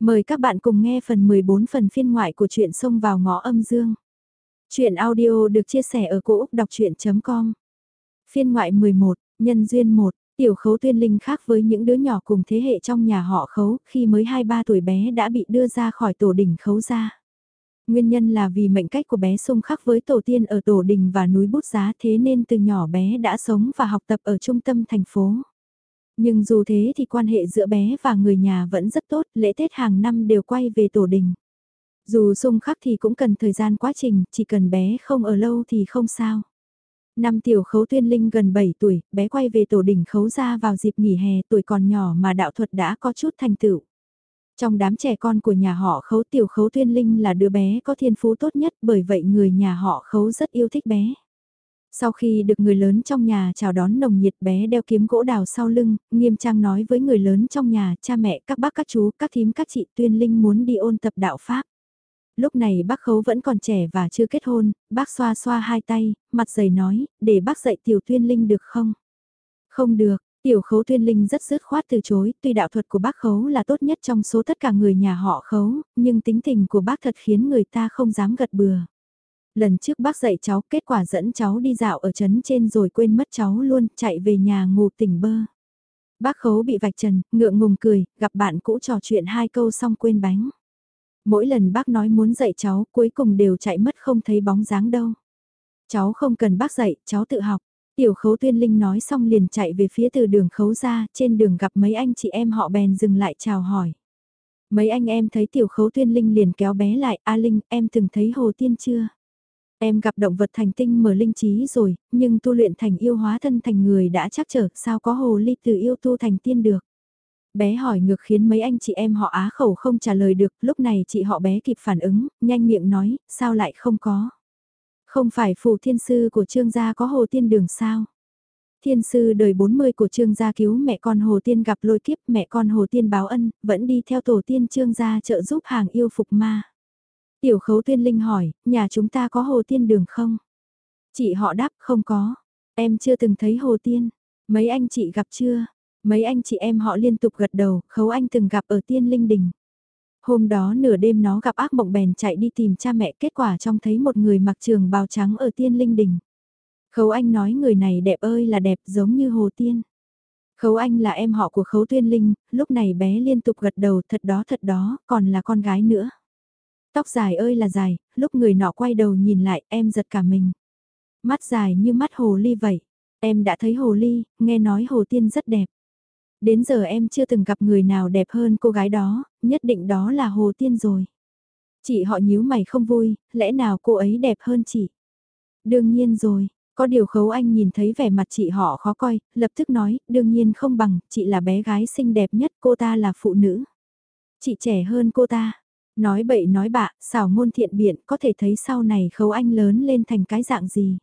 Mời các bạn cùng nghe phần 14 phần phiên ngoại của truyện Sông vào ngõ âm dương. truyện audio được chia sẻ ở cỗ đọc chuyện.com Phiên ngoại 11, Nhân duyên 1, tiểu khấu tuyên linh khác với những đứa nhỏ cùng thế hệ trong nhà họ khấu khi mới 2-3 tuổi bé đã bị đưa ra khỏi tổ đỉnh khấu ra. Nguyên nhân là vì mệnh cách của bé xung khắc với tổ tiên ở tổ đình và núi bút giá thế nên từ nhỏ bé đã sống và học tập ở trung tâm thành phố. Nhưng dù thế thì quan hệ giữa bé và người nhà vẫn rất tốt, lễ Tết hàng năm đều quay về tổ đình. Dù xung khắc thì cũng cần thời gian quá trình, chỉ cần bé không ở lâu thì không sao. Năm tiểu khấu tuyên linh gần 7 tuổi, bé quay về tổ đình khấu ra vào dịp nghỉ hè tuổi còn nhỏ mà đạo thuật đã có chút thành tựu. Trong đám trẻ con của nhà họ khấu tiểu khấu tuyên linh là đứa bé có thiên phú tốt nhất bởi vậy người nhà họ khấu rất yêu thích bé. Sau khi được người lớn trong nhà chào đón nồng nhiệt bé đeo kiếm gỗ đào sau lưng, nghiêm trang nói với người lớn trong nhà, cha mẹ, các bác các chú, các thím các chị tuyên linh muốn đi ôn tập đạo Pháp. Lúc này bác khấu vẫn còn trẻ và chưa kết hôn, bác xoa xoa hai tay, mặt dày nói, để bác dạy tiểu tuyên linh được không? Không được, tiểu khấu tuyên linh rất dứt khoát từ chối, tuy đạo thuật của bác khấu là tốt nhất trong số tất cả người nhà họ khấu, nhưng tính tình của bác thật khiến người ta không dám gật bừa. Lần trước bác dạy cháu, kết quả dẫn cháu đi dạo ở trấn trên rồi quên mất cháu luôn, chạy về nhà ngủ tỉnh bơ. Bác khấu bị vạch trần, ngượng ngùng cười, gặp bạn cũ trò chuyện hai câu xong quên bánh. Mỗi lần bác nói muốn dạy cháu, cuối cùng đều chạy mất không thấy bóng dáng đâu. Cháu không cần bác dạy, cháu tự học. Tiểu khấu tuyên linh nói xong liền chạy về phía từ đường khấu ra, trên đường gặp mấy anh chị em họ bèn dừng lại chào hỏi. Mấy anh em thấy tiểu khấu tuyên linh liền kéo bé lại, A Linh, em từng thấy hồ tiên chưa? Em gặp động vật thành tinh mở linh trí rồi, nhưng tu luyện thành yêu hóa thân thành người đã chắc trở, sao có hồ ly từ yêu tu thành tiên được. Bé hỏi ngược khiến mấy anh chị em họ á khẩu không trả lời được, lúc này chị họ bé kịp phản ứng, nhanh miệng nói, sao lại không có. Không phải phù thiên sư của trương gia có hồ tiên đường sao. Thiên sư đời 40 của trương gia cứu mẹ con hồ tiên gặp lôi kiếp mẹ con hồ tiên báo ân, vẫn đi theo tổ tiên trương gia trợ giúp hàng yêu phục ma. Tiểu khấu tiên linh hỏi, nhà chúng ta có hồ tiên đường không? Chị họ đáp không có. Em chưa từng thấy hồ tiên. Mấy anh chị gặp chưa? Mấy anh chị em họ liên tục gật đầu, khấu anh từng gặp ở tiên linh đình. Hôm đó nửa đêm nó gặp ác mộng bèn chạy đi tìm cha mẹ kết quả trông thấy một người mặc trường bào trắng ở tiên linh đình. Khấu anh nói người này đẹp ơi là đẹp giống như hồ tiên. Khấu anh là em họ của khấu tuyên linh, lúc này bé liên tục gật đầu thật đó thật đó, còn là con gái nữa. Tóc dài ơi là dài, lúc người nọ quay đầu nhìn lại em giật cả mình. Mắt dài như mắt hồ ly vậy. Em đã thấy hồ ly, nghe nói hồ tiên rất đẹp. Đến giờ em chưa từng gặp người nào đẹp hơn cô gái đó, nhất định đó là hồ tiên rồi. Chị họ nhíu mày không vui, lẽ nào cô ấy đẹp hơn chị? Đương nhiên rồi, có điều khấu anh nhìn thấy vẻ mặt chị họ khó coi, lập tức nói, đương nhiên không bằng, chị là bé gái xinh đẹp nhất, cô ta là phụ nữ. Chị trẻ hơn cô ta, Nói bậy nói bạ, xảo ngôn thiện biện, có thể thấy sau này khấu anh lớn lên thành cái dạng gì.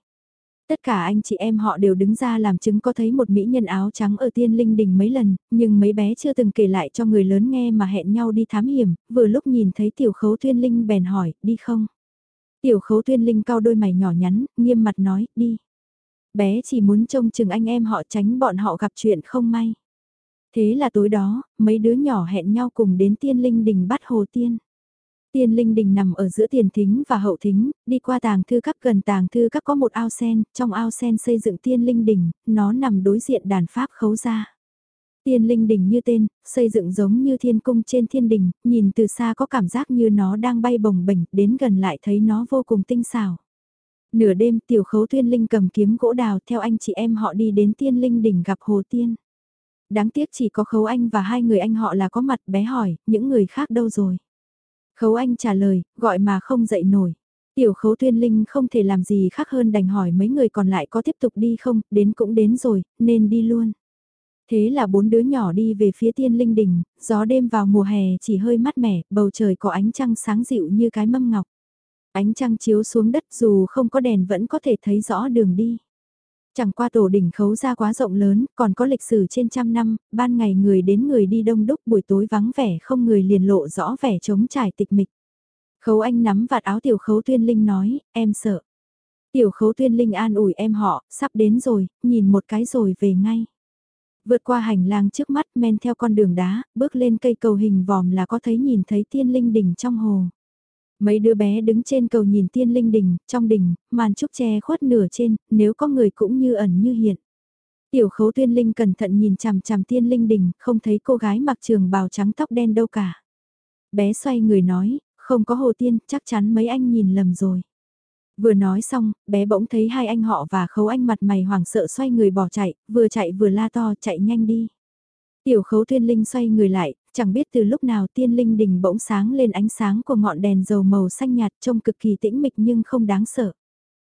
Tất cả anh chị em họ đều đứng ra làm chứng có thấy một mỹ nhân áo trắng ở tiên linh đình mấy lần, nhưng mấy bé chưa từng kể lại cho người lớn nghe mà hẹn nhau đi thám hiểm, vừa lúc nhìn thấy tiểu khấu tuyên linh bèn hỏi, đi không? Tiểu khấu tuyên linh cao đôi mày nhỏ nhắn, nghiêm mặt nói, đi. Bé chỉ muốn trông chừng anh em họ tránh bọn họ gặp chuyện không may. Thế là tối đó, mấy đứa nhỏ hẹn nhau cùng đến tiên linh đình bắt hồ tiên. Tiên linh đình nằm ở giữa tiền thính và hậu thính, đi qua tàng thư các gần tàng thư các có một ao sen, trong ao sen xây dựng tiên linh đình, nó nằm đối diện đàn pháp khấu ra. Tiên linh đình như tên, xây dựng giống như thiên cung trên thiên đình, nhìn từ xa có cảm giác như nó đang bay bồng bềnh, đến gần lại thấy nó vô cùng tinh xảo. Nửa đêm tiểu khấu tiên linh cầm kiếm gỗ đào theo anh chị em họ đi đến tiên linh đình gặp hồ tiên. Đáng tiếc chỉ có khấu anh và hai người anh họ là có mặt bé hỏi, những người khác đâu rồi. Khấu Anh trả lời, gọi mà không dậy nổi. Tiểu khấu tuyên linh không thể làm gì khác hơn đành hỏi mấy người còn lại có tiếp tục đi không, đến cũng đến rồi, nên đi luôn. Thế là bốn đứa nhỏ đi về phía tiên linh đỉnh, gió đêm vào mùa hè chỉ hơi mát mẻ, bầu trời có ánh trăng sáng dịu như cái mâm ngọc. Ánh trăng chiếu xuống đất dù không có đèn vẫn có thể thấy rõ đường đi. Chẳng qua tổ đỉnh khấu ra quá rộng lớn, còn có lịch sử trên trăm năm, ban ngày người đến người đi đông đúc buổi tối vắng vẻ không người liền lộ rõ vẻ trống trải tịch mịch. Khấu anh nắm vạt áo tiểu khấu tuyên linh nói, em sợ. Tiểu khấu tuyên linh an ủi em họ, sắp đến rồi, nhìn một cái rồi về ngay. Vượt qua hành lang trước mắt men theo con đường đá, bước lên cây cầu hình vòm là có thấy nhìn thấy tiên linh đỉnh trong hồ. Mấy đứa bé đứng trên cầu nhìn tiên linh đình trong đình màn trúc che khuất nửa trên, nếu có người cũng như ẩn như hiện. Tiểu khấu tuyên linh cẩn thận nhìn chằm chằm tiên linh đình không thấy cô gái mặc trường bào trắng tóc đen đâu cả. Bé xoay người nói, không có hồ tiên, chắc chắn mấy anh nhìn lầm rồi. Vừa nói xong, bé bỗng thấy hai anh họ và khấu anh mặt mày hoảng sợ xoay người bỏ chạy, vừa chạy vừa la to chạy nhanh đi. Tiểu khấu tuyên linh xoay người lại, chẳng biết từ lúc nào tiên linh đình bỗng sáng lên ánh sáng của ngọn đèn dầu màu xanh nhạt trông cực kỳ tĩnh mịch nhưng không đáng sợ.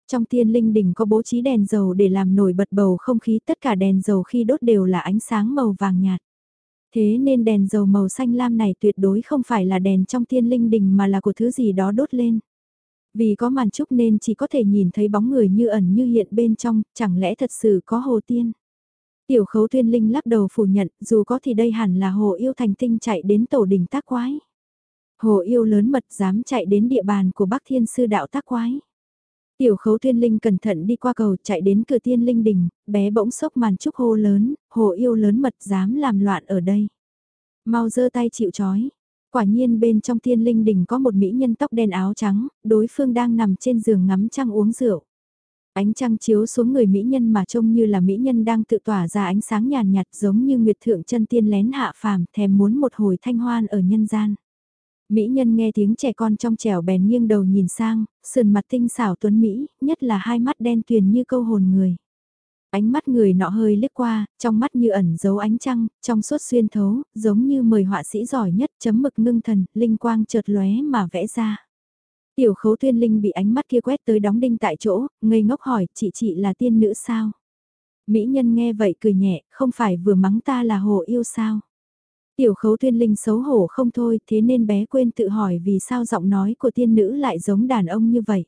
Trong tiên linh đình có bố trí đèn dầu để làm nổi bật bầu không khí tất cả đèn dầu khi đốt đều là ánh sáng màu vàng nhạt. Thế nên đèn dầu màu xanh lam này tuyệt đối không phải là đèn trong tiên linh đình mà là của thứ gì đó đốt lên. Vì có màn trúc nên chỉ có thể nhìn thấy bóng người như ẩn như hiện bên trong, chẳng lẽ thật sự có hồ tiên. Tiểu khấu tuyên linh lắc đầu phủ nhận, dù có thì đây hẳn là hồ yêu thành tinh chạy đến tổ đỉnh tác quái. Hồ yêu lớn mật dám chạy đến địa bàn của bác thiên sư đạo tác quái. Tiểu khấu tuyên linh cẩn thận đi qua cầu chạy đến cửa tiên linh đình, bé bỗng sốc màn trúc hô lớn, hồ yêu lớn mật dám làm loạn ở đây. Mau giơ tay chịu chói. Quả nhiên bên trong tiên linh đình có một mỹ nhân tóc đen áo trắng, đối phương đang nằm trên giường ngắm trăng uống rượu. Ánh trăng chiếu xuống người mỹ nhân mà trông như là mỹ nhân đang tự tỏa ra ánh sáng nhàn nhạt giống như nguyệt thượng chân tiên lén hạ phàm thèm muốn một hồi thanh hoan ở nhân gian. Mỹ nhân nghe tiếng trẻ con trong trẻo bèn nghiêng đầu nhìn sang, sườn mặt tinh xảo tuấn Mỹ, nhất là hai mắt đen tuyền như câu hồn người. Ánh mắt người nọ hơi liếc qua, trong mắt như ẩn dấu ánh trăng, trong suốt xuyên thấu, giống như mời họa sĩ giỏi nhất chấm mực ngưng thần, linh quang chợt lóe mà vẽ ra. Tiểu khấu tuyên linh bị ánh mắt kia quét tới đóng đinh tại chỗ, ngây ngốc hỏi, chị chị là tiên nữ sao? Mỹ nhân nghe vậy cười nhẹ, không phải vừa mắng ta là hồ yêu sao? Tiểu khấu tuyên linh xấu hổ không thôi, thế nên bé quên tự hỏi vì sao giọng nói của tiên nữ lại giống đàn ông như vậy.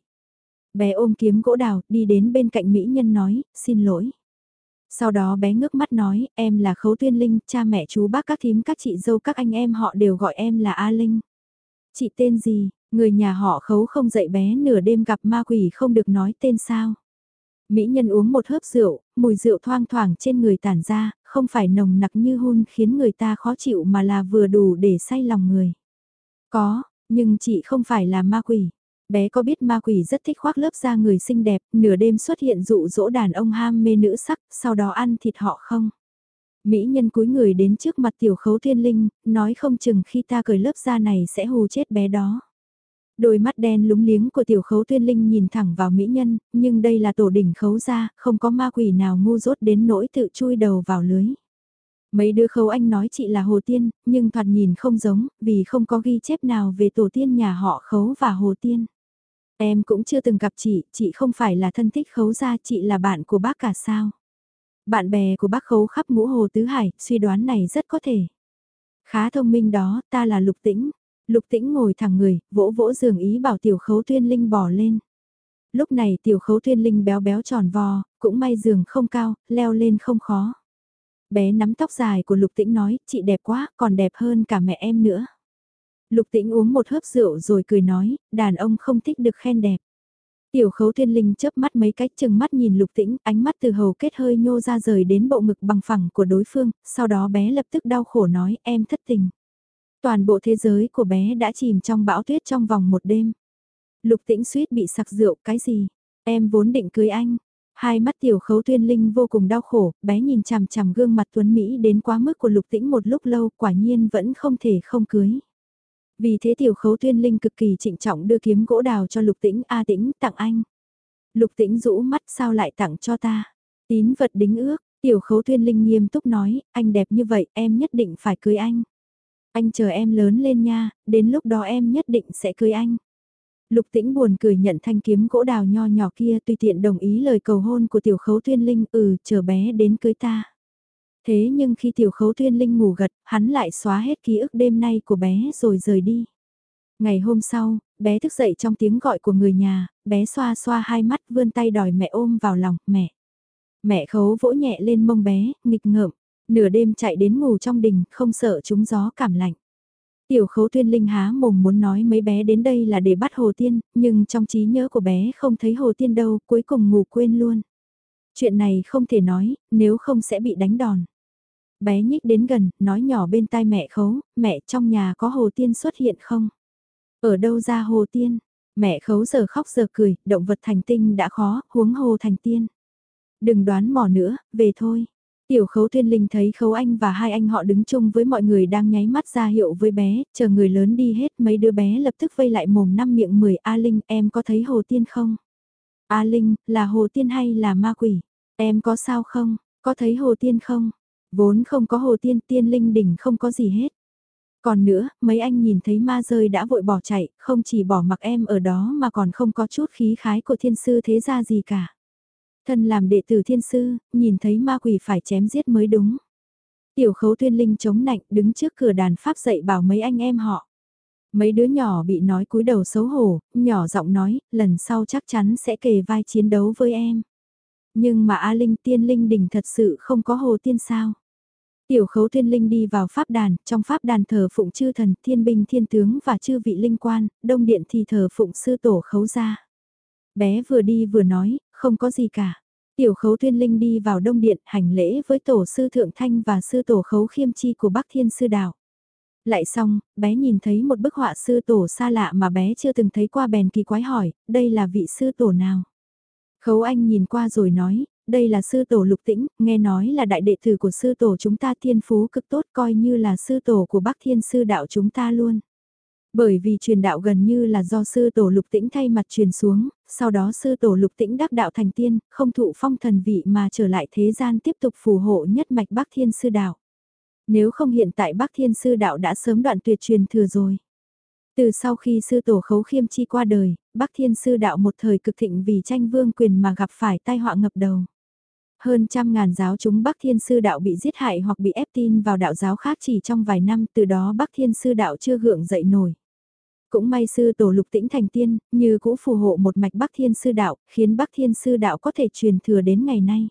Bé ôm kiếm gỗ đào, đi đến bên cạnh Mỹ nhân nói, xin lỗi. Sau đó bé ngước mắt nói, em là khấu tuyên linh, cha mẹ chú bác các thím các chị dâu các anh em họ đều gọi em là A Linh. Chị tên gì, người nhà họ khấu không dạy bé nửa đêm gặp ma quỷ không được nói tên sao. Mỹ nhân uống một hớp rượu, mùi rượu thoang thoảng trên người tản ra, không phải nồng nặc như hun khiến người ta khó chịu mà là vừa đủ để say lòng người. Có, nhưng chị không phải là ma quỷ. Bé có biết ma quỷ rất thích khoác lớp da người xinh đẹp, nửa đêm xuất hiện dụ dỗ đàn ông ham mê nữ sắc, sau đó ăn thịt họ không? Mỹ nhân cúi người đến trước mặt tiểu khấu thiên linh, nói không chừng khi ta cởi lớp da này sẽ hù chết bé đó. Đôi mắt đen lúng liếng của tiểu khấu tuyên linh nhìn thẳng vào mỹ nhân, nhưng đây là tổ đỉnh khấu ra, không có ma quỷ nào ngu dốt đến nỗi tự chui đầu vào lưới. Mấy đứa khấu anh nói chị là hồ tiên, nhưng thoạt nhìn không giống, vì không có ghi chép nào về tổ tiên nhà họ khấu và hồ tiên. Em cũng chưa từng gặp chị, chị không phải là thân thích khấu gia, chị là bạn của bác cả sao. Bạn bè của bác khấu khắp ngũ hồ tứ hải, suy đoán này rất có thể. Khá thông minh đó, ta là lục tĩnh. Lục tĩnh ngồi thẳng người, vỗ vỗ giường ý bảo tiểu khấu tuyên linh bỏ lên. Lúc này tiểu khấu tuyên linh béo béo tròn vò, cũng may giường không cao, leo lên không khó. Bé nắm tóc dài của lục tĩnh nói, chị đẹp quá, còn đẹp hơn cả mẹ em nữa. Lục tĩnh uống một hớp rượu rồi cười nói, đàn ông không thích được khen đẹp. Tiểu khấu thiên linh chớp mắt mấy cách chừng mắt nhìn lục tĩnh, ánh mắt từ hầu kết hơi nhô ra rời đến bộ ngực bằng phẳng của đối phương, sau đó bé lập tức đau khổ nói em thất tình. Toàn bộ thế giới của bé đã chìm trong bão tuyết trong vòng một đêm. Lục tĩnh suýt bị sặc rượu, cái gì? Em vốn định cưới anh. Hai mắt tiểu khấu tuyên linh vô cùng đau khổ, bé nhìn chằm chằm gương mặt tuấn Mỹ đến quá mức của lục tĩnh một lúc lâu quả nhiên vẫn không thể không cưới. Vì thế tiểu khấu tuyên linh cực kỳ trịnh trọng đưa kiếm gỗ đào cho lục tĩnh A tĩnh tặng anh. Lục tĩnh rũ mắt sao lại tặng cho ta. Tín vật đính ước, tiểu khấu tuyên linh nghiêm túc nói, anh đẹp như vậy em nhất định phải cưới anh. Anh chờ em lớn lên nha, đến lúc đó em nhất định sẽ cưới anh. Lục tĩnh buồn cười nhận thanh kiếm gỗ đào nho nhỏ kia tùy tiện đồng ý lời cầu hôn của tiểu khấu tuyên linh ừ chờ bé đến cưới ta. Thế nhưng khi tiểu khấu tuyên linh ngủ gật, hắn lại xóa hết ký ức đêm nay của bé rồi rời đi. Ngày hôm sau, bé thức dậy trong tiếng gọi của người nhà, bé xoa xoa hai mắt vươn tay đòi mẹ ôm vào lòng, mẹ. Mẹ khấu vỗ nhẹ lên mông bé, nghịch ngợm, nửa đêm chạy đến ngủ trong đình, không sợ chúng gió cảm lạnh. Tiểu khấu tuyên linh há mồm muốn nói mấy bé đến đây là để bắt hồ tiên, nhưng trong trí nhớ của bé không thấy hồ tiên đâu, cuối cùng ngủ quên luôn. Chuyện này không thể nói, nếu không sẽ bị đánh đòn. Bé nhích đến gần, nói nhỏ bên tai mẹ khấu, mẹ trong nhà có hồ tiên xuất hiện không? Ở đâu ra hồ tiên? Mẹ khấu giờ khóc giờ cười, động vật thành tinh đã khó, huống hồ thành tiên. Đừng đoán mò nữa, về thôi. Tiểu khấu tuyên linh thấy khấu anh và hai anh họ đứng chung với mọi người đang nháy mắt ra hiệu với bé, chờ người lớn đi hết mấy đứa bé lập tức vây lại mồm năm miệng mười A Linh em có thấy hồ tiên không? A Linh, là hồ tiên hay là ma quỷ? Em có sao không? Có thấy hồ tiên không? Vốn không có hồ tiên tiên linh đỉnh không có gì hết. Còn nữa, mấy anh nhìn thấy ma rơi đã vội bỏ chạy, không chỉ bỏ mặc em ở đó mà còn không có chút khí khái của thiên sư thế ra gì cả. Thân làm đệ tử thiên sư, nhìn thấy ma quỷ phải chém giết mới đúng. Tiểu khấu tuyên linh chống nạnh đứng trước cửa đàn pháp dạy bảo mấy anh em họ. Mấy đứa nhỏ bị nói cúi đầu xấu hổ, nhỏ giọng nói, lần sau chắc chắn sẽ kề vai chiến đấu với em. Nhưng mà A Linh tiên linh đỉnh thật sự không có hồ tiên sao. Tiểu khấu thiên linh đi vào pháp đàn, trong pháp đàn thờ phụng chư thần, thiên binh thiên tướng và chư vị linh quan, đông điện thì thờ phụng sư tổ khấu gia. Bé vừa đi vừa nói, không có gì cả. Tiểu khấu thiên linh đi vào đông điện hành lễ với tổ sư thượng thanh và sư tổ khấu khiêm chi của Bắc Thiên Sư Đạo. Lại xong, bé nhìn thấy một bức họa sư tổ xa lạ mà bé chưa từng thấy qua bèn kỳ quái hỏi, đây là vị sư tổ nào? Khấu anh nhìn qua rồi nói, đây là sư tổ lục tĩnh, nghe nói là đại đệ tử của sư tổ chúng ta thiên phú cực tốt coi như là sư tổ của Bắc Thiên Sư Đạo chúng ta luôn. Bởi vì truyền đạo gần như là do sư tổ lục tĩnh thay mặt truyền xuống, sau đó sư tổ lục tĩnh đắc đạo thành tiên, không thụ phong thần vị mà trở lại thế gian tiếp tục phù hộ nhất mạch Bắc Thiên Sư Đạo. Nếu không hiện tại Bắc Thiên Sư Đạo đã sớm đoạn tuyệt truyền thừa rồi. Từ sau khi sư tổ khấu khiêm chi qua đời, Bắc Thiên Sư Đạo một thời cực thịnh vì tranh vương quyền mà gặp phải tai họa ngập đầu. Hơn trăm ngàn giáo chúng Bắc Thiên Sư Đạo bị giết hại hoặc bị ép tin vào đạo giáo khác chỉ trong vài năm từ đó Bắc Thiên Sư Đạo chưa gượng dậy nổi. Cũng may sư tổ lục tĩnh thành tiên, như cũ phù hộ một mạch Bắc Thiên Sư Đạo, khiến Bắc Thiên Sư Đạo có thể truyền thừa đến ngày nay.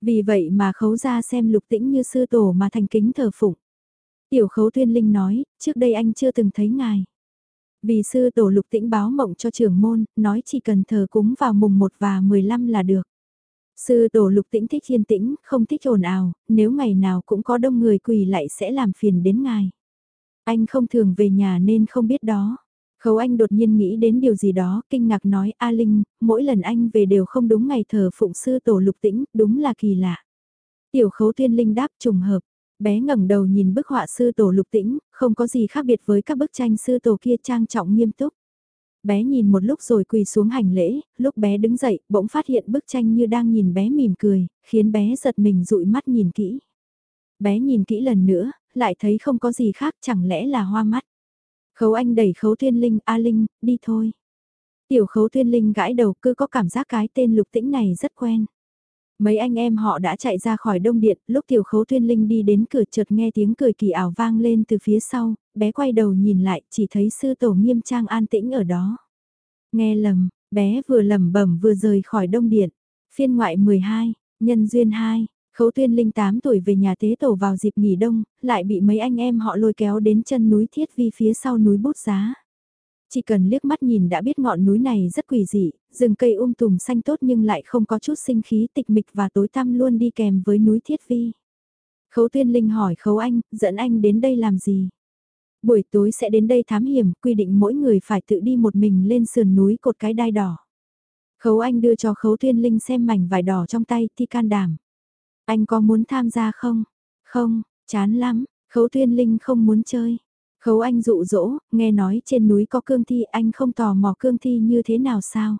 Vì vậy mà khấu ra xem lục tĩnh như sư tổ mà thành kính thờ phụng. Tiểu khấu tuyên linh nói, trước đây anh chưa từng thấy ngài. Vì sư tổ lục tĩnh báo mộng cho trưởng môn, nói chỉ cần thờ cúng vào mùng 1 và 15 là được. Sư tổ lục tĩnh thích yên tĩnh, không thích ồn ào, nếu ngày nào cũng có đông người quỳ lại sẽ làm phiền đến ngài. Anh không thường về nhà nên không biết đó. Khấu Anh đột nhiên nghĩ đến điều gì đó, kinh ngạc nói A Linh, mỗi lần anh về đều không đúng ngày thờ phụng sư tổ lục tĩnh, đúng là kỳ lạ. Tiểu khấu Thiên linh đáp trùng hợp, bé ngẩng đầu nhìn bức họa sư tổ lục tĩnh, không có gì khác biệt với các bức tranh sư tổ kia trang trọng nghiêm túc. Bé nhìn một lúc rồi quỳ xuống hành lễ, lúc bé đứng dậy, bỗng phát hiện bức tranh như đang nhìn bé mỉm cười, khiến bé giật mình dụi mắt nhìn kỹ. Bé nhìn kỹ lần nữa, lại thấy không có gì khác chẳng lẽ là hoa mắt. Khấu anh đẩy khấu tuyên linh, A Linh, đi thôi. Tiểu khấu tuyên linh gãi đầu cứ có cảm giác cái tên lục tĩnh này rất quen. Mấy anh em họ đã chạy ra khỏi đông điện, lúc tiểu khấu tuyên linh đi đến cửa chợt nghe tiếng cười kỳ ảo vang lên từ phía sau, bé quay đầu nhìn lại chỉ thấy sư tổ nghiêm trang an tĩnh ở đó. Nghe lầm, bé vừa lầm bẩm vừa rời khỏi đông điện. Phiên ngoại 12, nhân duyên 2, Khấu tuyên linh 8 tuổi về nhà tế tổ vào dịp nghỉ đông, lại bị mấy anh em họ lôi kéo đến chân núi thiết vi phía sau núi bút giá. Chỉ cần liếc mắt nhìn đã biết ngọn núi này rất quỷ dị, rừng cây um tùm xanh tốt nhưng lại không có chút sinh khí tịch mịch và tối tăm luôn đi kèm với núi thiết vi. Khấu tuyên linh hỏi khấu anh, dẫn anh đến đây làm gì? Buổi tối sẽ đến đây thám hiểm, quy định mỗi người phải tự đi một mình lên sườn núi cột cái đai đỏ. Khấu anh đưa cho khấu tuyên linh xem mảnh vải đỏ trong tay, thi can đảm. Anh có muốn tham gia không? Không, chán lắm, khấu tuyên linh không muốn chơi. Khấu anh dụ dỗ, nghe nói trên núi có cương thi anh không tò mò cương thi như thế nào sao?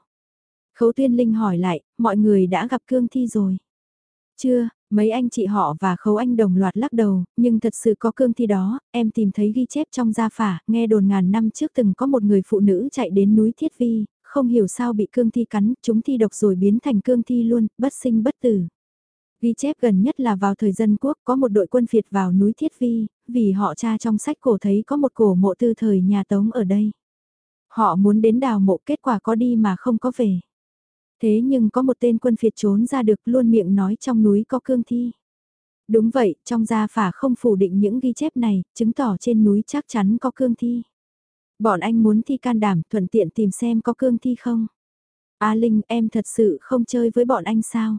Khấu tuyên linh hỏi lại, mọi người đã gặp cương thi rồi. Chưa, mấy anh chị họ và khấu anh đồng loạt lắc đầu, nhưng thật sự có cương thi đó, em tìm thấy ghi chép trong gia phả, nghe đồn ngàn năm trước từng có một người phụ nữ chạy đến núi Thiết Vi, không hiểu sao bị cương thi cắn, chúng thi độc rồi biến thành cương thi luôn, bất sinh bất tử. Ghi chép gần nhất là vào thời dân quốc có một đội quân phiệt vào núi Thiết Vi, vì họ cha trong sách cổ thấy có một cổ mộ tư thời nhà Tống ở đây. Họ muốn đến đào mộ kết quả có đi mà không có về. Thế nhưng có một tên quân phiệt trốn ra được luôn miệng nói trong núi có cương thi. Đúng vậy, trong gia phả không phủ định những ghi chép này, chứng tỏ trên núi chắc chắn có cương thi. Bọn anh muốn thi can đảm thuận tiện tìm xem có cương thi không? A Linh em thật sự không chơi với bọn anh sao?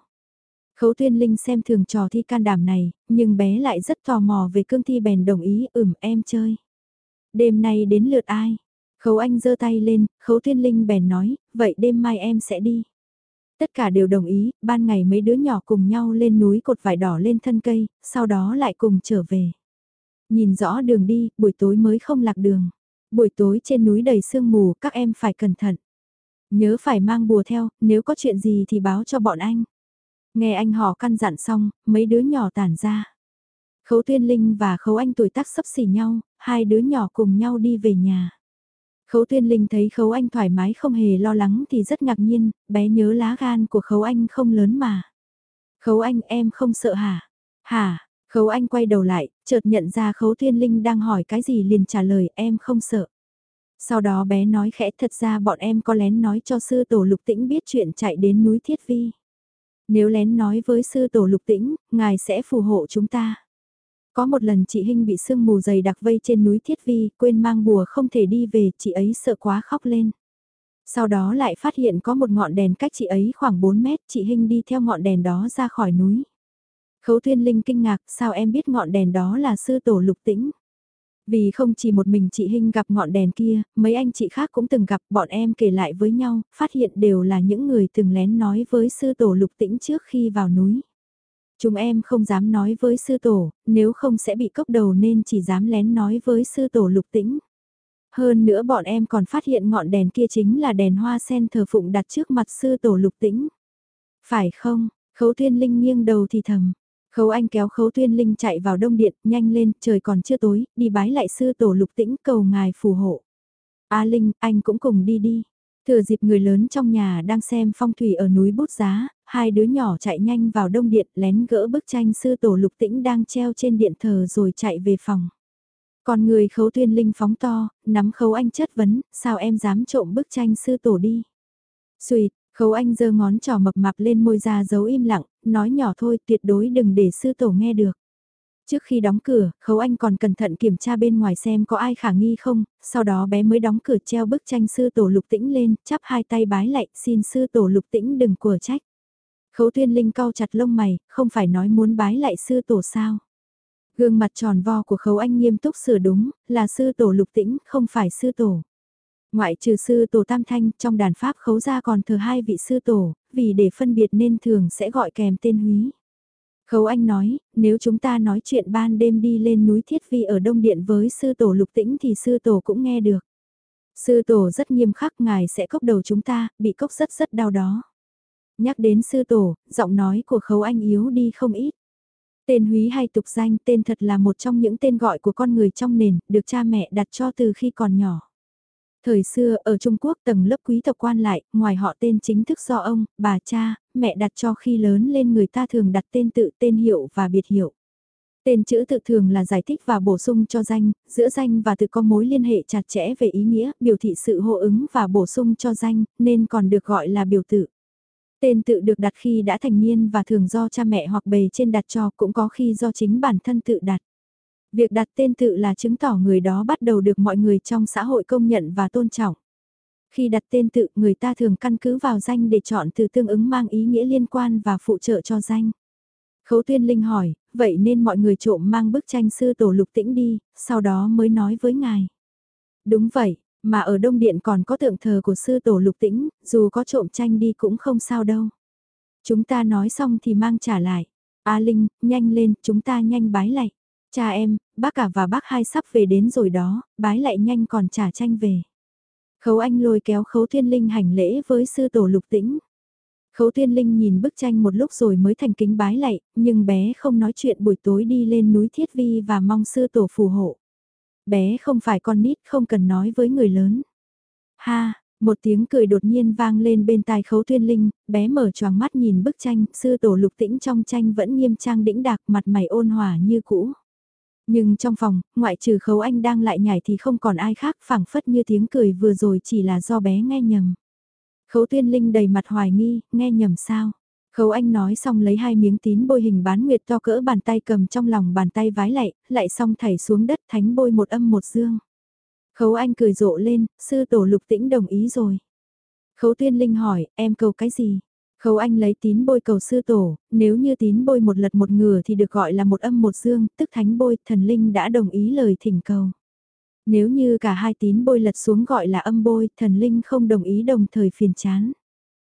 Khấu tuyên linh xem thường trò thi can đảm này, nhưng bé lại rất tò mò về cương thi bèn đồng ý ửm em chơi. Đêm nay đến lượt ai? Khấu anh giơ tay lên, khấu tuyên linh bèn nói, vậy đêm mai em sẽ đi. Tất cả đều đồng ý, ban ngày mấy đứa nhỏ cùng nhau lên núi cột vải đỏ lên thân cây, sau đó lại cùng trở về. Nhìn rõ đường đi, buổi tối mới không lạc đường. Buổi tối trên núi đầy sương mù, các em phải cẩn thận. Nhớ phải mang bùa theo, nếu có chuyện gì thì báo cho bọn anh. Nghe anh họ căn dặn xong, mấy đứa nhỏ tản ra. Khấu Tuyên Linh và Khấu Anh tuổi tác sấp xỉ nhau, hai đứa nhỏ cùng nhau đi về nhà. Khấu Tuyên Linh thấy Khấu Anh thoải mái không hề lo lắng thì rất ngạc nhiên, bé nhớ lá gan của Khấu Anh không lớn mà. Khấu Anh em không sợ hả? Hả? Khấu Anh quay đầu lại, chợt nhận ra Khấu Tuyên Linh đang hỏi cái gì liền trả lời em không sợ. Sau đó bé nói khẽ thật ra bọn em có lén nói cho sư tổ lục tĩnh biết chuyện chạy đến núi Thiết Vi. Nếu lén nói với sư tổ lục tĩnh, ngài sẽ phù hộ chúng ta. Có một lần chị Hinh bị sương mù dày đặc vây trên núi Thiết Vi, quên mang bùa không thể đi về, chị ấy sợ quá khóc lên. Sau đó lại phát hiện có một ngọn đèn cách chị ấy khoảng 4 mét, chị Hinh đi theo ngọn đèn đó ra khỏi núi. Khấu Thiên Linh kinh ngạc, sao em biết ngọn đèn đó là sư tổ lục tĩnh? Vì không chỉ một mình chị Hinh gặp ngọn đèn kia, mấy anh chị khác cũng từng gặp bọn em kể lại với nhau, phát hiện đều là những người từng lén nói với sư tổ lục tĩnh trước khi vào núi. Chúng em không dám nói với sư tổ, nếu không sẽ bị cốc đầu nên chỉ dám lén nói với sư tổ lục tĩnh. Hơn nữa bọn em còn phát hiện ngọn đèn kia chính là đèn hoa sen thờ phụng đặt trước mặt sư tổ lục tĩnh. Phải không, khấu thiên linh nghiêng đầu thì thầm. Khấu anh kéo khấu tuyên linh chạy vào đông điện, nhanh lên, trời còn chưa tối, đi bái lại sư tổ lục tĩnh cầu ngài phù hộ. A Linh, anh cũng cùng đi đi. Thừa dịp người lớn trong nhà đang xem phong thủy ở núi bút giá, hai đứa nhỏ chạy nhanh vào đông điện lén gỡ bức tranh sư tổ lục tĩnh đang treo trên điện thờ rồi chạy về phòng. Còn người khấu tuyên linh phóng to, nắm khấu anh chất vấn, sao em dám trộm bức tranh sư tổ đi. Xuyệt, khấu anh giơ ngón trỏ mập mạp lên môi ra giấu im lặng, nói nhỏ thôi tuyệt đối đừng để sư tổ nghe được. Trước khi đóng cửa, Khấu Anh còn cẩn thận kiểm tra bên ngoài xem có ai khả nghi không, sau đó bé mới đóng cửa treo bức tranh sư tổ lục tĩnh lên, chắp hai tay bái lạy, xin sư tổ lục tĩnh đừng của trách. Khấu Tuyên Linh cau chặt lông mày, không phải nói muốn bái lại sư tổ sao. Gương mặt tròn vo của Khấu Anh nghiêm túc sửa đúng, là sư tổ lục tĩnh, không phải sư tổ. Ngoại trừ sư tổ tam thanh, trong đàn pháp khấu gia còn thờ hai vị sư tổ, vì để phân biệt nên thường sẽ gọi kèm tên húy. Khấu Anh nói, nếu chúng ta nói chuyện ban đêm đi lên núi Thiết Vi ở Đông Điện với sư tổ lục tĩnh thì sư tổ cũng nghe được. Sư tổ rất nghiêm khắc ngài sẽ cốc đầu chúng ta, bị cốc rất rất đau đó. Nhắc đến sư tổ, giọng nói của khấu anh yếu đi không ít. Tên húy hay tục danh tên thật là một trong những tên gọi của con người trong nền, được cha mẹ đặt cho từ khi còn nhỏ. Thời xưa, ở Trung Quốc tầng lớp quý tộc quan lại, ngoài họ tên chính thức do ông, bà cha, mẹ đặt cho khi lớn lên người ta thường đặt tên tự, tên hiệu và biệt hiệu. Tên chữ tự thường là giải thích và bổ sung cho danh, giữa danh và tự có mối liên hệ chặt chẽ về ý nghĩa, biểu thị sự hô ứng và bổ sung cho danh, nên còn được gọi là biểu tự. Tên tự được đặt khi đã thành niên và thường do cha mẹ hoặc bề trên đặt cho cũng có khi do chính bản thân tự đặt. Việc đặt tên tự là chứng tỏ người đó bắt đầu được mọi người trong xã hội công nhận và tôn trọng. Khi đặt tên tự người ta thường căn cứ vào danh để chọn từ tương ứng mang ý nghĩa liên quan và phụ trợ cho danh. Khấu tuyên linh hỏi, vậy nên mọi người trộm mang bức tranh sư tổ lục tĩnh đi, sau đó mới nói với ngài. Đúng vậy, mà ở Đông Điện còn có tượng thờ của sư tổ lục tĩnh, dù có trộm tranh đi cũng không sao đâu. Chúng ta nói xong thì mang trả lại. A Linh, nhanh lên, chúng ta nhanh bái lại. Cha em, bác cả và bác hai sắp về đến rồi đó, bái lại nhanh còn trả tranh về. Khấu Anh lôi kéo Khấu Thiên Linh hành lễ với sư tổ lục tĩnh. Khấu Thiên Linh nhìn bức tranh một lúc rồi mới thành kính bái lại, nhưng bé không nói chuyện buổi tối đi lên núi Thiết Vi và mong sư tổ phù hộ. Bé không phải con nít không cần nói với người lớn. Ha, một tiếng cười đột nhiên vang lên bên tai khấu thiên linh, bé mở choàng mắt nhìn bức tranh, sư tổ lục tĩnh trong tranh vẫn nghiêm trang đĩnh đạc mặt mày ôn hòa như cũ. Nhưng trong phòng, ngoại trừ khấu anh đang lại nhảy thì không còn ai khác phảng phất như tiếng cười vừa rồi chỉ là do bé nghe nhầm. Khấu tuyên linh đầy mặt hoài nghi, nghe nhầm sao? Khấu anh nói xong lấy hai miếng tín bôi hình bán nguyệt to cỡ bàn tay cầm trong lòng bàn tay vái lại, lại xong thảy xuống đất thánh bôi một âm một dương. Khấu anh cười rộ lên, sư tổ lục tĩnh đồng ý rồi. Khấu tuyên linh hỏi, em cầu cái gì? Khấu Anh lấy tín bôi cầu sư tổ, nếu như tín bôi một lật một ngừa thì được gọi là một âm một dương, tức thánh bôi, thần linh đã đồng ý lời thỉnh cầu. Nếu như cả hai tín bôi lật xuống gọi là âm bôi, thần linh không đồng ý đồng thời phiền chán.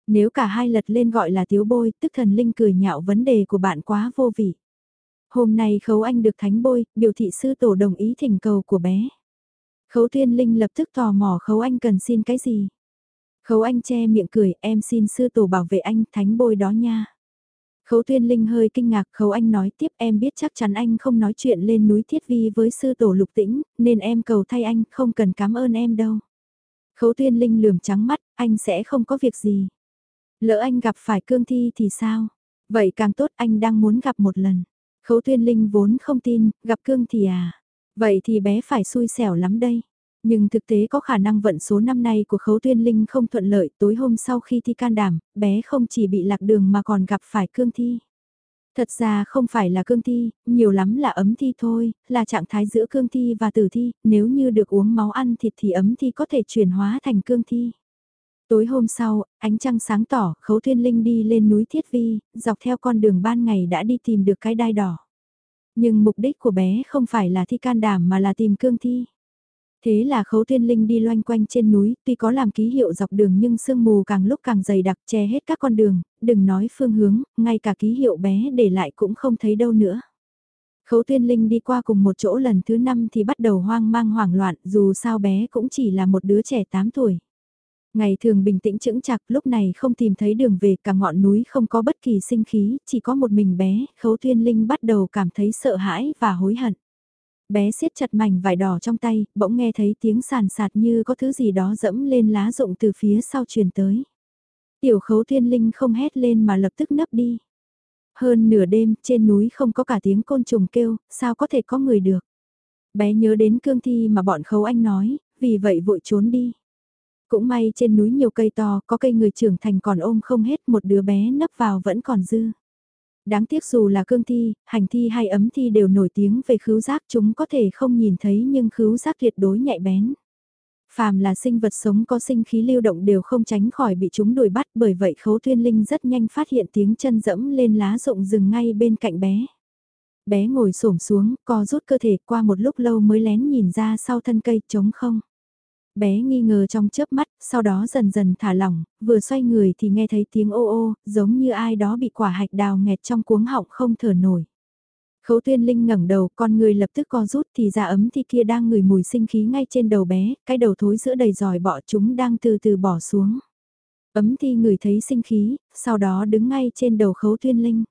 Nếu cả hai lật lên gọi là tiếu bôi, tức thần linh cười nhạo vấn đề của bạn quá vô vị. Hôm nay khấu anh được thánh bôi, biểu thị sư tổ đồng ý thỉnh cầu của bé. Khấu thiên linh lập tức tò mò khấu anh cần xin cái gì. Khấu anh che miệng cười, em xin sư tổ bảo vệ anh, thánh bôi đó nha. Khấu Tuyên Linh hơi kinh ngạc, Khấu Anh nói tiếp em biết chắc chắn anh không nói chuyện lên núi Thiết Vi với sư tổ lục tĩnh, nên em cầu thay anh, không cần cảm ơn em đâu. Khấu Tuyên Linh lườm trắng mắt, anh sẽ không có việc gì. Lỡ anh gặp phải cương thi thì sao? Vậy càng tốt anh đang muốn gặp một lần. Khấu Tuyên Linh vốn không tin, gặp cương thì à? Vậy thì bé phải xui xẻo lắm đây. Nhưng thực tế có khả năng vận số năm nay của Khấu Tuyên Linh không thuận lợi, tối hôm sau khi thi can đảm, bé không chỉ bị lạc đường mà còn gặp phải cương thi. Thật ra không phải là cương thi, nhiều lắm là ấm thi thôi, là trạng thái giữa cương thi và tử thi, nếu như được uống máu ăn thịt thì ấm thi có thể chuyển hóa thành cương thi. Tối hôm sau, ánh trăng sáng tỏ, Khấu thiên Linh đi lên núi Thiết Vi, dọc theo con đường ban ngày đã đi tìm được cái đai đỏ. Nhưng mục đích của bé không phải là thi can đảm mà là tìm cương thi. Thế là khấu thiên linh đi loanh quanh trên núi, tuy có làm ký hiệu dọc đường nhưng sương mù càng lúc càng dày đặc che hết các con đường, đừng nói phương hướng, ngay cả ký hiệu bé để lại cũng không thấy đâu nữa. Khấu Thiên Linh đi qua cùng một chỗ lần thứ năm thì bắt đầu hoang mang hoảng loạn dù sao bé cũng chỉ là một đứa trẻ 8 tuổi. Ngày thường bình tĩnh chững chạc lúc này không tìm thấy đường về cả ngọn núi không có bất kỳ sinh khí, chỉ có một mình bé, Khấu Thiên Linh bắt đầu cảm thấy sợ hãi và hối hận bé siết chặt mảnh vải đỏ trong tay, bỗng nghe thấy tiếng sàn sạt như có thứ gì đó dẫm lên lá rụng từ phía sau truyền tới. Tiểu khấu thiên linh không hét lên mà lập tức nấp đi. Hơn nửa đêm, trên núi không có cả tiếng côn trùng kêu, sao có thể có người được. Bé nhớ đến cương thi mà bọn khấu anh nói, vì vậy vội trốn đi. Cũng may trên núi nhiều cây to, có cây người trưởng thành còn ôm không hết một đứa bé nấp vào vẫn còn dư. Đáng tiếc dù là cương thi, hành thi hay ấm thi đều nổi tiếng về khứu giác chúng có thể không nhìn thấy nhưng khứu giác tuyệt đối nhạy bén. Phàm là sinh vật sống có sinh khí lưu động đều không tránh khỏi bị chúng đuổi bắt bởi vậy khấu thiên linh rất nhanh phát hiện tiếng chân dẫm lên lá rộng rừng ngay bên cạnh bé. Bé ngồi xổm xuống, co rút cơ thể qua một lúc lâu mới lén nhìn ra sau thân cây trống không bé nghi ngờ trong chớp mắt, sau đó dần dần thả lỏng, vừa xoay người thì nghe thấy tiếng ô ô, giống như ai đó bị quả hạch đào nghẹt trong cuống họng không thở nổi. Khấu tuyên linh ngẩng đầu, con người lập tức co rút thì ra ấm thì kia đang ngửi mùi sinh khí ngay trên đầu bé, cái đầu thối giữa đầy giỏi bọ chúng đang từ từ bỏ xuống. Ấm thi ngửi thấy sinh khí, sau đó đứng ngay trên đầu khấu tuyên linh.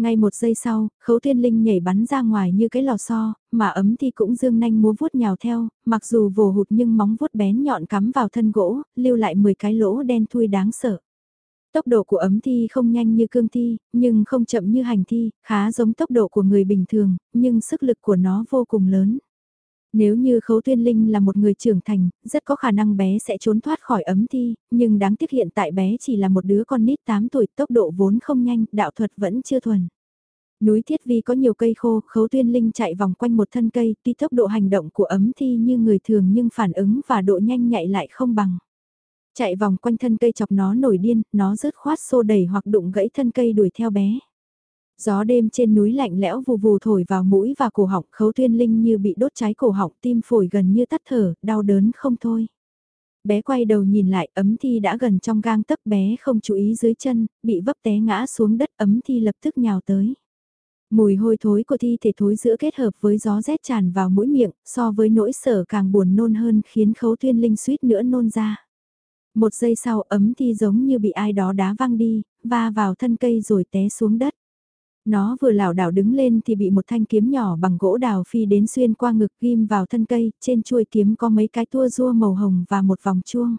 Ngay một giây sau, khấu tuyên linh nhảy bắn ra ngoài như cái lò xo, mà ấm thì cũng dương nanh múa vuốt nhào theo, mặc dù vồ hụt nhưng móng vuốt bén nhọn cắm vào thân gỗ, lưu lại 10 cái lỗ đen thui đáng sợ. Tốc độ của ấm thi không nhanh như cương thi, nhưng không chậm như hành thi, khá giống tốc độ của người bình thường, nhưng sức lực của nó vô cùng lớn. Nếu như Khấu Tuyên Linh là một người trưởng thành, rất có khả năng bé sẽ trốn thoát khỏi ấm thi, nhưng đáng tiếc hiện tại bé chỉ là một đứa con nít 8 tuổi, tốc độ vốn không nhanh, đạo thuật vẫn chưa thuần. Núi Thiết Vi có nhiều cây khô, Khấu Tuyên Linh chạy vòng quanh một thân cây, tuy tốc độ hành động của ấm thi như người thường nhưng phản ứng và độ nhanh nhạy lại không bằng. Chạy vòng quanh thân cây chọc nó nổi điên, nó rớt khoát xô đẩy hoặc đụng gãy thân cây đuổi theo bé. Gió đêm trên núi lạnh lẽo vù vù thổi vào mũi và cổ họng khấu tuyên linh như bị đốt cháy cổ họng tim phổi gần như tắt thở, đau đớn không thôi. Bé quay đầu nhìn lại ấm thi đã gần trong gang tấc bé không chú ý dưới chân, bị vấp té ngã xuống đất ấm thi lập tức nhào tới. Mùi hôi thối của thi thể thối giữa kết hợp với gió rét tràn vào mũi miệng, so với nỗi sở càng buồn nôn hơn khiến khấu tuyên linh suýt nữa nôn ra. Một giây sau ấm thi giống như bị ai đó đá văng đi, va vào thân cây rồi té xuống đất. Nó vừa lảo đảo đứng lên thì bị một thanh kiếm nhỏ bằng gỗ đào phi đến xuyên qua ngực ghim vào thân cây, trên chuôi kiếm có mấy cái tua rua màu hồng và một vòng chuông.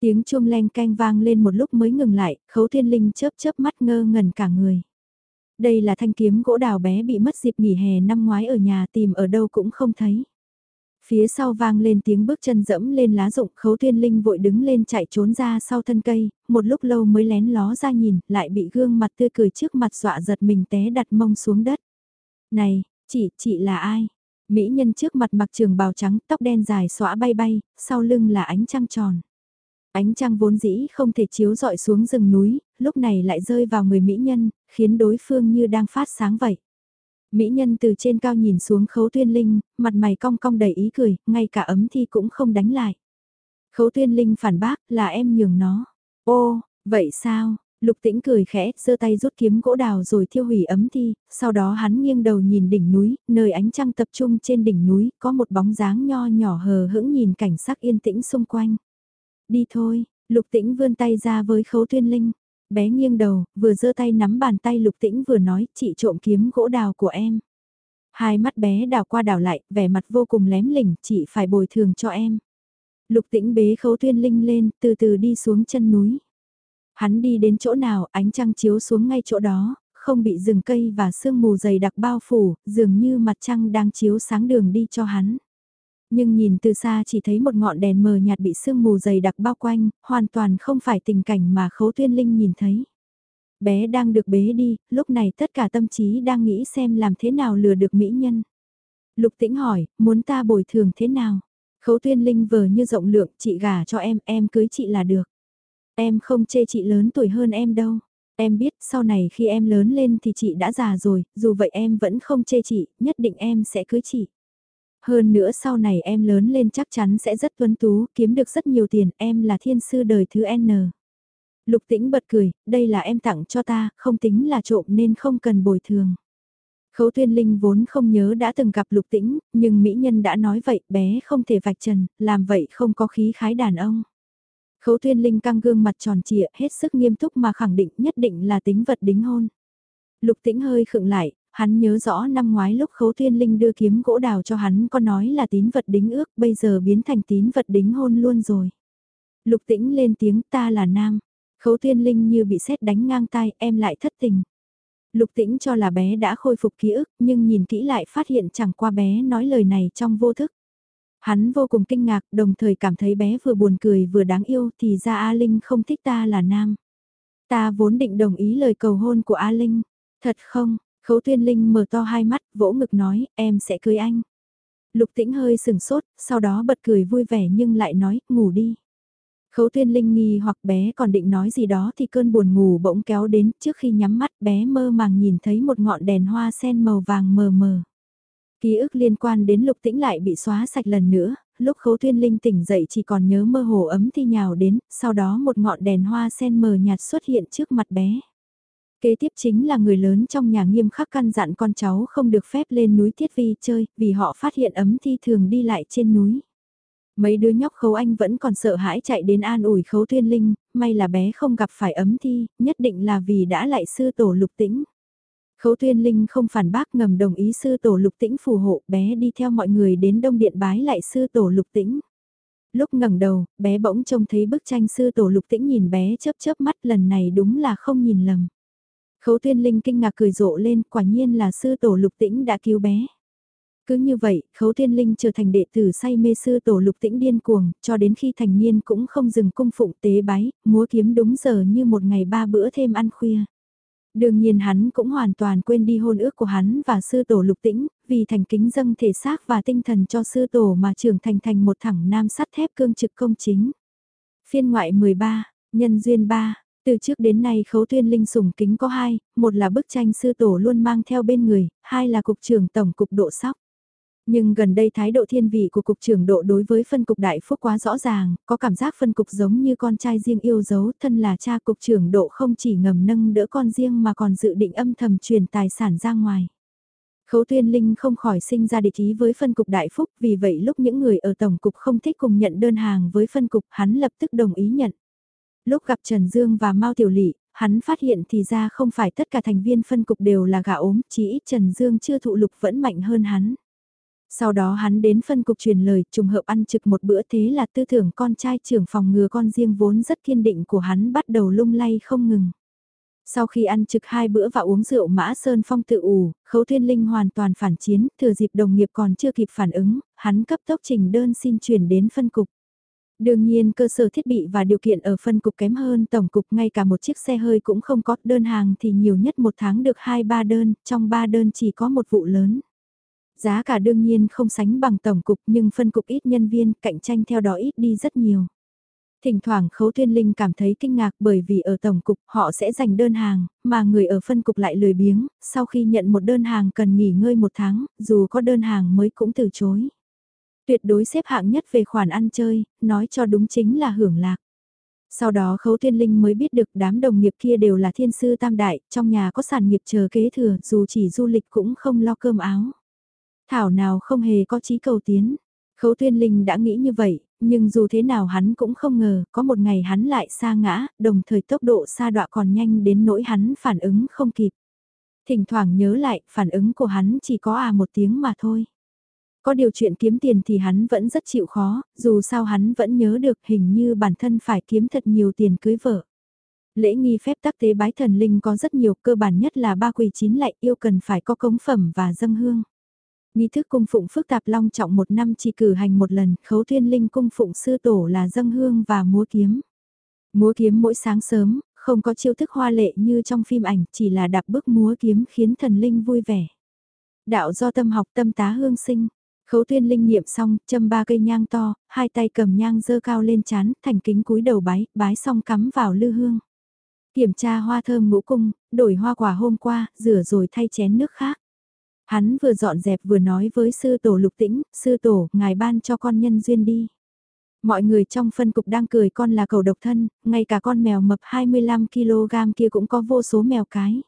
Tiếng chuông len canh vang lên một lúc mới ngừng lại, khấu thiên linh chớp chớp mắt ngơ ngẩn cả người. Đây là thanh kiếm gỗ đào bé bị mất dịp nghỉ hè năm ngoái ở nhà tìm ở đâu cũng không thấy. Phía sau vang lên tiếng bước chân dẫm lên lá rụng khấu thiên linh vội đứng lên chạy trốn ra sau thân cây, một lúc lâu mới lén ló ra nhìn, lại bị gương mặt tươi cười trước mặt dọa giật mình té đặt mông xuống đất. Này, chị, chị là ai? Mỹ nhân trước mặt mặc trường bào trắng, tóc đen dài xõa bay bay, sau lưng là ánh trăng tròn. Ánh trăng vốn dĩ không thể chiếu dọi xuống rừng núi, lúc này lại rơi vào người mỹ nhân, khiến đối phương như đang phát sáng vậy. Mỹ nhân từ trên cao nhìn xuống khấu tuyên linh, mặt mày cong cong đầy ý cười, ngay cả ấm thi cũng không đánh lại. Khấu tuyên linh phản bác là em nhường nó. Ô, vậy sao? Lục tĩnh cười khẽ, giơ tay rút kiếm gỗ đào rồi thiêu hủy ấm thi, sau đó hắn nghiêng đầu nhìn đỉnh núi, nơi ánh trăng tập trung trên đỉnh núi, có một bóng dáng nho nhỏ hờ hững nhìn cảnh sắc yên tĩnh xung quanh. Đi thôi, lục tĩnh vươn tay ra với khấu tuyên linh. Bé nghiêng đầu, vừa giơ tay nắm bàn tay lục tĩnh vừa nói, chị trộm kiếm gỗ đào của em. Hai mắt bé đào qua đào lại, vẻ mặt vô cùng lém lỉnh, chị phải bồi thường cho em. Lục tĩnh bế khấu tuyên linh lên, từ từ đi xuống chân núi. Hắn đi đến chỗ nào, ánh trăng chiếu xuống ngay chỗ đó, không bị rừng cây và sương mù dày đặc bao phủ, dường như mặt trăng đang chiếu sáng đường đi cho hắn. Nhưng nhìn từ xa chỉ thấy một ngọn đèn mờ nhạt bị sương mù dày đặc bao quanh, hoàn toàn không phải tình cảnh mà khấu tuyên linh nhìn thấy. Bé đang được bế đi, lúc này tất cả tâm trí đang nghĩ xem làm thế nào lừa được mỹ nhân. Lục tĩnh hỏi, muốn ta bồi thường thế nào? Khấu tuyên linh vờ như rộng lượng, chị gả cho em, em cưới chị là được. Em không chê chị lớn tuổi hơn em đâu. Em biết sau này khi em lớn lên thì chị đã già rồi, dù vậy em vẫn không chê chị, nhất định em sẽ cưới chị. Hơn nữa sau này em lớn lên chắc chắn sẽ rất tuấn tú, kiếm được rất nhiều tiền, em là thiên sư đời thứ N. Lục tĩnh bật cười, đây là em tặng cho ta, không tính là trộm nên không cần bồi thường. Khấu tuyên linh vốn không nhớ đã từng gặp lục tĩnh, nhưng mỹ nhân đã nói vậy, bé không thể vạch trần, làm vậy không có khí khái đàn ông. Khấu tuyên linh căng gương mặt tròn trịa, hết sức nghiêm túc mà khẳng định nhất định là tính vật đính hôn. Lục tĩnh hơi khựng lại, hắn nhớ rõ năm ngoái lúc khấu thiên linh đưa kiếm gỗ đào cho hắn có nói là tín vật đính ước, bây giờ biến thành tín vật đính hôn luôn rồi. Lục tĩnh lên tiếng ta là nam, khấu thiên linh như bị sét đánh ngang tai, em lại thất tình. Lục tĩnh cho là bé đã khôi phục ký ức, nhưng nhìn kỹ lại phát hiện chẳng qua bé nói lời này trong vô thức. Hắn vô cùng kinh ngạc, đồng thời cảm thấy bé vừa buồn cười vừa đáng yêu thì ra A Linh không thích ta là nam. Ta vốn định đồng ý lời cầu hôn của A Linh. Thật không, khấu tuyên Linh mở to hai mắt, vỗ ngực nói, em sẽ cưới anh. Lục tĩnh hơi sừng sốt, sau đó bật cười vui vẻ nhưng lại nói, ngủ đi. Khấu tuyên linh nghi hoặc bé còn định nói gì đó thì cơn buồn ngủ bỗng kéo đến trước khi nhắm mắt bé mơ màng nhìn thấy một ngọn đèn hoa sen màu vàng mờ mờ. Ký ức liên quan đến lục tĩnh lại bị xóa sạch lần nữa, lúc khấu tuyên linh tỉnh dậy chỉ còn nhớ mơ hồ ấm thi nhào đến, sau đó một ngọn đèn hoa sen mờ nhạt xuất hiện trước mặt bé. Kế tiếp chính là người lớn trong nhà nghiêm khắc căn dặn con cháu không được phép lên núi Thiết Vi chơi, vì họ phát hiện ấm thi thường đi lại trên núi. Mấy đứa nhóc khấu anh vẫn còn sợ hãi chạy đến an ủi khấu tuyên linh, may là bé không gặp phải ấm thi, nhất định là vì đã lại sư tổ lục tĩnh. Khấu tuyên linh không phản bác ngầm đồng ý sư tổ lục tĩnh phù hộ bé đi theo mọi người đến đông điện bái lại sư tổ lục tĩnh. Lúc ngẩng đầu, bé bỗng trông thấy bức tranh sư tổ lục tĩnh nhìn bé chớp chớp mắt lần này đúng là không nhìn lầm. Khấu tuyên linh kinh ngạc cười rộ lên quả nhiên là sư tổ lục tĩnh đã cứu bé. Cứ như vậy, khấu thiên linh trở thành đệ tử say mê sư tổ lục tĩnh điên cuồng, cho đến khi thành niên cũng không dừng cung phụng tế bái, múa kiếm đúng giờ như một ngày ba bữa thêm ăn khuya. Đương nhiên hắn cũng hoàn toàn quên đi hôn ước của hắn và sư tổ lục tĩnh, vì thành kính dâng thể xác và tinh thần cho sư tổ mà trưởng thành thành một thẳng nam sắt thép cương trực công chính. Phiên ngoại 13, nhân duyên 3, từ trước đến nay khấu tuyên linh sủng kính có hai, một là bức tranh sư tổ luôn mang theo bên người, hai là cục trưởng tổng cục độ sóc. Nhưng gần đây thái độ thiên vị của cục trưởng độ đối với phân cục đại phúc quá rõ ràng, có cảm giác phân cục giống như con trai riêng yêu dấu, thân là cha cục trưởng độ không chỉ ngầm nâng đỡ con riêng mà còn dự định âm thầm truyền tài sản ra ngoài. Khấu tuyên linh không khỏi sinh ra địch ý với phân cục đại phúc, vì vậy lúc những người ở tổng cục không thích cùng nhận đơn hàng với phân cục, hắn lập tức đồng ý nhận. Lúc gặp Trần Dương và Mao Tiểu Lị, hắn phát hiện thì ra không phải tất cả thành viên phân cục đều là gà ốm, chỉ ít Trần Dương chưa thụ lục vẫn mạnh hơn hắn. Sau đó hắn đến phân cục truyền lời trùng hợp ăn trực một bữa thế là tư tưởng con trai trưởng phòng ngừa con riêng vốn rất kiên định của hắn bắt đầu lung lay không ngừng. Sau khi ăn trực hai bữa và uống rượu mã sơn phong tự ủ, khấu thiên linh hoàn toàn phản chiến, thừa dịp đồng nghiệp còn chưa kịp phản ứng, hắn cấp tốc trình đơn xin chuyển đến phân cục. Đương nhiên cơ sở thiết bị và điều kiện ở phân cục kém hơn tổng cục ngay cả một chiếc xe hơi cũng không có đơn hàng thì nhiều nhất một tháng được 2-3 đơn, trong 3 đơn chỉ có một vụ lớn. Giá cả đương nhiên không sánh bằng tổng cục nhưng phân cục ít nhân viên, cạnh tranh theo đó ít đi rất nhiều. Thỉnh thoảng Khấu Thiên Linh cảm thấy kinh ngạc bởi vì ở tổng cục họ sẽ dành đơn hàng, mà người ở phân cục lại lười biếng, sau khi nhận một đơn hàng cần nghỉ ngơi một tháng, dù có đơn hàng mới cũng từ chối. Tuyệt đối xếp hạng nhất về khoản ăn chơi, nói cho đúng chính là hưởng lạc. Sau đó Khấu Thiên Linh mới biết được đám đồng nghiệp kia đều là thiên sư tam đại, trong nhà có sản nghiệp chờ kế thừa, dù chỉ du lịch cũng không lo cơm áo. Thảo nào không hề có chí cầu tiến. Khấu Thiên Linh đã nghĩ như vậy, nhưng dù thế nào hắn cũng không ngờ, có một ngày hắn lại xa ngã, đồng thời tốc độ xa đọa còn nhanh đến nỗi hắn phản ứng không kịp. Thỉnh thoảng nhớ lại, phản ứng của hắn chỉ có à một tiếng mà thôi. Có điều chuyện kiếm tiền thì hắn vẫn rất chịu khó, dù sao hắn vẫn nhớ được hình như bản thân phải kiếm thật nhiều tiền cưới vợ. Lễ nghi phép tắc tế bái thần linh có rất nhiều cơ bản nhất là ba quỳ chín lạy yêu cần phải có cống phẩm và dâng hương. Nghi thức cung phụng phức tạp long trọng một năm chỉ cử hành một lần, khấu thiên linh cung phụng sư tổ là dâng hương và múa kiếm. Múa kiếm mỗi sáng sớm, không có chiêu thức hoa lệ như trong phim ảnh, chỉ là đạp bước múa kiếm khiến thần linh vui vẻ. Đạo do tâm học tâm tá hương sinh, Khấu tuyên linh niệm xong, châm ba cây nhang to, hai tay cầm nhang dơ cao lên chán, thành kính cúi đầu bái, bái xong cắm vào lư hương. Kiểm tra hoa thơm ngũ cung, đổi hoa quả hôm qua, rửa rồi thay chén nước khác. Hắn vừa dọn dẹp vừa nói với sư tổ lục tĩnh, sư tổ, ngài ban cho con nhân duyên đi. Mọi người trong phân cục đang cười con là cầu độc thân, ngay cả con mèo mập 25kg kia cũng có vô số mèo cái.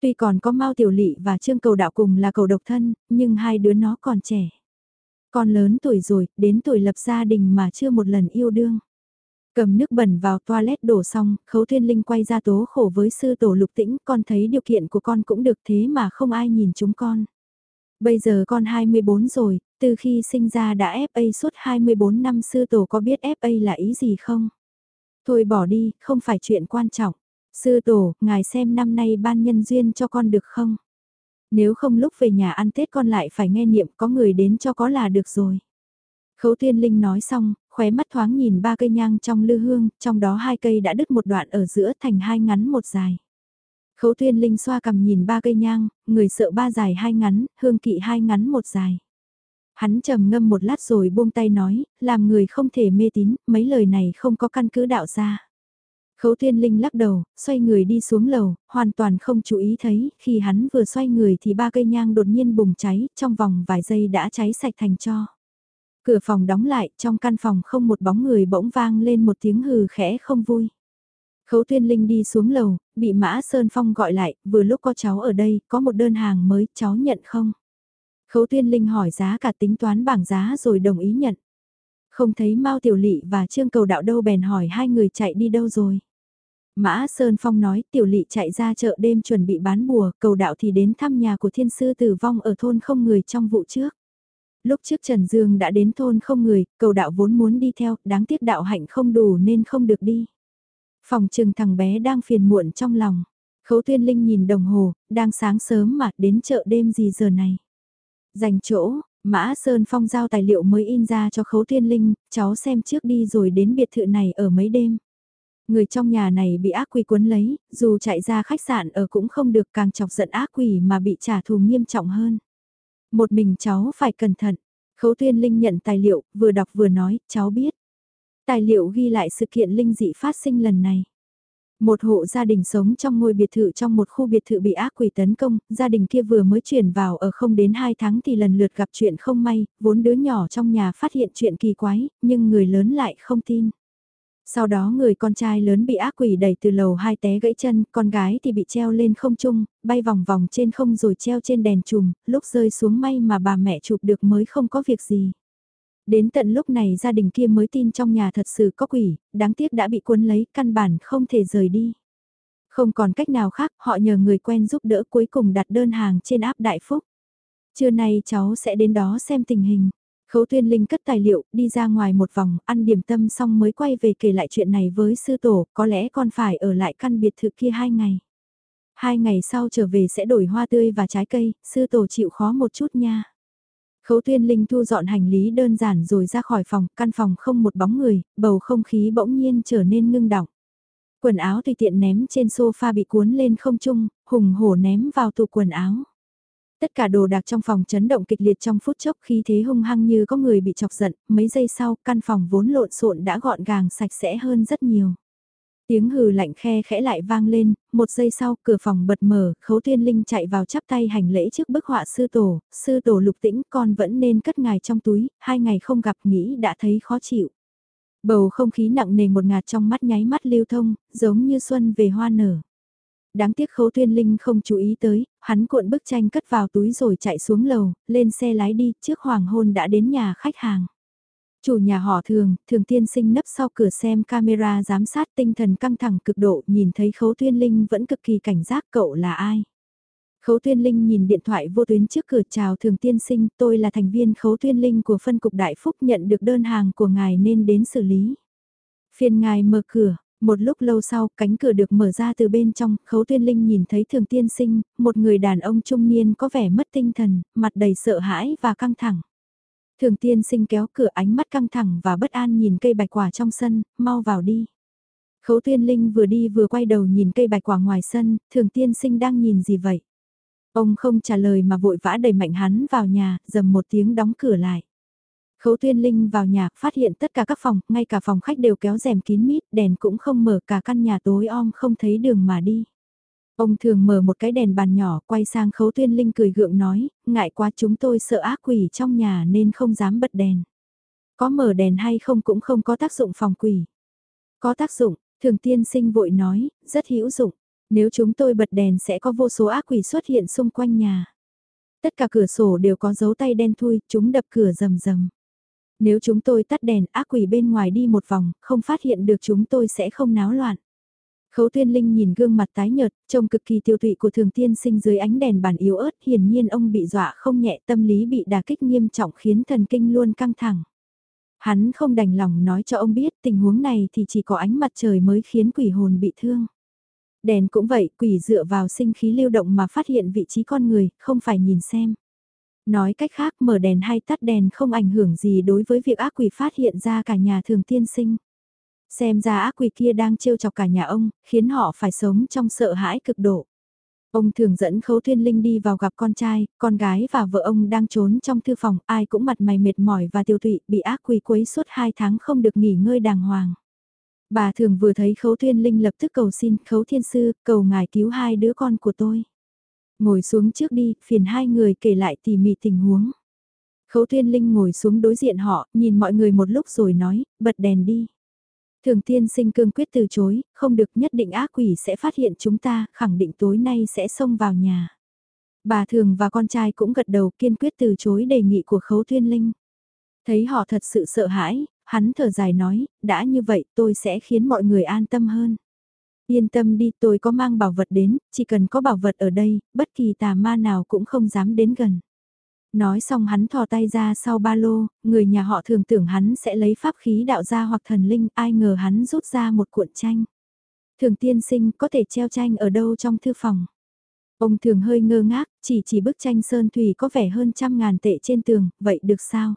Tuy còn có Mao Tiểu Lị và Trương Cầu Đạo cùng là cầu độc thân, nhưng hai đứa nó còn trẻ. Con lớn tuổi rồi, đến tuổi lập gia đình mà chưa một lần yêu đương. Cầm nước bẩn vào toilet đổ xong, khấu thiên linh quay ra tố khổ với sư tổ lục tĩnh, con thấy điều kiện của con cũng được thế mà không ai nhìn chúng con. Bây giờ con 24 rồi, từ khi sinh ra đã FA suốt 24 năm sư tổ có biết FA là ý gì không? Thôi bỏ đi, không phải chuyện quan trọng. Sư tổ, ngài xem năm nay ban nhân duyên cho con được không? Nếu không lúc về nhà ăn Tết con lại phải nghe niệm có người đến cho có là được rồi. Khấu Thiên Linh nói xong, khóe mắt thoáng nhìn ba cây nhang trong lư hương, trong đó hai cây đã đứt một đoạn ở giữa thành hai ngắn một dài. Khấu Thiên Linh xoa cầm nhìn ba cây nhang, người sợ ba dài hai ngắn, hương kỵ hai ngắn một dài. Hắn trầm ngâm một lát rồi buông tay nói, làm người không thể mê tín, mấy lời này không có căn cứ đạo ra. Khấu Thiên Linh lắc đầu, xoay người đi xuống lầu, hoàn toàn không chú ý thấy, khi hắn vừa xoay người thì ba cây nhang đột nhiên bùng cháy, trong vòng vài giây đã cháy sạch thành cho. Cửa phòng đóng lại, trong căn phòng không một bóng người bỗng vang lên một tiếng hừ khẽ không vui. Khấu Thiên Linh đi xuống lầu, bị Mã Sơn Phong gọi lại, vừa lúc có cháu ở đây, có một đơn hàng mới, cháu nhận không? Khấu Thiên Linh hỏi giá cả tính toán bảng giá rồi đồng ý nhận. Không thấy Mao Tiểu Lị và Trương Cầu Đạo đâu bèn hỏi hai người chạy đi đâu rồi. Mã Sơn Phong nói tiểu lị chạy ra chợ đêm chuẩn bị bán bùa, cầu đạo thì đến thăm nhà của thiên sư tử vong ở thôn không người trong vụ trước. Lúc trước Trần Dương đã đến thôn không người, cầu đạo vốn muốn đi theo, đáng tiếc đạo hạnh không đủ nên không được đi. Phòng trừng thằng bé đang phiền muộn trong lòng. Khấu Tuyên Linh nhìn đồng hồ, đang sáng sớm mà đến chợ đêm gì giờ này. Dành chỗ, Mã Sơn Phong giao tài liệu mới in ra cho Khấu Tuyên Linh, cháu xem trước đi rồi đến biệt thự này ở mấy đêm. Người trong nhà này bị ác quỷ cuốn lấy, dù chạy ra khách sạn ở cũng không được càng chọc giận ác quỷ mà bị trả thù nghiêm trọng hơn. Một mình cháu phải cẩn thận. Khấu Tuyên Linh nhận tài liệu, vừa đọc vừa nói, cháu biết. Tài liệu ghi lại sự kiện linh dị phát sinh lần này. Một hộ gia đình sống trong ngôi biệt thự trong một khu biệt thự bị ác quỷ tấn công, gia đình kia vừa mới chuyển vào ở không đến 2 tháng thì lần lượt gặp chuyện không may, vốn đứa nhỏ trong nhà phát hiện chuyện kỳ quái, nhưng người lớn lại không tin. Sau đó người con trai lớn bị ác quỷ đẩy từ lầu hai té gãy chân, con gái thì bị treo lên không trung, bay vòng vòng trên không rồi treo trên đèn chùm, lúc rơi xuống may mà bà mẹ chụp được mới không có việc gì. Đến tận lúc này gia đình kia mới tin trong nhà thật sự có quỷ, đáng tiếc đã bị cuốn lấy, căn bản không thể rời đi. Không còn cách nào khác, họ nhờ người quen giúp đỡ cuối cùng đặt đơn hàng trên áp Đại Phúc. Trưa nay cháu sẽ đến đó xem tình hình. Khấu Tuyên Linh cất tài liệu, đi ra ngoài một vòng, ăn điểm tâm xong mới quay về kể lại chuyện này với sư tổ, có lẽ con phải ở lại căn biệt thự kia hai ngày. Hai ngày sau trở về sẽ đổi hoa tươi và trái cây, sư tổ chịu khó một chút nha. Khấu Tuyên Linh thu dọn hành lý đơn giản rồi ra khỏi phòng, căn phòng không một bóng người, bầu không khí bỗng nhiên trở nên ngưng đọng. Quần áo tùy tiện ném trên sofa bị cuốn lên không trung, hùng hổ ném vào tủ quần áo. Tất cả đồ đạc trong phòng chấn động kịch liệt trong phút chốc khi thế hung hăng như có người bị chọc giận, mấy giây sau căn phòng vốn lộn xộn đã gọn gàng sạch sẽ hơn rất nhiều. Tiếng hừ lạnh khe khẽ lại vang lên, một giây sau cửa phòng bật mở, khấu tiên linh chạy vào chắp tay hành lễ trước bức họa sư tổ, sư tổ lục tĩnh con vẫn nên cất ngài trong túi, hai ngày không gặp nghĩ đã thấy khó chịu. Bầu không khí nặng nề một ngạt trong mắt nháy mắt lưu thông, giống như xuân về hoa nở. Đáng tiếc khấu tuyên linh không chú ý tới, hắn cuộn bức tranh cất vào túi rồi chạy xuống lầu, lên xe lái đi, trước hoàng hôn đã đến nhà khách hàng. Chủ nhà họ thường, thường tiên sinh nấp sau cửa xem camera giám sát tinh thần căng thẳng cực độ, nhìn thấy khấu tuyên linh vẫn cực kỳ cảnh giác cậu là ai. Khấu tuyên linh nhìn điện thoại vô tuyến trước cửa chào thường tiên sinh, tôi là thành viên khấu tuyên linh của phân cục Đại Phúc nhận được đơn hàng của ngài nên đến xử lý. Phiền ngài mở cửa, một lúc lâu sau, cánh cửa được mở ra từ bên trong, khấu tuyên linh nhìn thấy thường tiên sinh, một người đàn ông trung niên có vẻ mất tinh thần, mặt đầy sợ hãi và căng thẳng. Thường tiên sinh kéo cửa ánh mắt căng thẳng và bất an nhìn cây bạch quả trong sân, mau vào đi. Khấu tuyên linh vừa đi vừa quay đầu nhìn cây bạch quả ngoài sân, thường tiên sinh đang nhìn gì vậy? Ông không trả lời mà vội vã đẩy mạnh hắn vào nhà, dầm một tiếng đóng cửa lại. Khấu tuyên linh vào nhà, phát hiện tất cả các phòng, ngay cả phòng khách đều kéo rèm kín mít, đèn cũng không mở cả căn nhà tối om không thấy đường mà đi. Ông thường mở một cái đèn bàn nhỏ, quay sang khấu tuyên linh cười gượng nói, ngại quá chúng tôi sợ ác quỷ trong nhà nên không dám bật đèn. Có mở đèn hay không cũng không có tác dụng phòng quỷ. Có tác dụng, thường tiên sinh vội nói, rất hữu dụng. Nếu chúng tôi bật đèn sẽ có vô số ác quỷ xuất hiện xung quanh nhà. Tất cả cửa sổ đều có dấu tay đen thui, chúng đập cửa rầm rầm. Nếu chúng tôi tắt đèn ác quỷ bên ngoài đi một vòng, không phát hiện được chúng tôi sẽ không náo loạn. Khấu tuyên linh nhìn gương mặt tái nhợt, trông cực kỳ tiêu tụy của thường tiên sinh dưới ánh đèn bàn yếu ớt, hiển nhiên ông bị dọa không nhẹ tâm lý bị đả kích nghiêm trọng khiến thần kinh luôn căng thẳng. Hắn không đành lòng nói cho ông biết tình huống này thì chỉ có ánh mặt trời mới khiến quỷ hồn bị thương. Đèn cũng vậy, quỷ dựa vào sinh khí lưu động mà phát hiện vị trí con người, không phải nhìn xem. Nói cách khác mở đèn hay tắt đèn không ảnh hưởng gì đối với việc ác quỷ phát hiện ra cả nhà thường tiên sinh. Xem ra ác quỷ kia đang trêu chọc cả nhà ông, khiến họ phải sống trong sợ hãi cực độ. Ông thường dẫn Khấu Thiên Linh đi vào gặp con trai, con gái và vợ ông đang trốn trong thư phòng, ai cũng mặt mày mệt mỏi và tiêu tụy, bị ác quỷ quấy suốt hai tháng không được nghỉ ngơi đàng hoàng. Bà thường vừa thấy Khấu Thiên Linh lập tức cầu xin, Khấu Thiên Sư, cầu ngài cứu hai đứa con của tôi. Ngồi xuống trước đi, phiền hai người kể lại tỉ mỉ tình huống. Khấu Thiên Linh ngồi xuống đối diện họ, nhìn mọi người một lúc rồi nói, bật đèn đi. Thường tiên sinh cương quyết từ chối, không được nhất định ác quỷ sẽ phát hiện chúng ta, khẳng định tối nay sẽ xông vào nhà. Bà thường và con trai cũng gật đầu kiên quyết từ chối đề nghị của khấu Thiên linh. Thấy họ thật sự sợ hãi, hắn thở dài nói, đã như vậy tôi sẽ khiến mọi người an tâm hơn. Yên tâm đi tôi có mang bảo vật đến, chỉ cần có bảo vật ở đây, bất kỳ tà ma nào cũng không dám đến gần. Nói xong hắn thò tay ra sau ba lô, người nhà họ thường tưởng hắn sẽ lấy pháp khí đạo ra hoặc thần linh, ai ngờ hắn rút ra một cuộn tranh. Thường tiên sinh có thể treo tranh ở đâu trong thư phòng. Ông thường hơi ngơ ngác, chỉ chỉ bức tranh sơn thủy có vẻ hơn trăm ngàn tệ trên tường, vậy được sao?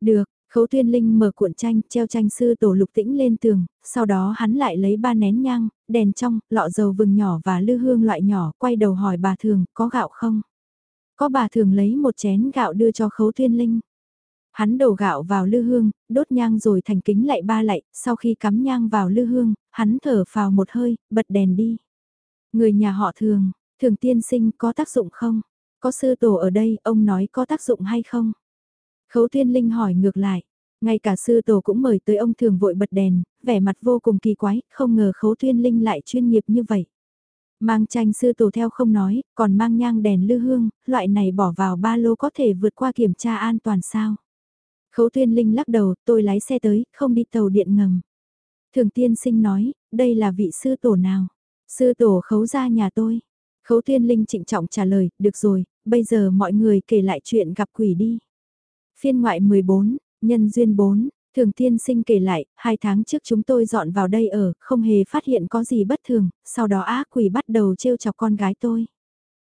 Được, Khấu Tuyên Linh mở cuộn tranh, treo tranh sư tổ lục tĩnh lên tường, sau đó hắn lại lấy ba nén nhang, đèn trong, lọ dầu vừng nhỏ và lư hương loại nhỏ, quay đầu hỏi bà thường, có gạo không? Có bà thường lấy một chén gạo đưa cho khấu tuyên linh. Hắn đổ gạo vào lư hương, đốt nhang rồi thành kính lại ba lạy, sau khi cắm nhang vào lư hương, hắn thở vào một hơi, bật đèn đi. Người nhà họ thường, thường tiên sinh có tác dụng không? Có sư tổ ở đây, ông nói có tác dụng hay không? Khấu Thiên linh hỏi ngược lại. Ngay cả sư tổ cũng mời tới ông thường vội bật đèn, vẻ mặt vô cùng kỳ quái, không ngờ khấu Thiên linh lại chuyên nghiệp như vậy. Mang tranh sư tổ theo không nói, còn mang nhang đèn lư hương, loại này bỏ vào ba lô có thể vượt qua kiểm tra an toàn sao? Khấu Thiên linh lắc đầu, tôi lái xe tới, không đi tàu điện ngầm. Thường tiên sinh nói, đây là vị sư tổ nào? Sư tổ khấu ra nhà tôi. Khấu Thiên linh trịnh trọng trả lời, được rồi, bây giờ mọi người kể lại chuyện gặp quỷ đi. Phiên ngoại 14, nhân duyên 4, Thường tiên sinh kể lại, hai tháng trước chúng tôi dọn vào đây ở, không hề phát hiện có gì bất thường, sau đó ác quỷ bắt đầu trêu chọc con gái tôi.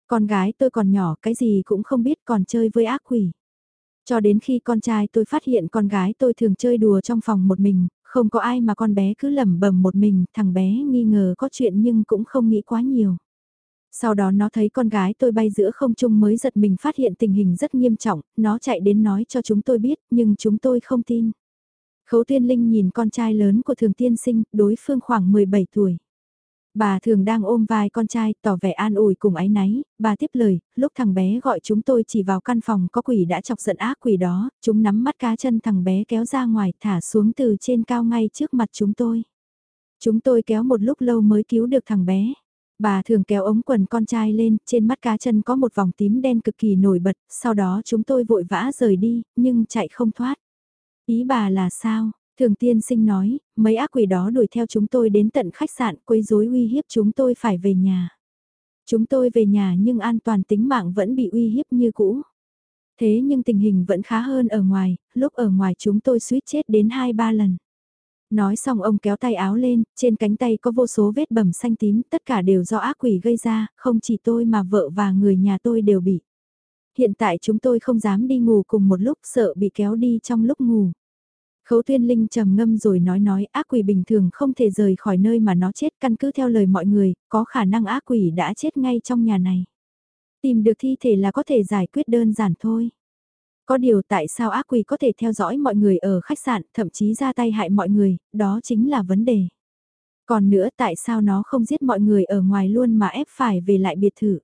Con gái tôi còn nhỏ, cái gì cũng không biết còn chơi với ác quỷ. Cho đến khi con trai tôi phát hiện con gái tôi thường chơi đùa trong phòng một mình, không có ai mà con bé cứ lẩm bẩm một mình, thằng bé nghi ngờ có chuyện nhưng cũng không nghĩ quá nhiều. Sau đó nó thấy con gái tôi bay giữa không trung mới giật mình phát hiện tình hình rất nghiêm trọng, nó chạy đến nói cho chúng tôi biết, nhưng chúng tôi không tin. Khấu tiên Linh nhìn con trai lớn của Thường Tiên Sinh, đối phương khoảng 17 tuổi. Bà thường đang ôm vai con trai, tỏ vẻ an ủi cùng ái náy, bà tiếp lời, lúc thằng bé gọi chúng tôi chỉ vào căn phòng có quỷ đã chọc giận ác quỷ đó, chúng nắm mắt cá chân thằng bé kéo ra ngoài thả xuống từ trên cao ngay trước mặt chúng tôi. Chúng tôi kéo một lúc lâu mới cứu được thằng bé. Bà thường kéo ống quần con trai lên, trên mắt cá chân có một vòng tím đen cực kỳ nổi bật, sau đó chúng tôi vội vã rời đi, nhưng chạy không thoát. Ý bà là sao? Thường tiên sinh nói, mấy ác quỷ đó đuổi theo chúng tôi đến tận khách sạn quấy rối uy hiếp chúng tôi phải về nhà. Chúng tôi về nhà nhưng an toàn tính mạng vẫn bị uy hiếp như cũ. Thế nhưng tình hình vẫn khá hơn ở ngoài, lúc ở ngoài chúng tôi suýt chết đến 2-3 lần. Nói xong ông kéo tay áo lên, trên cánh tay có vô số vết bầm xanh tím, tất cả đều do ác quỷ gây ra, không chỉ tôi mà vợ và người nhà tôi đều bị. Hiện tại chúng tôi không dám đi ngủ cùng một lúc sợ bị kéo đi trong lúc ngủ. Khấu tuyên linh trầm ngâm rồi nói nói ác quỷ bình thường không thể rời khỏi nơi mà nó chết căn cứ theo lời mọi người, có khả năng ác quỷ đã chết ngay trong nhà này. Tìm được thi thể là có thể giải quyết đơn giản thôi. Có điều tại sao ác quỷ có thể theo dõi mọi người ở khách sạn, thậm chí ra tay hại mọi người, đó chính là vấn đề. Còn nữa tại sao nó không giết mọi người ở ngoài luôn mà ép phải về lại biệt thự?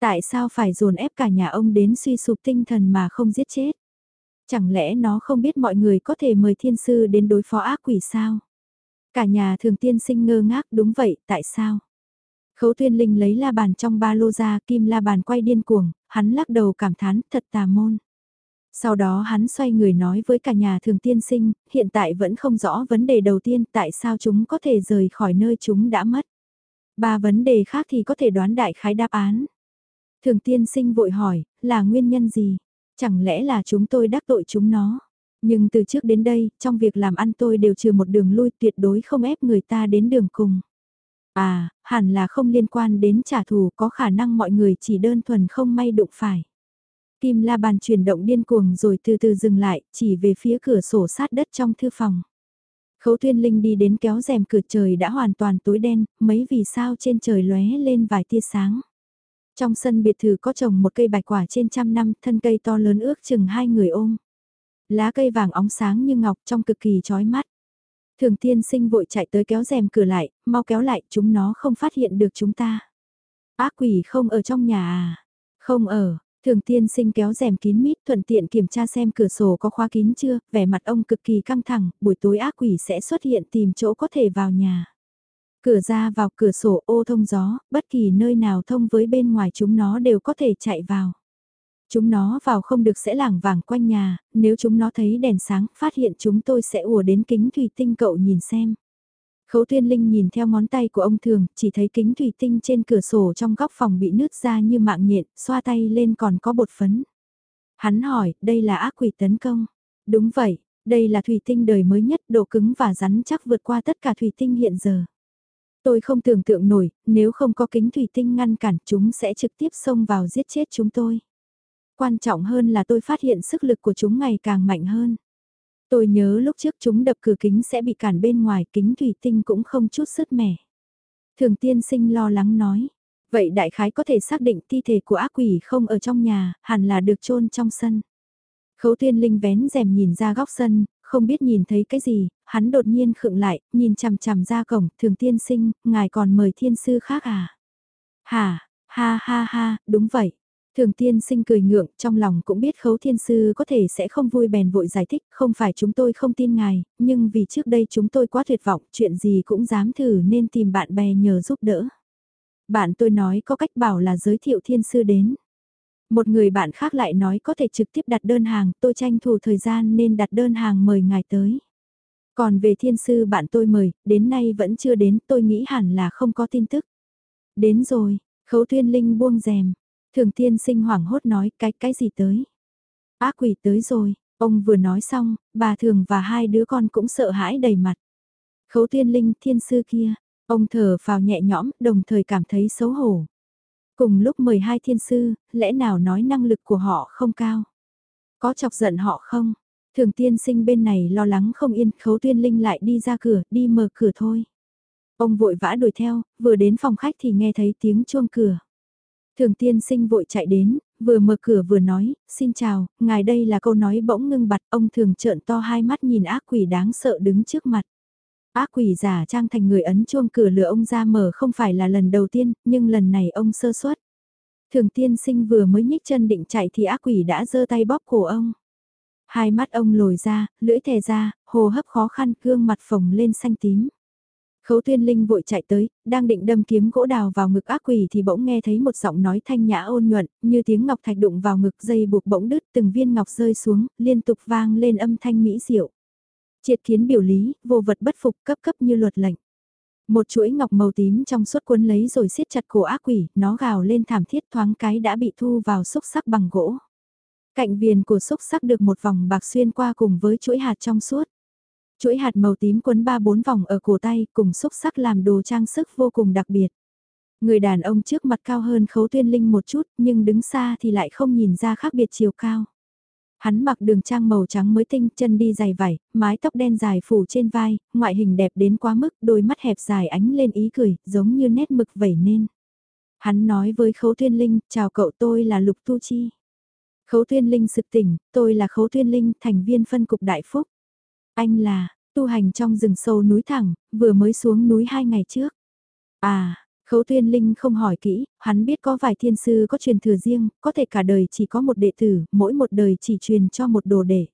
Tại sao phải dồn ép cả nhà ông đến suy sụp tinh thần mà không giết chết? Chẳng lẽ nó không biết mọi người có thể mời thiên sư đến đối phó ác quỷ sao? Cả nhà thường tiên sinh ngơ ngác đúng vậy, tại sao? Khấu tuyên linh lấy la bàn trong ba lô ra, kim la bàn quay điên cuồng, hắn lắc đầu cảm thán, thật tà môn. Sau đó hắn xoay người nói với cả nhà thường tiên sinh, hiện tại vẫn không rõ vấn đề đầu tiên tại sao chúng có thể rời khỏi nơi chúng đã mất. Ba vấn đề khác thì có thể đoán đại khái đáp án. Thường tiên sinh vội hỏi, là nguyên nhân gì? Chẳng lẽ là chúng tôi đắc tội chúng nó? Nhưng từ trước đến đây, trong việc làm ăn tôi đều trừ một đường lui tuyệt đối không ép người ta đến đường cùng. À, hẳn là không liên quan đến trả thù có khả năng mọi người chỉ đơn thuần không may đụng phải. Kim la bàn chuyển động điên cuồng rồi từ từ dừng lại, chỉ về phía cửa sổ sát đất trong thư phòng. Khấu Thuyên linh đi đến kéo rèm cửa trời đã hoàn toàn tối đen, mấy vì sao trên trời lóe lên vài tia sáng. Trong sân biệt thự có trồng một cây bạch quả trên trăm năm, thân cây to lớn ước chừng hai người ôm. Lá cây vàng óng sáng như ngọc trong cực kỳ chói mắt. Thường tiên sinh vội chạy tới kéo rèm cửa lại, mau kéo lại, chúng nó không phát hiện được chúng ta. Ác quỷ không ở trong nhà à? Không ở, Thường tiên sinh kéo rèm kín mít thuận tiện kiểm tra xem cửa sổ có khóa kín chưa, vẻ mặt ông cực kỳ căng thẳng, buổi tối ác quỷ sẽ xuất hiện tìm chỗ có thể vào nhà. Cửa ra vào cửa sổ ô thông gió, bất kỳ nơi nào thông với bên ngoài chúng nó đều có thể chạy vào. Chúng nó vào không được sẽ lảng vảng quanh nhà, nếu chúng nó thấy đèn sáng, phát hiện chúng tôi sẽ ùa đến kính thủy tinh cậu nhìn xem. Khấu Thiên Linh nhìn theo ngón tay của ông thường, chỉ thấy kính thủy tinh trên cửa sổ trong góc phòng bị nứt ra như mạng nhện, xoa tay lên còn có bột phấn. Hắn hỏi, đây là ác quỷ tấn công. Đúng vậy, đây là thủy tinh đời mới nhất, độ cứng và rắn chắc vượt qua tất cả thủy tinh hiện giờ. Tôi không tưởng tượng nổi, nếu không có kính thủy tinh ngăn cản chúng sẽ trực tiếp xông vào giết chết chúng tôi. Quan trọng hơn là tôi phát hiện sức lực của chúng ngày càng mạnh hơn. Tôi nhớ lúc trước chúng đập cửa kính sẽ bị cản bên ngoài kính thủy tinh cũng không chút sứt mẻ. Thường tiên sinh lo lắng nói. Vậy đại khái có thể xác định thi thể của ác quỷ không ở trong nhà, hẳn là được chôn trong sân. Khấu tiên linh vén rèm nhìn ra góc sân, không biết nhìn thấy cái gì, hắn đột nhiên khựng lại, nhìn chằm chằm ra cổng, thường tiên sinh, ngài còn mời thiên sư khác à? hà ha ha ha, đúng vậy. Thường tiên sinh cười ngượng, trong lòng cũng biết khấu thiên sư có thể sẽ không vui bèn vội giải thích, không phải chúng tôi không tin ngài, nhưng vì trước đây chúng tôi quá tuyệt vọng, chuyện gì cũng dám thử nên tìm bạn bè nhờ giúp đỡ. Bạn tôi nói có cách bảo là giới thiệu thiên sư đến. Một người bạn khác lại nói có thể trực tiếp đặt đơn hàng, tôi tranh thủ thời gian nên đặt đơn hàng mời ngài tới. Còn về thiên sư bạn tôi mời, đến nay vẫn chưa đến, tôi nghĩ hẳn là không có tin tức. Đến rồi, khấu tuyên linh buông rèm, thường tiên sinh hoảng hốt nói cái cái gì tới. Ác quỷ tới rồi, ông vừa nói xong, bà thường và hai đứa con cũng sợ hãi đầy mặt. Khấu tiên linh thiên sư kia, ông thở vào nhẹ nhõm, đồng thời cảm thấy xấu hổ. Cùng lúc mời hai thiên sư, lẽ nào nói năng lực của họ không cao? Có chọc giận họ không? Thường tiên sinh bên này lo lắng không yên, khấu tuyên linh lại đi ra cửa, đi mở cửa thôi. Ông vội vã đuổi theo, vừa đến phòng khách thì nghe thấy tiếng chuông cửa. Thường tiên sinh vội chạy đến, vừa mở cửa vừa nói, xin chào, ngài đây là câu nói bỗng ngưng bặt, ông thường trợn to hai mắt nhìn ác quỷ đáng sợ đứng trước mặt. Ác quỷ giả trang thành người ấn chuông cửa lửa ông ra mở không phải là lần đầu tiên, nhưng lần này ông sơ suất. Thường tiên sinh vừa mới nhích chân định chạy thì ác quỷ đã giơ tay bóp cổ ông. Hai mắt ông lồi ra, lưỡi thè ra, hồ hấp khó khăn, gương mặt phồng lên xanh tím. Khấu tuyên linh vội chạy tới, đang định đâm kiếm gỗ đào vào ngực ác quỷ thì bỗng nghe thấy một giọng nói thanh nhã ôn nhuận, như tiếng ngọc thạch đụng vào ngực dây buộc bỗng đứt từng viên ngọc rơi xuống, liên tục vang lên âm thanh mỹ diệu. Triệt kiến biểu lý, vô vật bất phục cấp cấp như luật lệnh. Một chuỗi ngọc màu tím trong suốt cuốn lấy rồi siết chặt cổ ác quỷ, nó gào lên thảm thiết thoáng cái đã bị thu vào xúc sắc bằng gỗ. Cạnh viền của xúc sắc được một vòng bạc xuyên qua cùng với chuỗi hạt trong suốt. Chuỗi hạt màu tím quấn ba bốn vòng ở cổ tay cùng xúc sắc làm đồ trang sức vô cùng đặc biệt. Người đàn ông trước mặt cao hơn khấu tuyên linh một chút nhưng đứng xa thì lại không nhìn ra khác biệt chiều cao. Hắn mặc đường trang màu trắng mới tinh, chân đi giày vải, mái tóc đen dài phủ trên vai, ngoại hình đẹp đến quá mức, đôi mắt hẹp dài ánh lên ý cười, giống như nét mực vẩy nên. Hắn nói với Khấu Tuyên Linh, chào cậu tôi là Lục Tu Chi. Khấu Tuyên Linh sực tỉnh, tôi là Khấu Tuyên Linh, thành viên phân cục Đại Phúc. Anh là, tu hành trong rừng sâu núi thẳng, vừa mới xuống núi hai ngày trước. À, Khấu Tuyên Linh không hỏi kỹ, hắn biết có vài thiên sư có truyền thừa riêng, có thể cả đời chỉ có một đệ tử, mỗi một đời chỉ truyền cho một đồ đệ.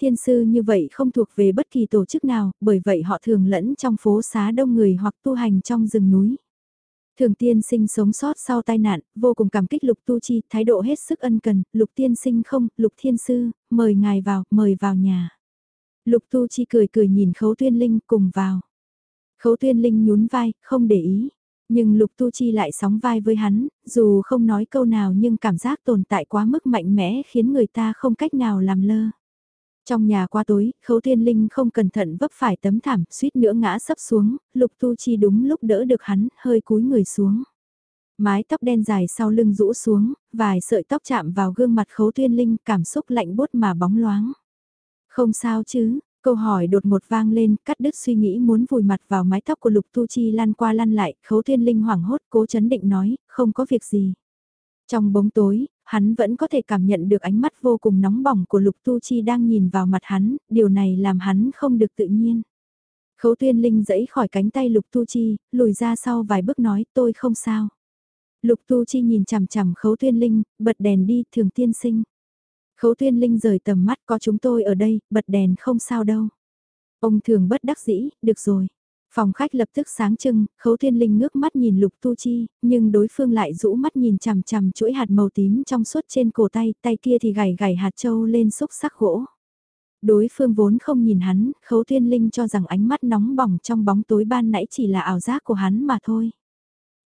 Thiên sư như vậy không thuộc về bất kỳ tổ chức nào, bởi vậy họ thường lẫn trong phố xá đông người hoặc tu hành trong rừng núi. Thường tiên sinh sống sót sau tai nạn, vô cùng cảm kích lục tu chi, thái độ hết sức ân cần, lục tiên sinh không, lục thiên sư, mời ngài vào, mời vào nhà. Lục tu chi cười cười nhìn khấu tuyên linh cùng vào. Khấu tuyên linh nhún vai, không để ý. Nhưng Lục Tu Chi lại sóng vai với hắn, dù không nói câu nào nhưng cảm giác tồn tại quá mức mạnh mẽ khiến người ta không cách nào làm lơ. Trong nhà qua tối, Khấu Thiên Linh không cẩn thận vấp phải tấm thảm, suýt nữa ngã sấp xuống, Lục Tu Chi đúng lúc đỡ được hắn, hơi cúi người xuống. Mái tóc đen dài sau lưng rũ xuống, vài sợi tóc chạm vào gương mặt Khấu Thiên Linh, cảm xúc lạnh bốt mà bóng loáng. Không sao chứ, Câu hỏi đột một vang lên, cắt đứt suy nghĩ muốn vùi mặt vào mái tóc của Lục Tu Chi lăn qua lăn lại, khấu thiên linh hoảng hốt cố chấn định nói, không có việc gì. Trong bóng tối, hắn vẫn có thể cảm nhận được ánh mắt vô cùng nóng bỏng của Lục Tu Chi đang nhìn vào mặt hắn, điều này làm hắn không được tự nhiên. Khấu tuyên linh dẫy khỏi cánh tay Lục Tu Chi, lùi ra sau vài bước nói tôi không sao. Lục Tu Chi nhìn chằm chằm khấu tuyên linh, bật đèn đi thường tiên sinh. Khấu Tuyên Linh rời tầm mắt có chúng tôi ở đây, bật đèn không sao đâu. Ông thường bất đắc dĩ, được rồi. Phòng khách lập tức sáng trưng, Khấu Thiên Linh ngước mắt nhìn Lục Tu Chi, nhưng đối phương lại rũ mắt nhìn chằm chằm chuỗi hạt màu tím trong suốt trên cổ tay, tay kia thì gảy gảy hạt châu lên xúc sắc gỗ. Đối phương vốn không nhìn hắn, Khấu Thiên Linh cho rằng ánh mắt nóng bỏng trong bóng tối ban nãy chỉ là ảo giác của hắn mà thôi.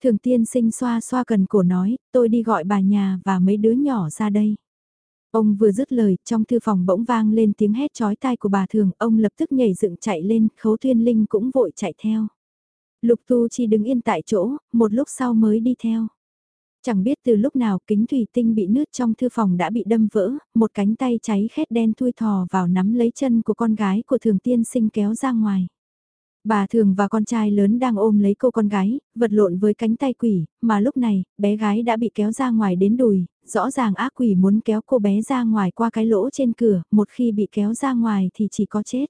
Thường tiên sinh xoa xoa cần cổ nói, tôi đi gọi bà nhà và mấy đứa nhỏ ra đây. Ông vừa dứt lời, trong thư phòng bỗng vang lên tiếng hét chói tai của bà thường, ông lập tức nhảy dựng chạy lên, khấu thiên linh cũng vội chạy theo. Lục tu chi đứng yên tại chỗ, một lúc sau mới đi theo. Chẳng biết từ lúc nào kính thủy tinh bị nứt trong thư phòng đã bị đâm vỡ, một cánh tay cháy khét đen thui thò vào nắm lấy chân của con gái của thường tiên sinh kéo ra ngoài. Bà thường và con trai lớn đang ôm lấy cô con gái, vật lộn với cánh tay quỷ, mà lúc này, bé gái đã bị kéo ra ngoài đến đùi, rõ ràng ác quỷ muốn kéo cô bé ra ngoài qua cái lỗ trên cửa, một khi bị kéo ra ngoài thì chỉ có chết.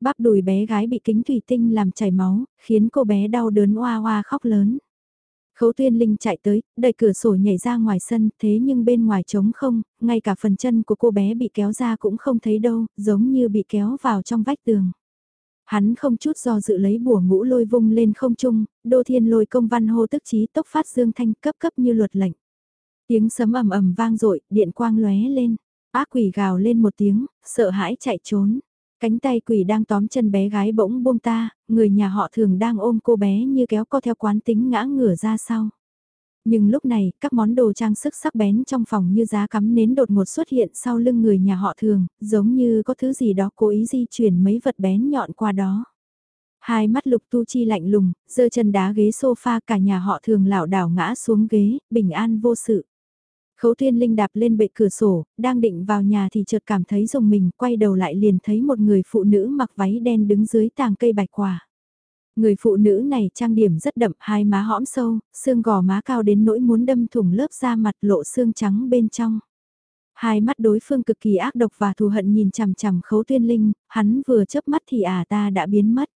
Bắp đùi bé gái bị kính thủy tinh làm chảy máu, khiến cô bé đau đớn oa oa khóc lớn. Khấu tuyên linh chạy tới, đẩy cửa sổ nhảy ra ngoài sân, thế nhưng bên ngoài trống không, ngay cả phần chân của cô bé bị kéo ra cũng không thấy đâu, giống như bị kéo vào trong vách tường. Hắn không chút do dự lấy bùa ngũ lôi vung lên không trung, đô thiên lôi công văn hô tức chí tốc phát dương thanh cấp cấp như luật lệnh. Tiếng sấm ầm ầm vang dội điện quang lóe lên, ác quỷ gào lên một tiếng, sợ hãi chạy trốn. Cánh tay quỷ đang tóm chân bé gái bỗng buông ta, người nhà họ thường đang ôm cô bé như kéo co theo quán tính ngã ngửa ra sau. Nhưng lúc này, các món đồ trang sức sắc bén trong phòng như giá cắm nến đột ngột xuất hiện sau lưng người nhà họ thường, giống như có thứ gì đó cố ý di chuyển mấy vật bén nhọn qua đó. Hai mắt lục tu chi lạnh lùng, giơ chân đá ghế sofa cả nhà họ thường lảo đảo ngã xuống ghế, bình an vô sự. Khấu Thiên Linh đạp lên bệ cửa sổ, đang định vào nhà thì chợt cảm thấy rồng mình, quay đầu lại liền thấy một người phụ nữ mặc váy đen đứng dưới tàng cây bạch quả. Người phụ nữ này trang điểm rất đậm, hai má hõm sâu, xương gò má cao đến nỗi muốn đâm thủng lớp da mặt lộ xương trắng bên trong. Hai mắt đối phương cực kỳ ác độc và thù hận nhìn chằm chằm khấu tuyên linh, hắn vừa chớp mắt thì à ta đã biến mất.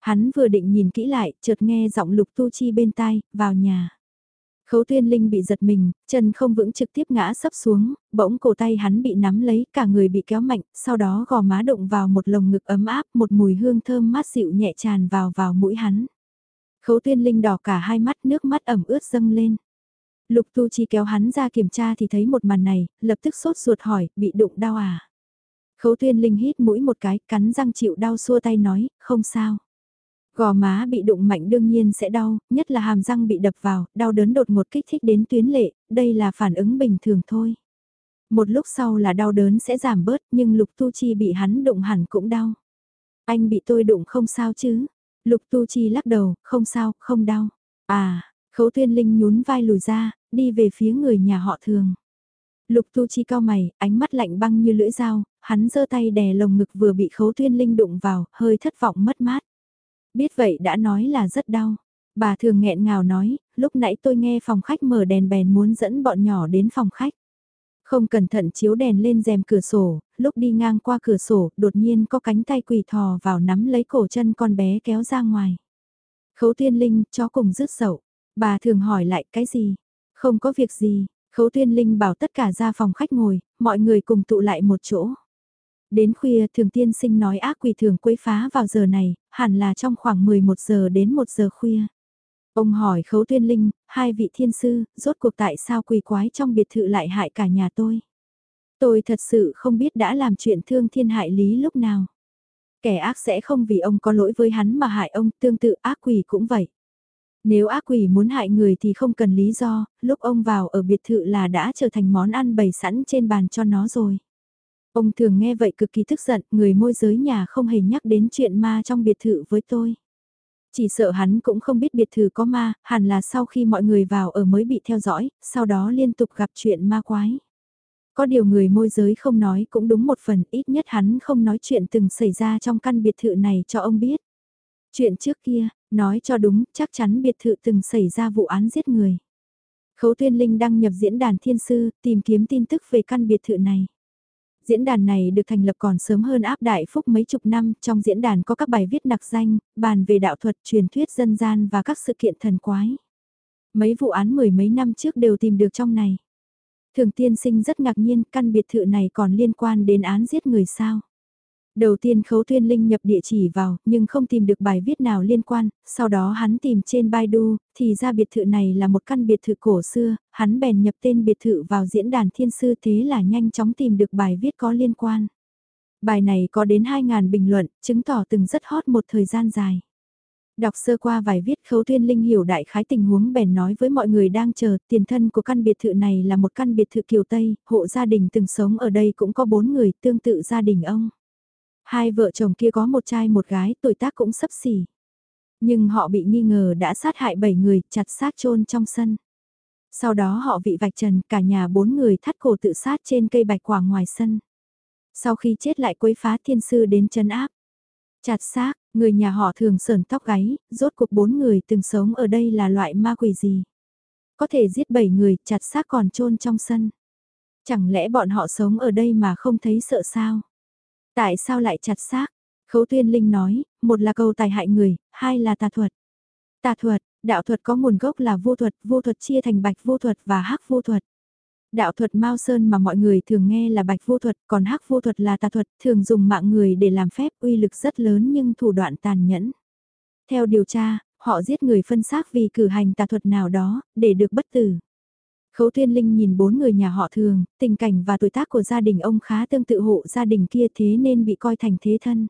Hắn vừa định nhìn kỹ lại, chợt nghe giọng lục tu chi bên tai, vào nhà. Khấu tuyên linh bị giật mình, chân không vững trực tiếp ngã sấp xuống, bỗng cổ tay hắn bị nắm lấy, cả người bị kéo mạnh, sau đó gò má động vào một lồng ngực ấm áp, một mùi hương thơm mát dịu nhẹ tràn vào vào mũi hắn. Khấu tuyên linh đỏ cả hai mắt, nước mắt ẩm ướt dâng lên. Lục tu chi kéo hắn ra kiểm tra thì thấy một màn này, lập tức sốt ruột hỏi, bị đụng đau à? Khấu tuyên linh hít mũi một cái, cắn răng chịu đau xua tay nói, không sao. Gò má bị đụng mạnh đương nhiên sẽ đau, nhất là hàm răng bị đập vào, đau đớn đột ngột kích thích đến tuyến lệ, đây là phản ứng bình thường thôi. Một lúc sau là đau đớn sẽ giảm bớt nhưng Lục Tu Chi bị hắn đụng hẳn cũng đau. Anh bị tôi đụng không sao chứ? Lục Tu Chi lắc đầu, không sao, không đau. À, khấu tuyên linh nhún vai lùi ra, đi về phía người nhà họ thường. Lục Tu Chi cao mày, ánh mắt lạnh băng như lưỡi dao, hắn giơ tay đè lồng ngực vừa bị khấu tuyên linh đụng vào, hơi thất vọng mất mát. Biết vậy đã nói là rất đau. Bà thường nghẹn ngào nói, lúc nãy tôi nghe phòng khách mở đèn bèn muốn dẫn bọn nhỏ đến phòng khách. Không cẩn thận chiếu đèn lên rèm cửa sổ, lúc đi ngang qua cửa sổ, đột nhiên có cánh tay quỳ thò vào nắm lấy cổ chân con bé kéo ra ngoài. Khấu tiên linh, chó cùng rứt sậu. Bà thường hỏi lại cái gì? Không có việc gì. Khấu tiên linh bảo tất cả ra phòng khách ngồi, mọi người cùng tụ lại một chỗ. Đến khuya thường tiên sinh nói ác quỷ thường quấy phá vào giờ này, hẳn là trong khoảng 11 giờ đến 1 giờ khuya. Ông hỏi khấu tuyên linh, hai vị thiên sư, rốt cuộc tại sao quỷ quái trong biệt thự lại hại cả nhà tôi. Tôi thật sự không biết đã làm chuyện thương thiên hại lý lúc nào. Kẻ ác sẽ không vì ông có lỗi với hắn mà hại ông, tương tự ác quỷ cũng vậy. Nếu ác quỷ muốn hại người thì không cần lý do, lúc ông vào ở biệt thự là đã trở thành món ăn bày sẵn trên bàn cho nó rồi. Ông thường nghe vậy cực kỳ tức giận, người môi giới nhà không hề nhắc đến chuyện ma trong biệt thự với tôi. Chỉ sợ hắn cũng không biết biệt thự có ma, hẳn là sau khi mọi người vào ở mới bị theo dõi, sau đó liên tục gặp chuyện ma quái. Có điều người môi giới không nói cũng đúng một phần, ít nhất hắn không nói chuyện từng xảy ra trong căn biệt thự này cho ông biết. Chuyện trước kia, nói cho đúng, chắc chắn biệt thự từng xảy ra vụ án giết người. Khấu Tuyên Linh đăng nhập diễn đàn thiên sư, tìm kiếm tin tức về căn biệt thự này. Diễn đàn này được thành lập còn sớm hơn áp đại phúc mấy chục năm, trong diễn đàn có các bài viết đặc danh, bàn về đạo thuật, truyền thuyết dân gian và các sự kiện thần quái. Mấy vụ án mười mấy năm trước đều tìm được trong này. Thường tiên sinh rất ngạc nhiên căn biệt thự này còn liên quan đến án giết người sao. Đầu tiên Khấu Tuyên Linh nhập địa chỉ vào, nhưng không tìm được bài viết nào liên quan, sau đó hắn tìm trên Baidu, thì ra biệt thự này là một căn biệt thự cổ xưa, hắn bèn nhập tên biệt thự vào diễn đàn thiên sư thế là nhanh chóng tìm được bài viết có liên quan. Bài này có đến 2.000 bình luận, chứng tỏ từng rất hot một thời gian dài. Đọc sơ qua vài viết khấu tuyên linh hiểu đại khái tình huống bèn nói với mọi người đang chờ, tiền thân của căn biệt thự này là một căn biệt thự kiều Tây, hộ gia đình từng sống ở đây cũng có bốn người tương tự gia đình ông. Hai vợ chồng kia có một trai một gái, tuổi tác cũng sấp xỉ. Nhưng họ bị nghi ngờ đã sát hại 7 người, chặt xác chôn trong sân. Sau đó họ vị vạch trần cả nhà bốn người thắt cổ tự sát trên cây bạch quả ngoài sân. Sau khi chết lại quấy phá thiên sư đến chân áp. Chặt xác, người nhà họ thường sờn tóc gáy, rốt cuộc bốn người từng sống ở đây là loại ma quỷ gì. Có thể giết bảy người, chặt xác còn chôn trong sân. Chẳng lẽ bọn họ sống ở đây mà không thấy sợ sao? Tại sao lại chặt xác? Khấu tuyên linh nói, một là cầu tài hại người, hai là tà thuật. Tà thuật, đạo thuật có nguồn gốc là vô thuật, vô thuật chia thành bạch vô thuật và hắc vô thuật. Đạo thuật Mao Sơn mà mọi người thường nghe là bạch vô thuật, còn hắc vô thuật là tà thuật, thường dùng mạng người để làm phép uy lực rất lớn nhưng thủ đoạn tàn nhẫn. Theo điều tra, họ giết người phân xác vì cử hành tà thuật nào đó, để được bất tử. Khấu Thiên Linh nhìn bốn người nhà họ thường, tình cảnh và tuổi tác của gia đình ông khá tương tự hộ gia đình kia thế nên bị coi thành thế thân.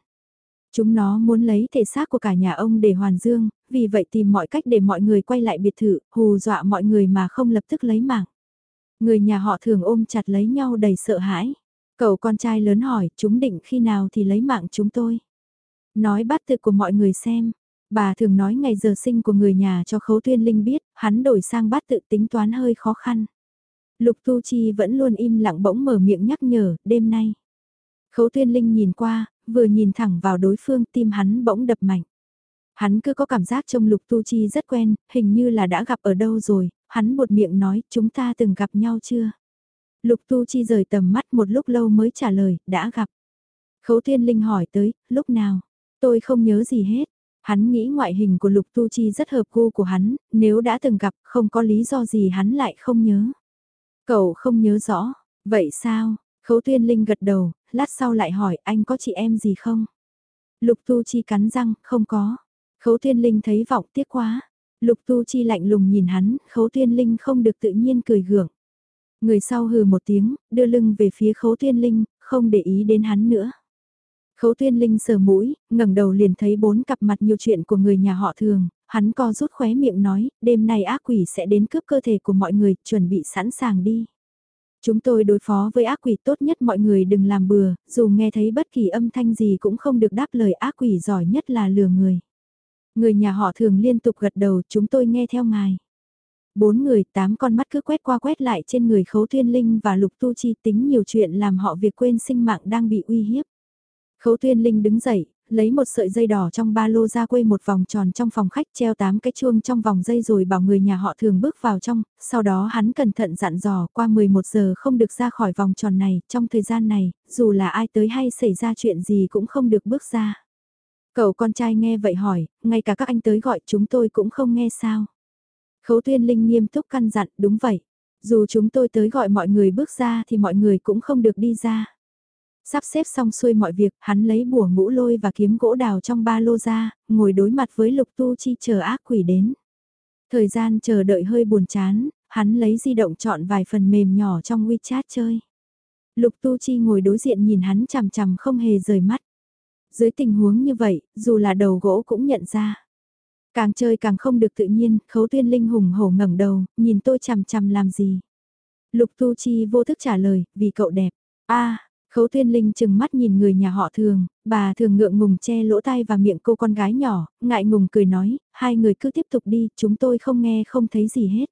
Chúng nó muốn lấy thể xác của cả nhà ông để hoàn dương, vì vậy tìm mọi cách để mọi người quay lại biệt thự, hù dọa mọi người mà không lập tức lấy mạng. Người nhà họ thường ôm chặt lấy nhau đầy sợ hãi. Cậu con trai lớn hỏi, chúng định khi nào thì lấy mạng chúng tôi. Nói bắt tự của mọi người xem, Bà thường nói ngày giờ sinh của người nhà cho khấu tuyên linh biết, hắn đổi sang bát tự tính toán hơi khó khăn. Lục Tu Chi vẫn luôn im lặng bỗng mở miệng nhắc nhở, đêm nay. Khấu tuyên linh nhìn qua, vừa nhìn thẳng vào đối phương tim hắn bỗng đập mạnh. Hắn cứ có cảm giác trông Lục Tu Chi rất quen, hình như là đã gặp ở đâu rồi, hắn một miệng nói chúng ta từng gặp nhau chưa? Lục Tu Chi rời tầm mắt một lúc lâu mới trả lời, đã gặp. Khấu Thiên Linh hỏi tới, lúc nào? Tôi không nhớ gì hết. Hắn nghĩ ngoại hình của Lục Tu Chi rất hợp gu của hắn, nếu đã từng gặp không có lý do gì hắn lại không nhớ. Cậu không nhớ rõ, vậy sao? Khấu Thiên Linh gật đầu, lát sau lại hỏi anh có chị em gì không? Lục Tu Chi cắn răng, không có. Khấu Thiên Linh thấy vọng tiếc quá. Lục Tu Chi lạnh lùng nhìn hắn, Khấu Thiên Linh không được tự nhiên cười gượng. Người sau hừ một tiếng, đưa lưng về phía Khấu Thiên Linh, không để ý đến hắn nữa. Khấu Thiên Linh sờ mũi, ngẩng đầu liền thấy bốn cặp mặt nhiều chuyện của người nhà họ thường, hắn co rút khóe miệng nói, đêm nay ác quỷ sẽ đến cướp cơ thể của mọi người, chuẩn bị sẵn sàng đi. Chúng tôi đối phó với ác quỷ tốt nhất mọi người đừng làm bừa, dù nghe thấy bất kỳ âm thanh gì cũng không được đáp lời ác quỷ giỏi nhất là lừa người. Người nhà họ thường liên tục gật đầu chúng tôi nghe theo ngài. Bốn người tám con mắt cứ quét qua quét lại trên người khấu thiên linh và lục tu chi tính nhiều chuyện làm họ việc quên sinh mạng đang bị uy hiếp. Khấu thiên linh đứng dậy, lấy một sợi dây đỏ trong ba lô ra quây một vòng tròn trong phòng khách treo tám cái chuông trong vòng dây rồi bảo người nhà họ thường bước vào trong, sau đó hắn cẩn thận dặn dò qua 11 giờ không được ra khỏi vòng tròn này, trong thời gian này, dù là ai tới hay xảy ra chuyện gì cũng không được bước ra. Cậu con trai nghe vậy hỏi, ngay cả các anh tới gọi chúng tôi cũng không nghe sao. Khấu tuyên linh nghiêm túc căn dặn, đúng vậy. Dù chúng tôi tới gọi mọi người bước ra thì mọi người cũng không được đi ra. Sắp xếp xong xuôi mọi việc, hắn lấy bùa ngũ lôi và kiếm gỗ đào trong ba lô ra, ngồi đối mặt với lục tu chi chờ ác quỷ đến. Thời gian chờ đợi hơi buồn chán, hắn lấy di động chọn vài phần mềm nhỏ trong WeChat chơi. Lục tu chi ngồi đối diện nhìn hắn chằm chằm không hề rời mắt. Dưới tình huống như vậy, dù là đầu gỗ cũng nhận ra. Càng chơi càng không được tự nhiên, khấu tuyên linh hùng hổ ngẩng đầu, nhìn tôi chằm chằm làm gì. Lục tu chi vô thức trả lời, vì cậu đẹp. a Khấu Thiên Linh chừng mắt nhìn người nhà họ thường, bà thường ngượng ngùng che lỗ tai và miệng cô con gái nhỏ, ngại ngùng cười nói, hai người cứ tiếp tục đi, chúng tôi không nghe không thấy gì hết.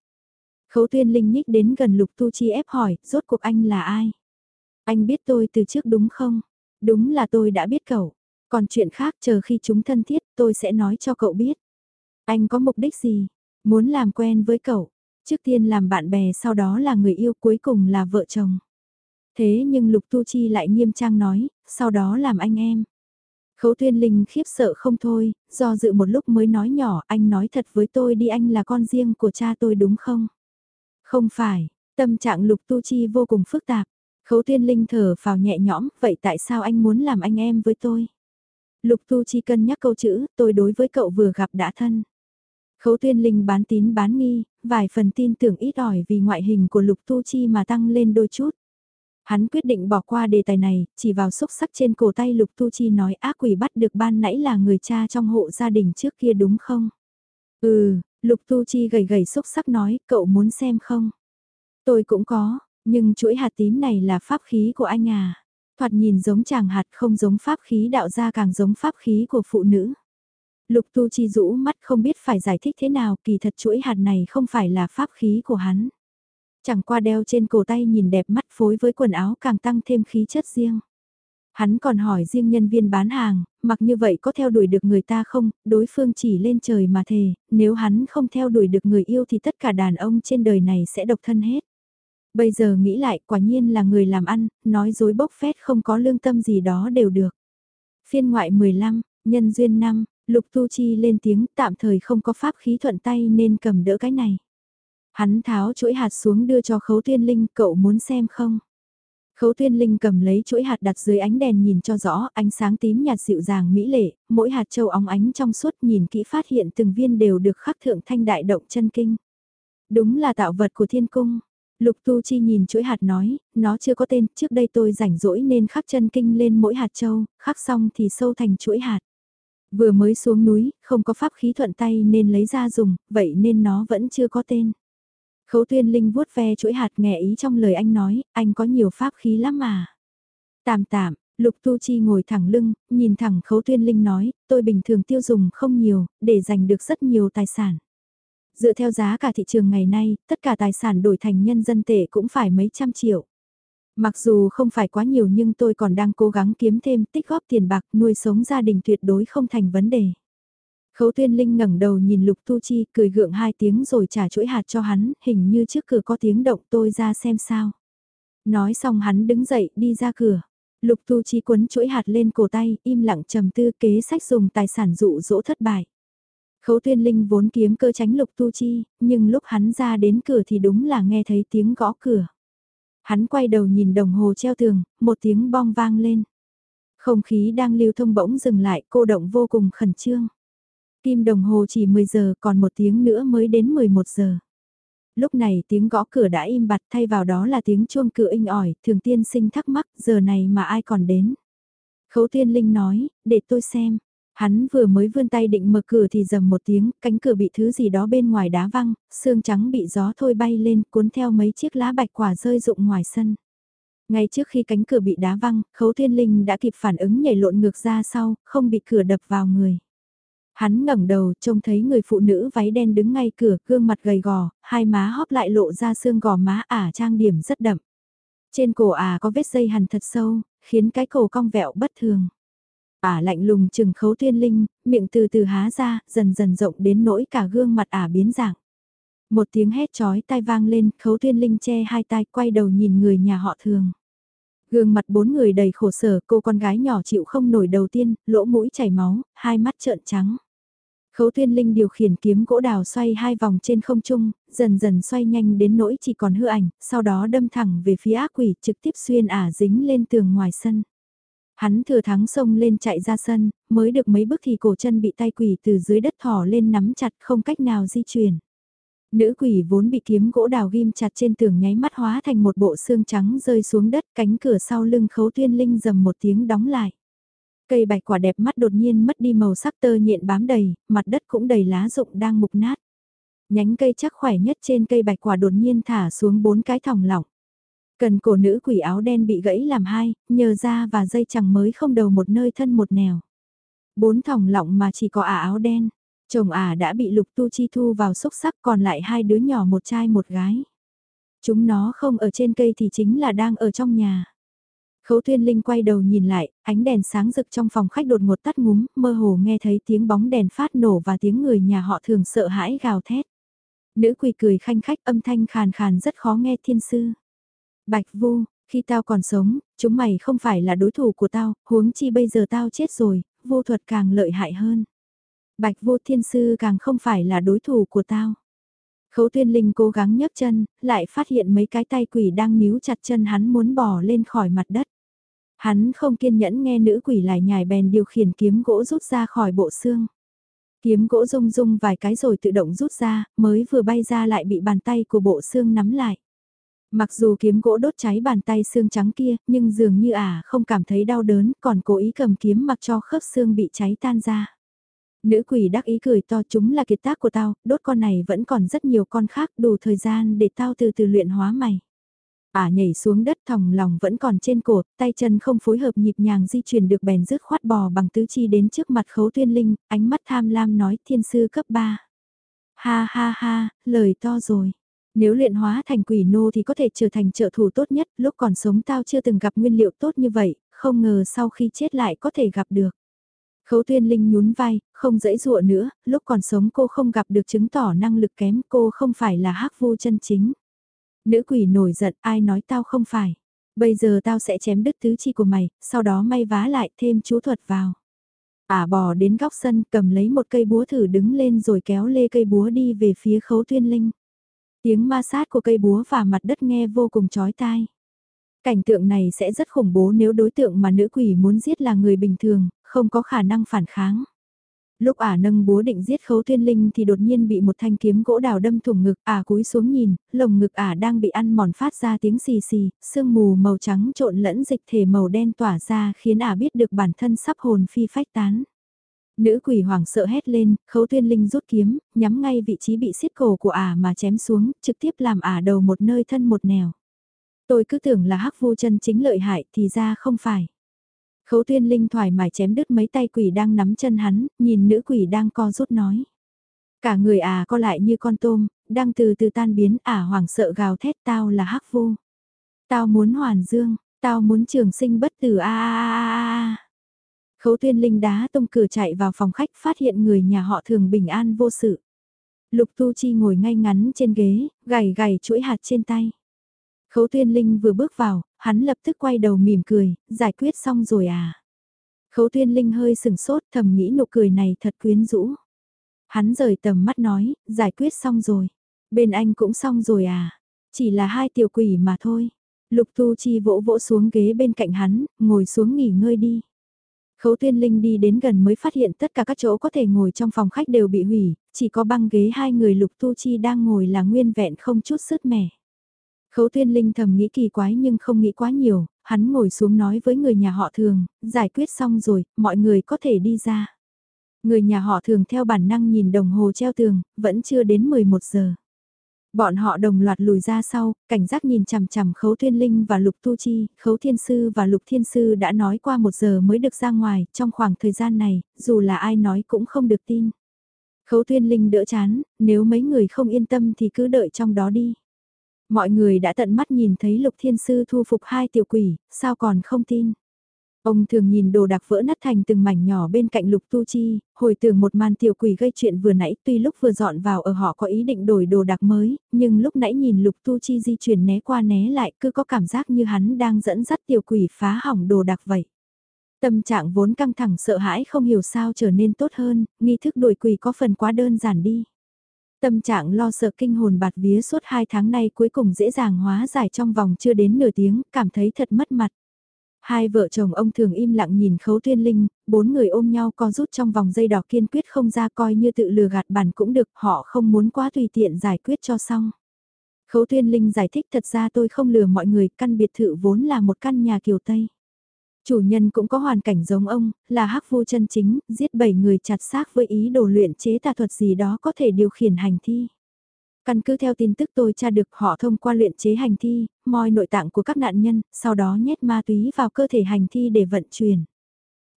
Khấu Thiên Linh nhích đến gần Lục Tu Chi ép hỏi, rốt cuộc anh là ai? Anh biết tôi từ trước đúng không? Đúng là tôi đã biết cậu. Còn chuyện khác chờ khi chúng thân thiết tôi sẽ nói cho cậu biết. Anh có mục đích gì? Muốn làm quen với cậu. Trước tiên làm bạn bè sau đó là người yêu cuối cùng là vợ chồng. Thế nhưng Lục Tu Chi lại nghiêm trang nói, sau đó làm anh em. Khấu Tuyên Linh khiếp sợ không thôi, do dự một lúc mới nói nhỏ, anh nói thật với tôi đi anh là con riêng của cha tôi đúng không? Không phải, tâm trạng Lục Tu Chi vô cùng phức tạp. Khấu Tuyên Linh thở vào nhẹ nhõm, vậy tại sao anh muốn làm anh em với tôi? Lục Tu Chi cân nhắc câu chữ, tôi đối với cậu vừa gặp đã thân. Khấu Tuyên Linh bán tín bán nghi, vài phần tin tưởng ít ỏi vì ngoại hình của Lục Tu Chi mà tăng lên đôi chút. Hắn quyết định bỏ qua đề tài này, chỉ vào xúc sắc trên cổ tay Lục Tu Chi nói ác quỷ bắt được ban nãy là người cha trong hộ gia đình trước kia đúng không? Ừ, Lục Tu Chi gầy gầy xúc sắc nói, cậu muốn xem không? Tôi cũng có, nhưng chuỗi hạt tím này là pháp khí của anh à. Thoạt nhìn giống chàng hạt không giống pháp khí đạo ra càng giống pháp khí của phụ nữ. Lục Tu Chi rũ mắt không biết phải giải thích thế nào kỳ thật chuỗi hạt này không phải là pháp khí của hắn. Chẳng qua đeo trên cổ tay nhìn đẹp mắt phối với quần áo càng tăng thêm khí chất riêng. Hắn còn hỏi riêng nhân viên bán hàng, mặc như vậy có theo đuổi được người ta không, đối phương chỉ lên trời mà thề, nếu hắn không theo đuổi được người yêu thì tất cả đàn ông trên đời này sẽ độc thân hết. Bây giờ nghĩ lại quả nhiên là người làm ăn, nói dối bốc phét không có lương tâm gì đó đều được. Phiên ngoại 15, nhân duyên năm, Lục Tu Chi lên tiếng tạm thời không có pháp khí thuận tay nên cầm đỡ cái này. Hắn tháo chuỗi hạt xuống đưa cho khấu tuyên linh, cậu muốn xem không? Khấu tuyên linh cầm lấy chuỗi hạt đặt dưới ánh đèn nhìn cho rõ, ánh sáng tím nhạt dịu dàng mỹ lệ, mỗi hạt châu óng ánh trong suốt nhìn kỹ phát hiện từng viên đều được khắc thượng thanh đại động chân kinh. Đúng là tạo vật của thiên cung. Lục Tu Chi nhìn chuỗi hạt nói, nó chưa có tên, trước đây tôi rảnh rỗi nên khắc chân kinh lên mỗi hạt châu, khắc xong thì sâu thành chuỗi hạt. Vừa mới xuống núi, không có pháp khí thuận tay nên lấy ra dùng, vậy nên nó vẫn chưa có tên. Khấu tuyên linh vuốt ve chuỗi hạt nghe ý trong lời anh nói, anh có nhiều pháp khí lắm mà. Tạm tạm, Lục Tu Chi ngồi thẳng lưng, nhìn thẳng khấu tuyên linh nói, tôi bình thường tiêu dùng không nhiều, để giành được rất nhiều tài sản. Dựa theo giá cả thị trường ngày nay, tất cả tài sản đổi thành nhân dân tệ cũng phải mấy trăm triệu. Mặc dù không phải quá nhiều nhưng tôi còn đang cố gắng kiếm thêm tích góp tiền bạc nuôi sống gia đình tuyệt đối không thành vấn đề. Khấu tuyên linh ngẩng đầu nhìn lục tu chi cười gượng hai tiếng rồi trả chuỗi hạt cho hắn, hình như trước cửa có tiếng động tôi ra xem sao. Nói xong hắn đứng dậy đi ra cửa. Lục tu chi quấn chuỗi hạt lên cổ tay, im lặng trầm tư kế sách dùng tài sản dụ dỗ thất bại. Khấu tuyên linh vốn kiếm cơ tránh lục tu chi, nhưng lúc hắn ra đến cửa thì đúng là nghe thấy tiếng gõ cửa. Hắn quay đầu nhìn đồng hồ treo tường, một tiếng bong vang lên. Không khí đang lưu thông bỗng dừng lại, cô động vô cùng khẩn trương. Kim đồng hồ chỉ 10 giờ còn một tiếng nữa mới đến 11 giờ. Lúc này tiếng gõ cửa đã im bặt thay vào đó là tiếng chuông cửa inh ỏi, thường tiên sinh thắc mắc giờ này mà ai còn đến. Khấu tiên linh nói, để tôi xem. Hắn vừa mới vươn tay định mở cửa thì dầm một tiếng, cánh cửa bị thứ gì đó bên ngoài đá văng, xương trắng bị gió thôi bay lên cuốn theo mấy chiếc lá bạch quả rơi rụng ngoài sân. Ngay trước khi cánh cửa bị đá văng, khấu thiên linh đã kịp phản ứng nhảy lộn ngược ra sau, không bị cửa đập vào người. Hắn ngẩng đầu trông thấy người phụ nữ váy đen đứng ngay cửa, gương mặt gầy gò, hai má hóp lại lộ ra xương gò má ả trang điểm rất đậm. Trên cổ ả có vết dây hằn thật sâu, khiến cái cổ cong vẹo bất thường. Ả lạnh lùng chừng khấu tuyên linh, miệng từ từ há ra, dần dần rộng đến nỗi cả gương mặt ả biến dạng. Một tiếng hét chói tai vang lên, khấu tuyên linh che hai tai quay đầu nhìn người nhà họ thường. Gương mặt bốn người đầy khổ sở, cô con gái nhỏ chịu không nổi đầu tiên, lỗ mũi chảy máu, hai mắt trợn trắng. Khấu Thiên linh điều khiển kiếm gỗ đào xoay hai vòng trên không trung, dần dần xoay nhanh đến nỗi chỉ còn hư ảnh, sau đó đâm thẳng về phía ác quỷ trực tiếp xuyên ả dính lên tường ngoài sân. Hắn thừa thắng xông lên chạy ra sân, mới được mấy bước thì cổ chân bị tay quỷ từ dưới đất thỏ lên nắm chặt không cách nào di chuyển. Nữ quỷ vốn bị kiếm gỗ đào ghim chặt trên tường nháy mắt hóa thành một bộ xương trắng rơi xuống đất cánh cửa sau lưng khấu tuyên linh dầm một tiếng đóng lại. Cây bạch quả đẹp mắt đột nhiên mất đi màu sắc tơ nhện bám đầy, mặt đất cũng đầy lá rụng đang mục nát. Nhánh cây chắc khỏe nhất trên cây bạch quả đột nhiên thả xuống bốn cái thòng lỏng. Cần cổ nữ quỷ áo đen bị gãy làm hai, nhờ da và dây chẳng mới không đầu một nơi thân một nẻo. Bốn thòng lọng mà chỉ có ả áo đen. Chồng ả đã bị lục tu chi thu vào xúc sắc còn lại hai đứa nhỏ một trai một gái. Chúng nó không ở trên cây thì chính là đang ở trong nhà. Khấu Tuyên Linh quay đầu nhìn lại, ánh đèn sáng rực trong phòng khách đột ngột tắt ngúm, mơ hồ nghe thấy tiếng bóng đèn phát nổ và tiếng người nhà họ thường sợ hãi gào thét. Nữ quỳ cười khanh khách âm thanh khàn khàn rất khó nghe thiên sư. Bạch Vu, khi tao còn sống, chúng mày không phải là đối thủ của tao, huống chi bây giờ tao chết rồi, vô thuật càng lợi hại hơn. Bạch Vô Thiên Sư càng không phải là đối thủ của tao. Khấu Tuyên Linh cố gắng nhấc chân, lại phát hiện mấy cái tay quỷ đang níu chặt chân hắn muốn bỏ lên khỏi mặt đất. Hắn không kiên nhẫn nghe nữ quỷ lại nhài bèn điều khiển kiếm gỗ rút ra khỏi bộ xương. Kiếm gỗ rung rung vài cái rồi tự động rút ra, mới vừa bay ra lại bị bàn tay của bộ xương nắm lại. Mặc dù kiếm gỗ đốt cháy bàn tay xương trắng kia, nhưng dường như ả à không cảm thấy đau đớn, còn cố ý cầm kiếm mặc cho khớp xương bị cháy tan ra. Nữ quỷ đắc ý cười to chúng là kiệt tác của tao, đốt con này vẫn còn rất nhiều con khác đủ thời gian để tao từ từ luyện hóa mày. Ả nhảy xuống đất thòng lòng vẫn còn trên cổ, tay chân không phối hợp nhịp nhàng di chuyển được bèn rứt khoát bò bằng tứ chi đến trước mặt khấu tuyên linh, ánh mắt tham lam nói thiên sư cấp 3. Ha ha ha, lời to rồi. Nếu luyện hóa thành quỷ nô thì có thể trở thành trợ thủ tốt nhất, lúc còn sống tao chưa từng gặp nguyên liệu tốt như vậy, không ngờ sau khi chết lại có thể gặp được. Khấu tuyên linh nhún vai, không dễ dụa nữa, lúc còn sống cô không gặp được chứng tỏ năng lực kém cô không phải là hắc vu chân chính. Nữ quỷ nổi giận ai nói tao không phải. Bây giờ tao sẽ chém đứt tứ chi của mày, sau đó may vá lại thêm chú thuật vào. Ả à bò đến góc sân cầm lấy một cây búa thử đứng lên rồi kéo lê cây búa đi về phía khấu tuyên linh. Tiếng ma sát của cây búa và mặt đất nghe vô cùng chói tai. Cảnh tượng này sẽ rất khủng bố nếu đối tượng mà nữ quỷ muốn giết là người bình thường, không có khả năng phản kháng. Lúc ả nâng búa định giết khấu tuyên linh thì đột nhiên bị một thanh kiếm gỗ đào đâm thủng ngực, ả cúi xuống nhìn, lồng ngực ả đang bị ăn mòn phát ra tiếng xì xì, sương mù màu trắng trộn lẫn dịch thể màu đen tỏa ra khiến ả biết được bản thân sắp hồn phi phách tán. Nữ quỷ hoàng sợ hét lên, khấu tuyên linh rút kiếm, nhắm ngay vị trí bị xiết cổ của ả mà chém xuống, trực tiếp làm ả đầu một nơi thân một nẻo. Tôi cứ tưởng là hắc vu chân chính lợi hại thì ra không phải. Khấu tuyên linh thoải mái chém đứt mấy tay quỷ đang nắm chân hắn, nhìn nữ quỷ đang co rút nói. Cả người à co lại như con tôm, đang từ từ tan biến ả à hoảng sợ gào thét tao là hắc vu. Tao muốn hoàn dương, tao muốn trường sinh bất tử a a a a Khấu tuyên linh đá tông cửa chạy vào phòng khách phát hiện người nhà họ thường bình an vô sự. Lục Tu Chi ngồi ngay ngắn trên ghế, gảy gảy chuỗi hạt trên tay. Khấu tuyên linh vừa bước vào, hắn lập tức quay đầu mỉm cười, giải quyết xong rồi à. Khấu tuyên linh hơi sừng sốt thầm nghĩ nụ cười này thật quyến rũ. Hắn rời tầm mắt nói, giải quyết xong rồi. Bên anh cũng xong rồi à. Chỉ là hai tiểu quỷ mà thôi. Lục Tu Chi vỗ vỗ xuống ghế bên cạnh hắn, ngồi xuống nghỉ ngơi đi. Khấu Tuyên Linh đi đến gần mới phát hiện tất cả các chỗ có thể ngồi trong phòng khách đều bị hủy, chỉ có băng ghế hai người Lục Tu Chi đang ngồi là nguyên vẹn không chút sứt mẻ. Khấu Thiên Linh thầm nghĩ kỳ quái nhưng không nghĩ quá nhiều, hắn ngồi xuống nói với người nhà họ thường, giải quyết xong rồi, mọi người có thể đi ra. Người nhà họ thường theo bản năng nhìn đồng hồ treo tường, vẫn chưa đến 11 giờ. Bọn họ đồng loạt lùi ra sau, cảnh giác nhìn chằm chằm Khấu Thiên Linh và Lục Tu Chi, Khấu Thiên Sư và Lục Thiên Sư đã nói qua một giờ mới được ra ngoài, trong khoảng thời gian này, dù là ai nói cũng không được tin. Khấu Thiên Linh đỡ chán, nếu mấy người không yên tâm thì cứ đợi trong đó đi. Mọi người đã tận mắt nhìn thấy Lục Thiên Sư thu phục hai tiểu quỷ, sao còn không tin. Ông thường nhìn đồ đạc vỡ nát thành từng mảnh nhỏ bên cạnh lục tu chi, hồi tưởng một màn tiểu quỷ gây chuyện vừa nãy tuy lúc vừa dọn vào ở họ có ý định đổi đồ đạc mới, nhưng lúc nãy nhìn lục tu chi di chuyển né qua né lại cứ có cảm giác như hắn đang dẫn dắt tiểu quỷ phá hỏng đồ đạc vậy. Tâm trạng vốn căng thẳng sợ hãi không hiểu sao trở nên tốt hơn, nghi thức đổi quỷ có phần quá đơn giản đi. Tâm trạng lo sợ kinh hồn bạt vía suốt hai tháng nay cuối cùng dễ dàng hóa giải trong vòng chưa đến nửa tiếng, cảm thấy thật mất mặt. Hai vợ chồng ông thường im lặng nhìn khấu tuyên linh, bốn người ôm nhau co rút trong vòng dây đỏ kiên quyết không ra coi như tự lừa gạt bản cũng được, họ không muốn quá tùy tiện giải quyết cho xong. Khấu tuyên linh giải thích thật ra tôi không lừa mọi người, căn biệt thự vốn là một căn nhà kiều Tây. Chủ nhân cũng có hoàn cảnh giống ông, là hắc vu chân chính, giết bảy người chặt xác với ý đồ luyện chế tà thuật gì đó có thể điều khiển hành thi. Căn cứ theo tin tức tôi tra được họ thông qua luyện chế hành thi, moi nội tạng của các nạn nhân, sau đó nhét ma túy vào cơ thể hành thi để vận chuyển.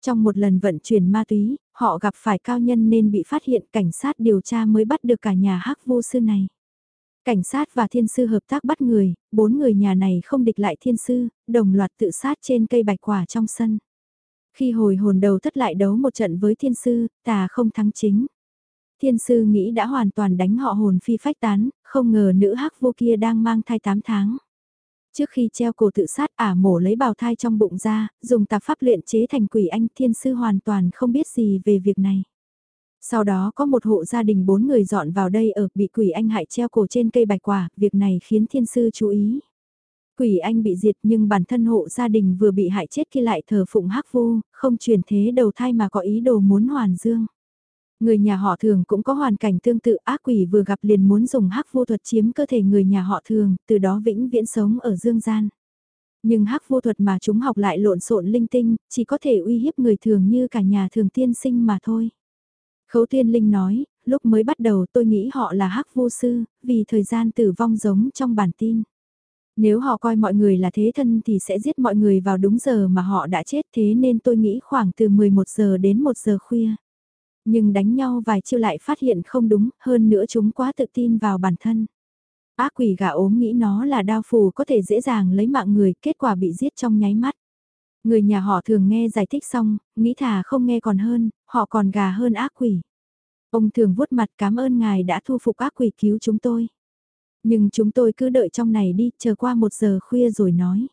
Trong một lần vận chuyển ma túy, họ gặp phải cao nhân nên bị phát hiện cảnh sát điều tra mới bắt được cả nhà hắc vô sư này. Cảnh sát và thiên sư hợp tác bắt người, bốn người nhà này không địch lại thiên sư, đồng loạt tự sát trên cây bạch quả trong sân. Khi hồi hồn đầu thất lại đấu một trận với thiên sư, tà không thắng chính. Thiên sư nghĩ đã hoàn toàn đánh họ hồn phi phách tán, không ngờ nữ hắc vô kia đang mang thai 8 tháng. Trước khi treo cổ tự sát ả mổ lấy bào thai trong bụng ra, dùng tạp pháp luyện chế thành quỷ anh thiên sư hoàn toàn không biết gì về việc này. Sau đó có một hộ gia đình bốn người dọn vào đây ở bị quỷ anh hại treo cổ trên cây bạch quả, việc này khiến thiên sư chú ý. Quỷ anh bị diệt nhưng bản thân hộ gia đình vừa bị hại chết khi lại thờ phụng hắc vu, không truyền thế đầu thai mà có ý đồ muốn hoàn dương. Người nhà họ thường cũng có hoàn cảnh tương tự ác quỷ vừa gặp liền muốn dùng hắc vô thuật chiếm cơ thể người nhà họ thường, từ đó vĩnh viễn sống ở dương gian. Nhưng hắc vô thuật mà chúng học lại lộn xộn linh tinh, chỉ có thể uy hiếp người thường như cả nhà thường tiên sinh mà thôi. Khấu Thiên linh nói, lúc mới bắt đầu tôi nghĩ họ là hắc vô sư, vì thời gian tử vong giống trong bản tin. Nếu họ coi mọi người là thế thân thì sẽ giết mọi người vào đúng giờ mà họ đã chết thế nên tôi nghĩ khoảng từ 11 giờ đến 1 giờ khuya. Nhưng đánh nhau vài chiêu lại phát hiện không đúng, hơn nữa chúng quá tự tin vào bản thân. Ác quỷ gà ốm nghĩ nó là đao phù có thể dễ dàng lấy mạng người, kết quả bị giết trong nháy mắt. Người nhà họ thường nghe giải thích xong, nghĩ thà không nghe còn hơn, họ còn gà hơn ác quỷ. Ông thường vuốt mặt cảm ơn ngài đã thu phục ác quỷ cứu chúng tôi. Nhưng chúng tôi cứ đợi trong này đi, chờ qua một giờ khuya rồi nói.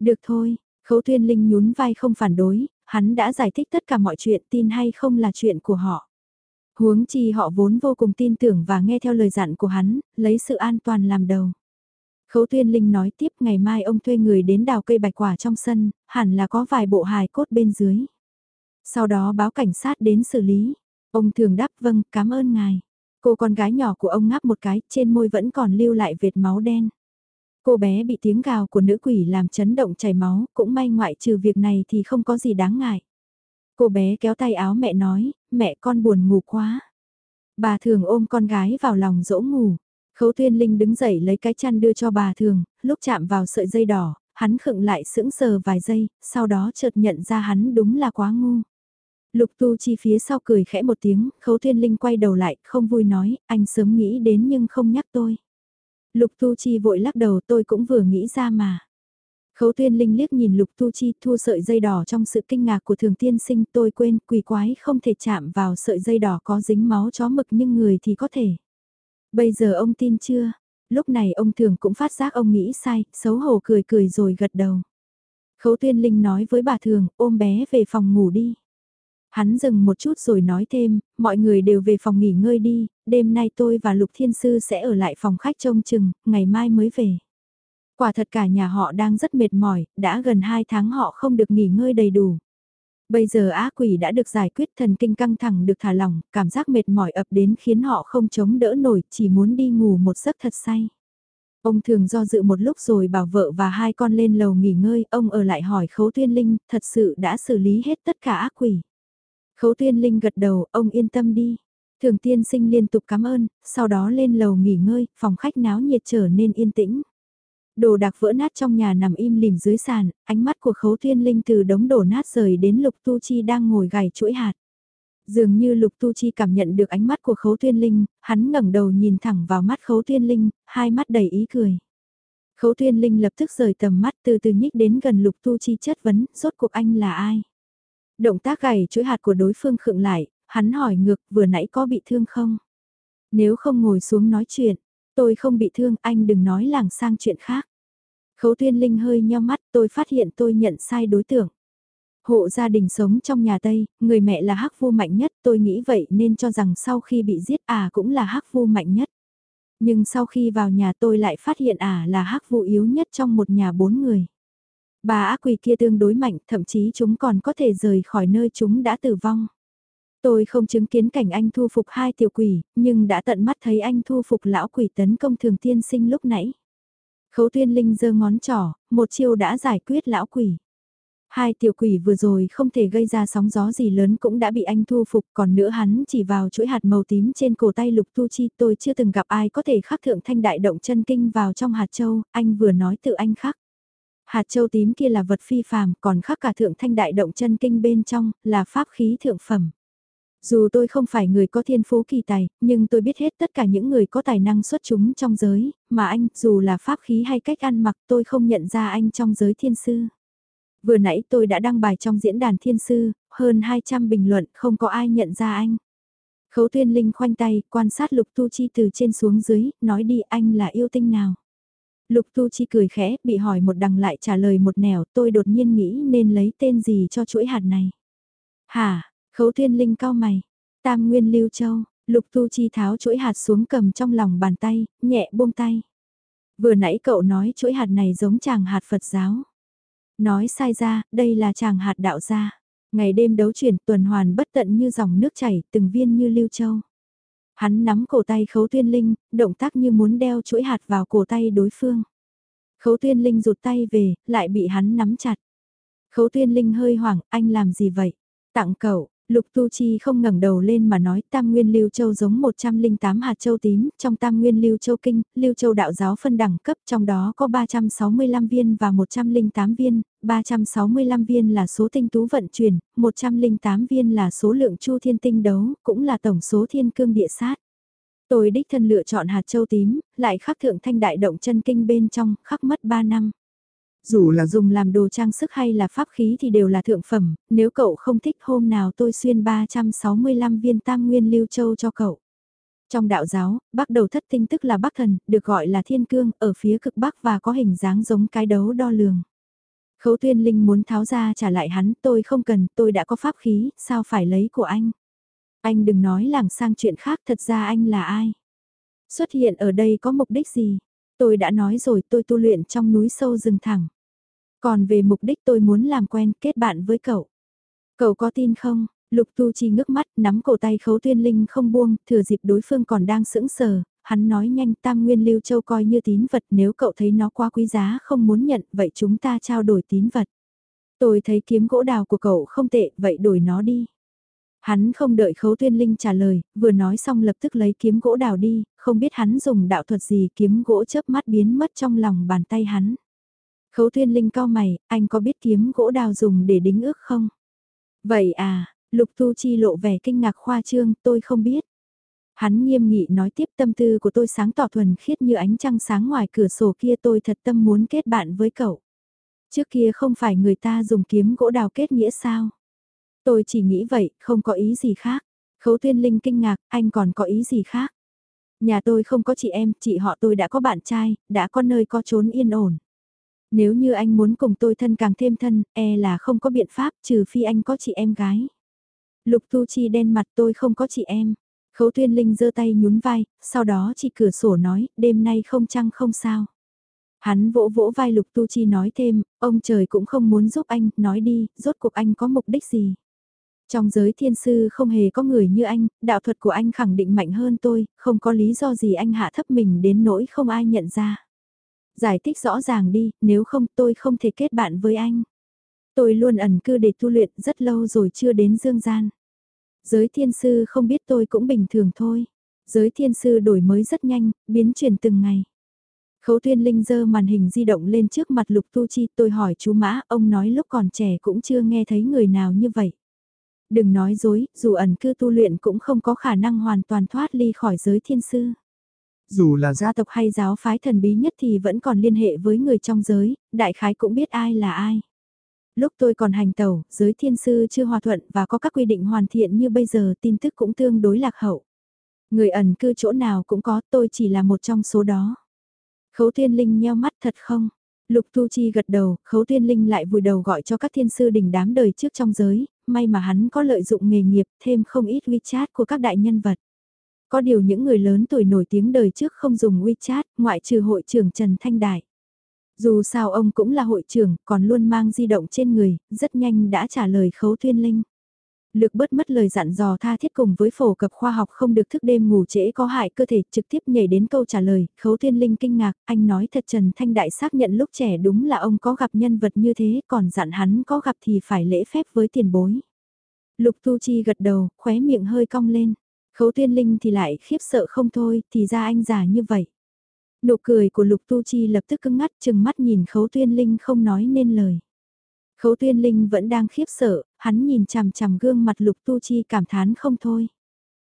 Được thôi, khấu tuyên linh nhún vai không phản đối, hắn đã giải thích tất cả mọi chuyện tin hay không là chuyện của họ. Huống chi họ vốn vô cùng tin tưởng và nghe theo lời dặn của hắn, lấy sự an toàn làm đầu. Khấu Tuyên Linh nói tiếp ngày mai ông thuê người đến đào cây bạch quả trong sân, hẳn là có vài bộ hài cốt bên dưới. Sau đó báo cảnh sát đến xử lý. Ông thường đáp vâng, cảm ơn ngài. Cô con gái nhỏ của ông ngáp một cái, trên môi vẫn còn lưu lại vệt máu đen. Cô bé bị tiếng gào của nữ quỷ làm chấn động chảy máu, cũng may ngoại trừ việc này thì không có gì đáng ngại. Cô bé kéo tay áo mẹ nói, mẹ con buồn ngủ quá. Bà thường ôm con gái vào lòng dỗ ngủ. Khấu Tuyên Linh đứng dậy lấy cái chăn đưa cho bà thường, lúc chạm vào sợi dây đỏ, hắn khựng lại sững sờ vài giây, sau đó chợt nhận ra hắn đúng là quá ngu. Lục Tu Chi phía sau cười khẽ một tiếng, Khấu Thiên Linh quay đầu lại, không vui nói, anh sớm nghĩ đến nhưng không nhắc tôi. Lục Tu Chi vội lắc đầu tôi cũng vừa nghĩ ra mà. Khấu Thiên linh liếc nhìn lục tu chi thu sợi dây đỏ trong sự kinh ngạc của thường tiên sinh tôi quên quỷ quái không thể chạm vào sợi dây đỏ có dính máu chó mực nhưng người thì có thể. Bây giờ ông tin chưa? Lúc này ông thường cũng phát giác ông nghĩ sai, xấu hổ cười cười rồi gật đầu. Khấu tuyên linh nói với bà thường, ôm bé về phòng ngủ đi. Hắn dừng một chút rồi nói thêm, mọi người đều về phòng nghỉ ngơi đi, đêm nay tôi và Lục Thiên Sư sẽ ở lại phòng khách trông chừng, ngày mai mới về. Quả thật cả nhà họ đang rất mệt mỏi, đã gần 2 tháng họ không được nghỉ ngơi đầy đủ. Bây giờ á quỷ đã được giải quyết thần kinh căng thẳng được thả lỏng, cảm giác mệt mỏi ập đến khiến họ không chống đỡ nổi, chỉ muốn đi ngủ một giấc thật say. Ông thường do dự một lúc rồi bảo vợ và hai con lên lầu nghỉ ngơi, ông ở lại hỏi khấu tuyên linh, thật sự đã xử lý hết tất cả ác quỷ. Khấu tuyên linh gật đầu, ông yên tâm đi. Thường tiên sinh liên tục cảm ơn, sau đó lên lầu nghỉ ngơi, phòng khách náo nhiệt trở nên yên tĩnh. Đồ đạc vỡ nát trong nhà nằm im lìm dưới sàn, ánh mắt của khấu thiên linh từ đống đổ nát rời đến lục tu chi đang ngồi gảy chuỗi hạt. Dường như lục tu chi cảm nhận được ánh mắt của khấu thiên linh, hắn ngẩng đầu nhìn thẳng vào mắt khấu thiên linh, hai mắt đầy ý cười. Khấu thiên linh lập tức rời tầm mắt từ từ nhích đến gần lục tu chi chất vấn, rốt cuộc anh là ai? Động tác gảy chuỗi hạt của đối phương khựng lại, hắn hỏi ngược vừa nãy có bị thương không? Nếu không ngồi xuống nói chuyện, tôi không bị thương anh đừng nói làng sang chuyện khác. Khấu tuyên linh hơi nheo mắt tôi phát hiện tôi nhận sai đối tượng. Hộ gia đình sống trong nhà Tây, người mẹ là hắc vu mạnh nhất tôi nghĩ vậy nên cho rằng sau khi bị giết à cũng là hắc vu mạnh nhất. Nhưng sau khi vào nhà tôi lại phát hiện à là hắc vu yếu nhất trong một nhà bốn người. Bà ác quỷ kia tương đối mạnh, thậm chí chúng còn có thể rời khỏi nơi chúng đã tử vong. Tôi không chứng kiến cảnh anh thu phục hai tiểu quỷ, nhưng đã tận mắt thấy anh thu phục lão quỷ tấn công thường tiên sinh lúc nãy. Khấu tuyên linh giơ ngón trỏ, một chiêu đã giải quyết lão quỷ. Hai tiểu quỷ vừa rồi không thể gây ra sóng gió gì lớn cũng đã bị anh thu phục còn nữa hắn chỉ vào chuỗi hạt màu tím trên cổ tay lục tu chi tôi chưa từng gặp ai có thể khắc thượng thanh đại động chân kinh vào trong hạt châu, anh vừa nói tự anh khắc. Hạt châu tím kia là vật phi phàm, còn khắc cả thượng thanh đại động chân kinh bên trong, là pháp khí thượng phẩm. Dù tôi không phải người có thiên phú kỳ tài, nhưng tôi biết hết tất cả những người có tài năng xuất chúng trong giới, mà anh, dù là pháp khí hay cách ăn mặc tôi không nhận ra anh trong giới thiên sư. Vừa nãy tôi đã đăng bài trong diễn đàn thiên sư, hơn 200 bình luận không có ai nhận ra anh. Khấu tuyên linh khoanh tay, quan sát lục tu chi từ trên xuống dưới, nói đi anh là yêu tinh nào. Lục Tu Chi cười khẽ, bị hỏi một đằng lại trả lời một nẻo, tôi đột nhiên nghĩ nên lấy tên gì cho chuỗi hạt này. Hả, khấu thiên linh cao mày, tam nguyên lưu châu, Lục Tu Chi tháo chuỗi hạt xuống cầm trong lòng bàn tay, nhẹ buông tay. Vừa nãy cậu nói chuỗi hạt này giống chàng hạt Phật giáo. Nói sai ra, đây là chàng hạt đạo gia. Ngày đêm đấu chuyển tuần hoàn bất tận như dòng nước chảy, từng viên như lưu châu. Hắn nắm cổ tay khấu tuyên linh, động tác như muốn đeo chuỗi hạt vào cổ tay đối phương. Khấu tuyên linh rụt tay về, lại bị hắn nắm chặt. Khấu tuyên linh hơi hoảng, anh làm gì vậy? Tặng cậu, Lục Tu Chi không ngẩng đầu lên mà nói Tam Nguyên Lưu Châu giống 108 hạt châu tím, trong Tam Nguyên Lưu Châu Kinh, Lưu Châu đạo giáo phân đẳng cấp trong đó có 365 viên và 108 viên, 365 viên là số tinh tú vận chuyển, 108 viên là số lượng chu thiên tinh đấu, cũng là tổng số thiên cương địa sát. Tôi đích thân lựa chọn hạt châu tím, lại khắc thượng thanh đại động chân kinh bên trong, khắc mất 3 năm. Dù là dùng làm đồ trang sức hay là pháp khí thì đều là thượng phẩm, nếu cậu không thích hôm nào tôi xuyên 365 viên tam nguyên lưu châu cho cậu. Trong đạo giáo, bắc đầu thất tinh tức là bắc thần, được gọi là thiên cương, ở phía cực bắc và có hình dáng giống cái đấu đo lường. Khấu tuyên linh muốn tháo ra trả lại hắn, tôi không cần, tôi đã có pháp khí, sao phải lấy của anh? Anh đừng nói làng sang chuyện khác, thật ra anh là ai? Xuất hiện ở đây có mục đích gì? Tôi đã nói rồi tôi tu luyện trong núi sâu rừng thẳng. Còn về mục đích tôi muốn làm quen kết bạn với cậu. Cậu có tin không? Lục Tu Chi ngước mắt, nắm cổ tay Khấu Tuyên Linh không buông, thừa dịp đối phương còn đang sững sờ, hắn nói nhanh Tam Nguyên Lưu Châu coi như tín vật nếu cậu thấy nó quá quý giá không muốn nhận, vậy chúng ta trao đổi tín vật. Tôi thấy kiếm gỗ đào của cậu không tệ, vậy đổi nó đi. Hắn không đợi Khấu Tuyên Linh trả lời, vừa nói xong lập tức lấy kiếm gỗ đào đi, không biết hắn dùng đạo thuật gì kiếm gỗ chớp mắt biến mất trong lòng bàn tay hắn. Khấu Thiên Linh cao mày, anh có biết kiếm gỗ đào dùng để đính ước không? Vậy à, Lục Tu Chi lộ vẻ kinh ngạc khoa trương, tôi không biết. Hắn nghiêm nghị nói tiếp tâm tư của tôi sáng tỏ thuần khiết như ánh trăng sáng ngoài cửa sổ kia tôi thật tâm muốn kết bạn với cậu. Trước kia không phải người ta dùng kiếm gỗ đào kết nghĩa sao? Tôi chỉ nghĩ vậy, không có ý gì khác. Khấu Thiên Linh kinh ngạc, anh còn có ý gì khác? Nhà tôi không có chị em, chị họ tôi đã có bạn trai, đã có nơi có trốn yên ổn. Nếu như anh muốn cùng tôi thân càng thêm thân, e là không có biện pháp trừ phi anh có chị em gái. Lục Tu Chi đen mặt tôi không có chị em. Khấu Tuyên Linh giơ tay nhún vai, sau đó chỉ cửa sổ nói, đêm nay không trăng không sao. Hắn vỗ vỗ vai Lục Tu Chi nói thêm, ông trời cũng không muốn giúp anh, nói đi, rốt cuộc anh có mục đích gì. Trong giới thiên sư không hề có người như anh, đạo thuật của anh khẳng định mạnh hơn tôi, không có lý do gì anh hạ thấp mình đến nỗi không ai nhận ra. Giải thích rõ ràng đi, nếu không tôi không thể kết bạn với anh. Tôi luôn ẩn cư để tu luyện rất lâu rồi chưa đến dương gian. Giới thiên sư không biết tôi cũng bình thường thôi. Giới thiên sư đổi mới rất nhanh, biến chuyển từng ngày. Khấu tuyên linh dơ màn hình di động lên trước mặt lục tu chi tôi hỏi chú Mã, ông nói lúc còn trẻ cũng chưa nghe thấy người nào như vậy. Đừng nói dối, dù ẩn cư tu luyện cũng không có khả năng hoàn toàn thoát ly khỏi giới thiên sư. Dù là gia tộc hay giáo phái thần bí nhất thì vẫn còn liên hệ với người trong giới, đại khái cũng biết ai là ai. Lúc tôi còn hành tàu, giới thiên sư chưa hòa thuận và có các quy định hoàn thiện như bây giờ tin tức cũng tương đối lạc hậu. Người ẩn cư chỗ nào cũng có, tôi chỉ là một trong số đó. Khấu Thiên Linh nheo mắt thật không? Lục Tu Chi gật đầu, Khấu Thiên Linh lại vùi đầu gọi cho các thiên sư đỉnh đám đời trước trong giới, may mà hắn có lợi dụng nghề nghiệp thêm không ít WeChat của các đại nhân vật. Có điều những người lớn tuổi nổi tiếng đời trước không dùng WeChat, ngoại trừ hội trưởng Trần Thanh Đại. Dù sao ông cũng là hội trưởng, còn luôn mang di động trên người, rất nhanh đã trả lời khấu tuyên linh. Lực bớt mất lời dặn dò tha thiết cùng với phổ cập khoa học không được thức đêm ngủ trễ có hại cơ thể trực tiếp nhảy đến câu trả lời, khấu tuyên linh kinh ngạc, anh nói thật Trần Thanh Đại xác nhận lúc trẻ đúng là ông có gặp nhân vật như thế, còn dặn hắn có gặp thì phải lễ phép với tiền bối. Lục Tu Chi gật đầu, khóe miệng hơi cong lên. Khấu tuyên linh thì lại khiếp sợ không thôi, thì ra anh già như vậy. Nụ cười của Lục Tu Chi lập tức cứng ngắt chừng mắt nhìn Khấu Tuyên Linh không nói nên lời. Khấu Tuyên Linh vẫn đang khiếp sợ, hắn nhìn chằm chằm gương mặt Lục Tu Chi cảm thán không thôi.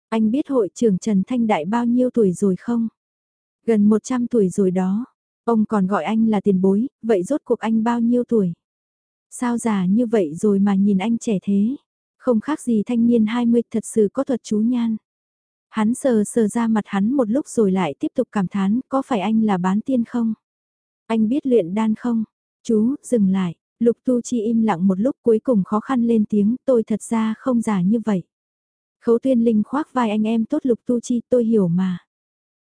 Anh biết hội trưởng Trần Thanh Đại bao nhiêu tuổi rồi không? Gần 100 tuổi rồi đó. Ông còn gọi anh là tiền bối, vậy rốt cuộc anh bao nhiêu tuổi? Sao già như vậy rồi mà nhìn anh trẻ thế? Không khác gì thanh niên 20 thật sự có thuật chú nhan. Hắn sờ sờ ra mặt hắn một lúc rồi lại tiếp tục cảm thán, có phải anh là bán tiên không? Anh biết luyện đan không? Chú, dừng lại. Lục Tu Chi im lặng một lúc cuối cùng khó khăn lên tiếng, tôi thật ra không giả như vậy. Khấu tuyên linh khoác vai anh em tốt Lục Tu Chi tôi hiểu mà.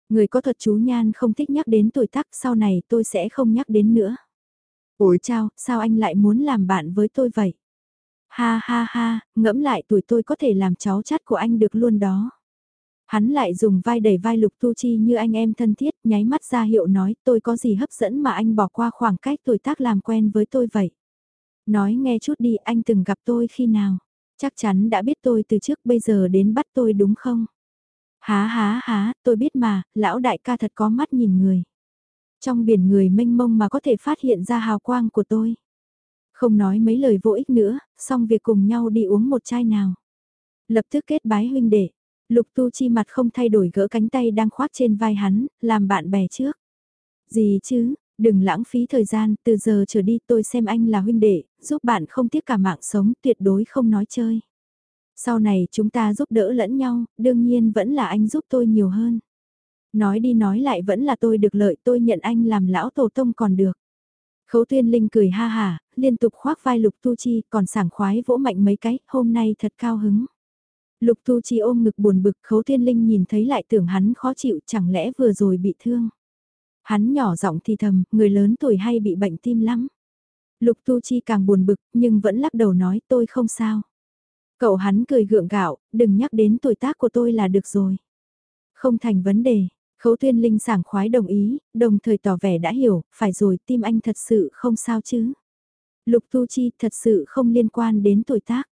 Người có thuật chú nhan không thích nhắc đến tuổi tác sau này tôi sẽ không nhắc đến nữa. Ủi chào, sao anh lại muốn làm bạn với tôi vậy? Ha ha ha, ngẫm lại tuổi tôi có thể làm cháu chát của anh được luôn đó. Hắn lại dùng vai đẩy vai Lục Tu Chi như anh em thân thiết, nháy mắt ra hiệu nói tôi có gì hấp dẫn mà anh bỏ qua khoảng cách tuổi tác làm quen với tôi vậy. Nói nghe chút đi anh từng gặp tôi khi nào, chắc chắn đã biết tôi từ trước bây giờ đến bắt tôi đúng không? Há há há, tôi biết mà, lão đại ca thật có mắt nhìn người. Trong biển người mênh mông mà có thể phát hiện ra hào quang của tôi. Không nói mấy lời vô ích nữa, xong việc cùng nhau đi uống một chai nào. Lập tức kết bái huynh đệ, Lục Tu Chi mặt không thay đổi gỡ cánh tay đang khoác trên vai hắn, làm bạn bè trước. Gì chứ, đừng lãng phí thời gian, từ giờ trở đi tôi xem anh là huynh đệ, giúp bạn không tiếc cả mạng sống, tuyệt đối không nói chơi. Sau này chúng ta giúp đỡ lẫn nhau, đương nhiên vẫn là anh giúp tôi nhiều hơn. Nói đi nói lại vẫn là tôi được lợi tôi nhận anh làm lão tổ tông còn được. Khấu tuyên linh cười ha hà, liên tục khoác vai lục tu chi còn sảng khoái vỗ mạnh mấy cái, hôm nay thật cao hứng. Lục Tu Chi ôm ngực buồn bực khấu thiên linh nhìn thấy lại tưởng hắn khó chịu chẳng lẽ vừa rồi bị thương. Hắn nhỏ giọng thì thầm, người lớn tuổi hay bị bệnh tim lắm. Lục Tu Chi càng buồn bực nhưng vẫn lắc đầu nói tôi không sao. Cậu hắn cười gượng gạo, đừng nhắc đến tuổi tác của tôi là được rồi. Không thành vấn đề, khấu Thiên linh sảng khoái đồng ý, đồng thời tỏ vẻ đã hiểu, phải rồi tim anh thật sự không sao chứ. Lục Tu Chi thật sự không liên quan đến tuổi tác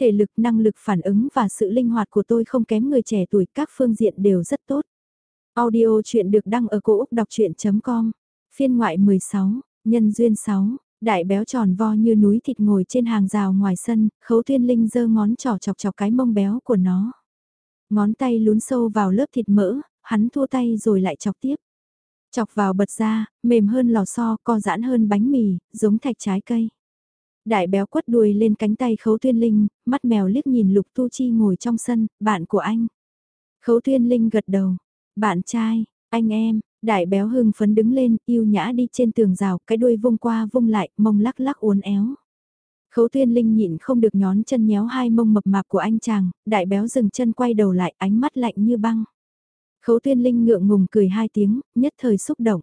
thể lực, năng lực phản ứng và sự linh hoạt của tôi không kém người trẻ tuổi, các phương diện đều rất tốt. Audio chuyện được đăng ở cổ Úc đọc chuyện.com, phiên ngoại 16, nhân duyên 6, đại béo tròn vo như núi thịt ngồi trên hàng rào ngoài sân, khấu tuyên linh giơ ngón trỏ chọc chọc cái mông béo của nó. Ngón tay lún sâu vào lớp thịt mỡ, hắn thua tay rồi lại chọc tiếp. Chọc vào bật ra, mềm hơn lò xo, co giãn hơn bánh mì, giống thạch trái cây. Đại béo quất đuôi lên cánh tay khấu tuyên linh, mắt mèo liếc nhìn lục tu chi ngồi trong sân, bạn của anh. Khấu tuyên linh gật đầu, bạn trai, anh em, đại béo hưng phấn đứng lên, yêu nhã đi trên tường rào, cái đuôi vung qua vung lại, mông lắc lắc uốn éo. Khấu tuyên linh nhịn không được nhón chân nhéo hai mông mập mạp của anh chàng, đại béo dừng chân quay đầu lại ánh mắt lạnh như băng. Khấu tuyên linh ngượng ngùng cười hai tiếng, nhất thời xúc động.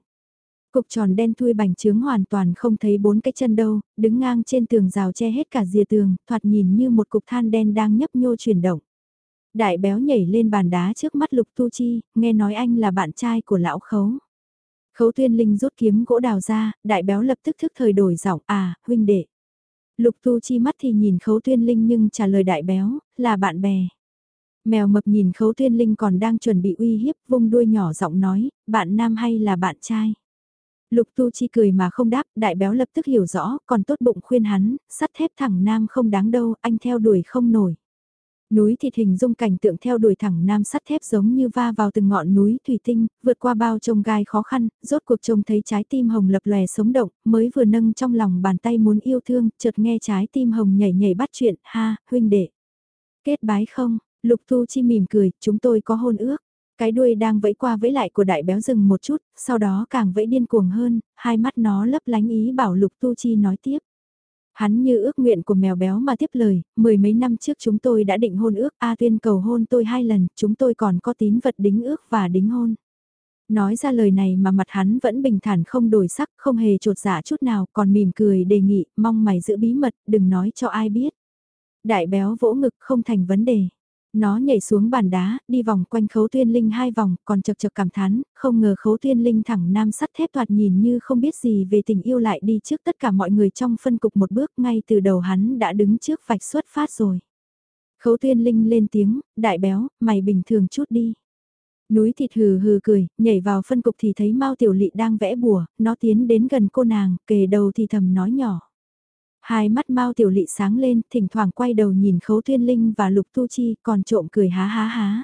Cục tròn đen thui bành trướng hoàn toàn không thấy bốn cái chân đâu, đứng ngang trên tường rào che hết cả rìa tường, thoạt nhìn như một cục than đen đang nhấp nhô chuyển động. Đại béo nhảy lên bàn đá trước mắt Lục Tu Chi, nghe nói anh là bạn trai của lão khấu. Khấu tuyên linh rút kiếm gỗ đào ra, đại béo lập tức thức thời đổi giọng, à, huynh đệ. Lục Tu Chi mắt thì nhìn khấu tuyên linh nhưng trả lời đại béo, là bạn bè. Mèo mập nhìn khấu tuyên linh còn đang chuẩn bị uy hiếp, vung đuôi nhỏ giọng nói, bạn nam hay là bạn trai. Lục Tu Chi cười mà không đáp, đại béo lập tức hiểu rõ, còn tốt bụng khuyên hắn, sắt thép thẳng nam không đáng đâu, anh theo đuổi không nổi. Núi thịt hình dung cảnh tượng theo đuổi thẳng nam sắt thép giống như va vào từng ngọn núi thủy tinh, vượt qua bao trông gai khó khăn, rốt cuộc trông thấy trái tim hồng lập lòe sống động, mới vừa nâng trong lòng bàn tay muốn yêu thương, chợt nghe trái tim hồng nhảy nhảy bắt chuyện, ha, huynh đệ. Kết bái không, Lục Tu Chi mỉm cười, chúng tôi có hôn ước. Cái đuôi đang vẫy qua vẫy lại của đại béo rừng một chút, sau đó càng vẫy điên cuồng hơn, hai mắt nó lấp lánh ý bảo Lục Tu Chi nói tiếp. Hắn như ước nguyện của mèo béo mà tiếp lời, mười mấy năm trước chúng tôi đã định hôn ước, A Tuyên cầu hôn tôi hai lần, chúng tôi còn có tín vật đính ước và đính hôn. Nói ra lời này mà mặt hắn vẫn bình thản không đổi sắc, không hề trột dạ chút nào, còn mỉm cười đề nghị, mong mày giữ bí mật, đừng nói cho ai biết. Đại béo vỗ ngực không thành vấn đề. Nó nhảy xuống bàn đá, đi vòng quanh khấu tuyên linh hai vòng, còn chật chật cảm thán, không ngờ khấu tuyên linh thẳng nam sắt thép thoạt nhìn như không biết gì về tình yêu lại đi trước tất cả mọi người trong phân cục một bước ngay từ đầu hắn đã đứng trước vạch xuất phát rồi. Khấu tuyên linh lên tiếng, đại béo, mày bình thường chút đi. Núi thịt hừ hừ cười, nhảy vào phân cục thì thấy Mao Tiểu Lị đang vẽ bùa, nó tiến đến gần cô nàng, kề đầu thì thầm nói nhỏ. Hai mắt Mao Tiểu Lị sáng lên, thỉnh thoảng quay đầu nhìn Khấu Tuyên Linh và Lục Tu Chi, còn trộm cười há há há.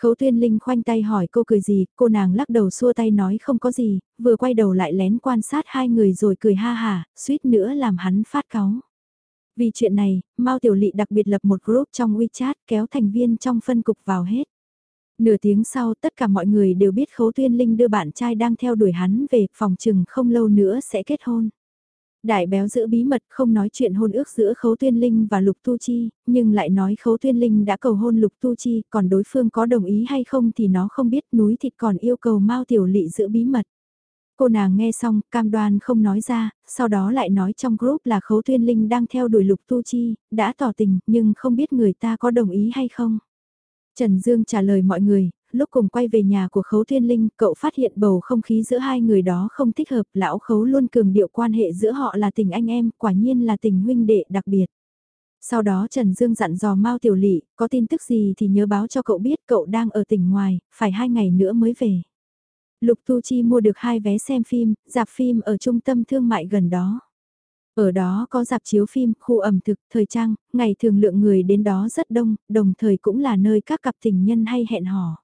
Khấu Tuyên Linh khoanh tay hỏi cô cười gì, cô nàng lắc đầu xua tay nói không có gì, vừa quay đầu lại lén quan sát hai người rồi cười ha hà, suýt nữa làm hắn phát cáu. Vì chuyện này, Mao Tiểu Lị đặc biệt lập một group trong WeChat kéo thành viên trong phân cục vào hết. Nửa tiếng sau tất cả mọi người đều biết Khấu Tuyên Linh đưa bạn trai đang theo đuổi hắn về phòng trừng không lâu nữa sẽ kết hôn. Đại béo giữ bí mật không nói chuyện hôn ước giữa Khấu Tuyên Linh và Lục Tu Chi, nhưng lại nói Khấu Tuyên Linh đã cầu hôn Lục Tu Chi, còn đối phương có đồng ý hay không thì nó không biết núi thịt còn yêu cầu Mao Tiểu Lị giữ bí mật. Cô nàng nghe xong, cam đoan không nói ra, sau đó lại nói trong group là Khấu Tuyên Linh đang theo đuổi Lục Tu Chi, đã tỏ tình, nhưng không biết người ta có đồng ý hay không. Trần Dương trả lời mọi người, lúc cùng quay về nhà của Khấu Thiên Linh, cậu phát hiện bầu không khí giữa hai người đó không thích hợp, lão Khấu luôn cường điệu quan hệ giữa họ là tình anh em, quả nhiên là tình huynh đệ đặc biệt. Sau đó Trần Dương dặn dò Mao Tiểu Lị, có tin tức gì thì nhớ báo cho cậu biết cậu đang ở tỉnh ngoài, phải hai ngày nữa mới về. Lục Tu Chi mua được hai vé xem phim, dạp phim ở trung tâm thương mại gần đó. Ở đó có dạp chiếu phim, khu ẩm thực, thời trang, ngày thường lượng người đến đó rất đông, đồng thời cũng là nơi các cặp tình nhân hay hẹn hò.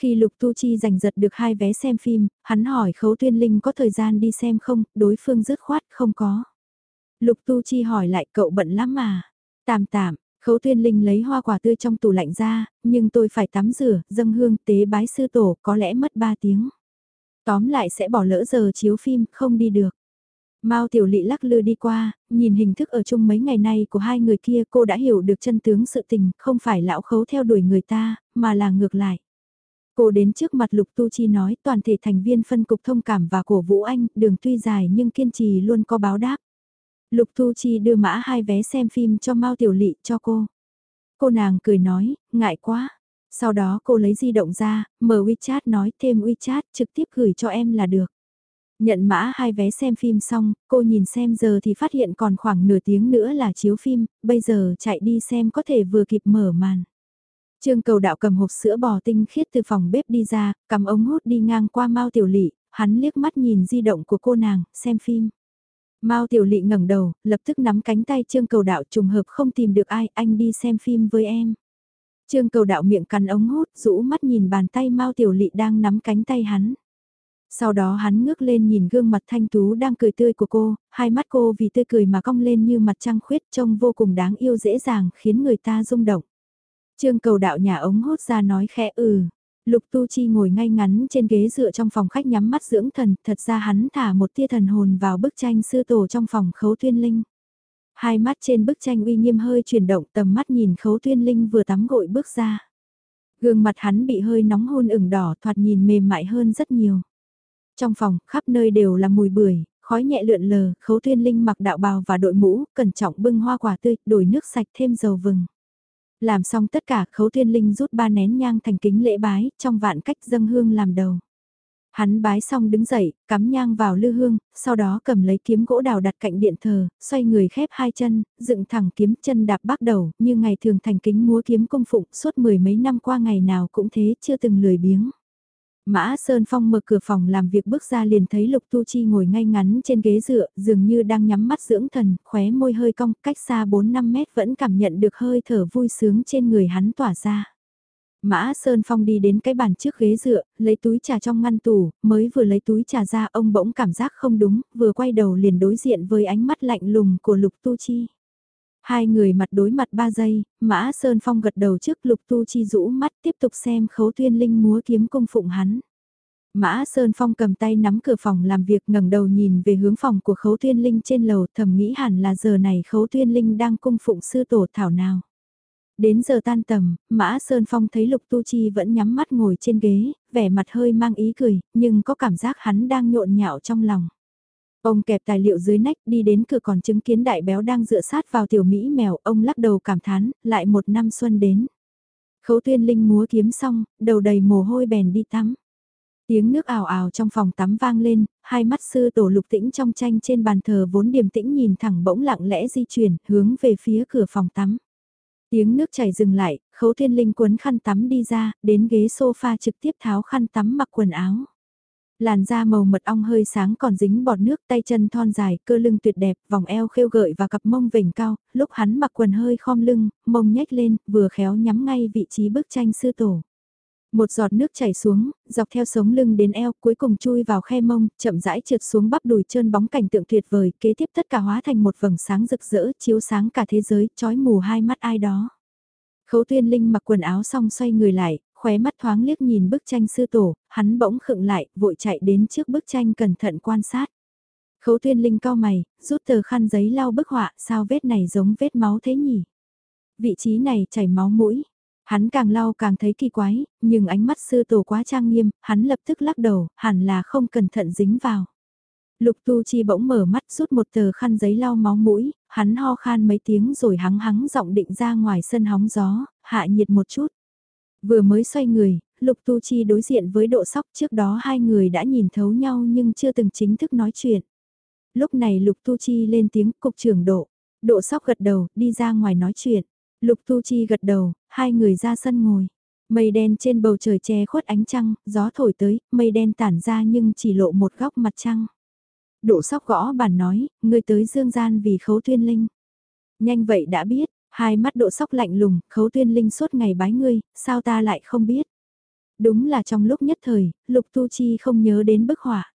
Khi Lục Tu Chi giành giật được hai vé xem phim, hắn hỏi Khấu Tuyên Linh có thời gian đi xem không, đối phương dứt khoát không có. Lục Tu Chi hỏi lại cậu bận lắm mà. Tạm tạm, Khấu Tuyên Linh lấy hoa quả tươi trong tủ lạnh ra, nhưng tôi phải tắm rửa, dâng hương tế bái sư tổ, có lẽ mất 3 tiếng. Tóm lại sẽ bỏ lỡ giờ chiếu phim, không đi được. Mao Tiểu Lị lắc lư đi qua, nhìn hình thức ở chung mấy ngày nay của hai người kia cô đã hiểu được chân tướng sự tình, không phải lão khấu theo đuổi người ta, mà là ngược lại. Cô đến trước mặt Lục Tu Chi nói toàn thể thành viên phân cục thông cảm và cổ vũ anh, đường tuy dài nhưng kiên trì luôn có báo đáp. Lục Tu Chi đưa mã hai vé xem phim cho Mao Tiểu Lị cho cô. Cô nàng cười nói, ngại quá. Sau đó cô lấy di động ra, mở WeChat nói thêm WeChat trực tiếp gửi cho em là được. Nhận mã hai vé xem phim xong, cô nhìn xem giờ thì phát hiện còn khoảng nửa tiếng nữa là chiếu phim, bây giờ chạy đi xem có thể vừa kịp mở màn. Trương cầu đạo cầm hộp sữa bò tinh khiết từ phòng bếp đi ra, cầm ống hút đi ngang qua Mao Tiểu Lị, hắn liếc mắt nhìn di động của cô nàng, xem phim. Mao Tiểu Lị ngẩng đầu, lập tức nắm cánh tay Trương cầu đạo trùng hợp không tìm được ai, anh đi xem phim với em. Trương cầu đạo miệng cắn ống hút, rũ mắt nhìn bàn tay Mao Tiểu Lị đang nắm cánh tay hắn. Sau đó hắn ngước lên nhìn gương mặt thanh tú đang cười tươi của cô, hai mắt cô vì tươi cười mà cong lên như mặt trăng khuyết trông vô cùng đáng yêu dễ dàng khiến người ta rung động. Trương cầu đạo nhà ống hốt ra nói khẽ ừ. Lục Tu Chi ngồi ngay ngắn trên ghế dựa trong phòng khách nhắm mắt dưỡng thần, thật ra hắn thả một tia thần hồn vào bức tranh sư tổ trong phòng khấu tuyên linh. Hai mắt trên bức tranh uy nghiêm hơi chuyển động tầm mắt nhìn khấu tuyên linh vừa tắm gội bước ra. Gương mặt hắn bị hơi nóng hôn ửng đỏ thoạt nhìn mềm mại hơn rất nhiều. Trong phòng, khắp nơi đều là mùi bưởi, khói nhẹ lượn lờ, khấu tuyên linh mặc đạo bào và đội mũ, cẩn trọng bưng hoa quả tươi, đổi nước sạch thêm dầu vừng. Làm xong tất cả, khấu thiên linh rút ba nén nhang thành kính lễ bái, trong vạn cách dâng hương làm đầu. Hắn bái xong đứng dậy, cắm nhang vào lư hương, sau đó cầm lấy kiếm gỗ đào đặt cạnh điện thờ, xoay người khép hai chân, dựng thẳng kiếm chân đạp bắt đầu, như ngày thường thành kính múa kiếm công phụng suốt mười mấy năm qua ngày nào cũng thế, chưa từng lười biếng. Mã Sơn Phong mở cửa phòng làm việc bước ra liền thấy Lục Tu Chi ngồi ngay ngắn trên ghế dựa, dường như đang nhắm mắt dưỡng thần, khóe môi hơi cong, cách xa 4-5 mét vẫn cảm nhận được hơi thở vui sướng trên người hắn tỏa ra. Mã Sơn Phong đi đến cái bàn trước ghế dựa, lấy túi trà trong ngăn tủ, mới vừa lấy túi trà ra ông bỗng cảm giác không đúng, vừa quay đầu liền đối diện với ánh mắt lạnh lùng của Lục Tu Chi. Hai người mặt đối mặt ba giây, Mã Sơn Phong gật đầu trước Lục Tu Chi rũ mắt tiếp tục xem khấu tuyên linh múa kiếm cung phụng hắn. Mã Sơn Phong cầm tay nắm cửa phòng làm việc ngẩng đầu nhìn về hướng phòng của khấu tuyên linh trên lầu thầm nghĩ hẳn là giờ này khấu tuyên linh đang cung phụng sư tổ thảo nào. Đến giờ tan tầm, Mã Sơn Phong thấy Lục Tu Chi vẫn nhắm mắt ngồi trên ghế, vẻ mặt hơi mang ý cười, nhưng có cảm giác hắn đang nhộn nhạo trong lòng. Ông kẹp tài liệu dưới nách đi đến cửa còn chứng kiến đại béo đang dựa sát vào tiểu Mỹ mèo, ông lắc đầu cảm thán, lại một năm xuân đến. Khấu tuyên linh múa kiếm xong, đầu đầy mồ hôi bèn đi tắm. Tiếng nước ào ào trong phòng tắm vang lên, hai mắt sư tổ lục tĩnh trong tranh trên bàn thờ vốn điềm tĩnh nhìn thẳng bỗng lặng lẽ di chuyển, hướng về phía cửa phòng tắm. Tiếng nước chảy dừng lại, khấu thiên linh cuốn khăn tắm đi ra, đến ghế sofa trực tiếp tháo khăn tắm mặc quần áo. Làn da màu mật ong hơi sáng còn dính bọt nước tay chân thon dài, cơ lưng tuyệt đẹp, vòng eo khêu gợi và cặp mông vểnh cao, lúc hắn mặc quần hơi khom lưng, mông nhếch lên, vừa khéo nhắm ngay vị trí bức tranh sư tổ. Một giọt nước chảy xuống, dọc theo sống lưng đến eo cuối cùng chui vào khe mông, chậm rãi trượt xuống bắp đùi trơn bóng cảnh tượng tuyệt vời, kế tiếp tất cả hóa thành một vầng sáng rực rỡ, chiếu sáng cả thế giới, chói mù hai mắt ai đó. Khấu tuyên linh mặc quần áo xong xoay người lại, khóe mắt thoáng liếc nhìn bức tranh sư tổ, hắn bỗng khựng lại, vội chạy đến trước bức tranh cẩn thận quan sát. Khấu tuyên linh cao mày, rút tờ khăn giấy lau bức họa, sao vết này giống vết máu thế nhỉ? Vị trí này chảy máu mũi, Hắn càng lau càng thấy kỳ quái, nhưng ánh mắt sư tổ quá trang nghiêm, hắn lập tức lắc đầu, hẳn là không cẩn thận dính vào. Lục Tu Chi bỗng mở mắt rút một tờ khăn giấy lau máu mũi, hắn ho khan mấy tiếng rồi hắng hắng giọng định ra ngoài sân hóng gió, hạ nhiệt một chút. Vừa mới xoay người, Lục Tu Chi đối diện với độ sóc trước đó hai người đã nhìn thấu nhau nhưng chưa từng chính thức nói chuyện. Lúc này Lục Tu Chi lên tiếng cục trưởng độ, độ sóc gật đầu đi ra ngoài nói chuyện. Lục Tu Chi gật đầu, hai người ra sân ngồi. Mây đen trên bầu trời che khuất ánh trăng, gió thổi tới, mây đen tản ra nhưng chỉ lộ một góc mặt trăng. Độ sóc gõ bàn nói, người tới dương gian vì khấu tuyên linh. Nhanh vậy đã biết, hai mắt độ sóc lạnh lùng, khấu tuyên linh suốt ngày bái ngươi, sao ta lại không biết. Đúng là trong lúc nhất thời, Lục Tu Chi không nhớ đến bức họa.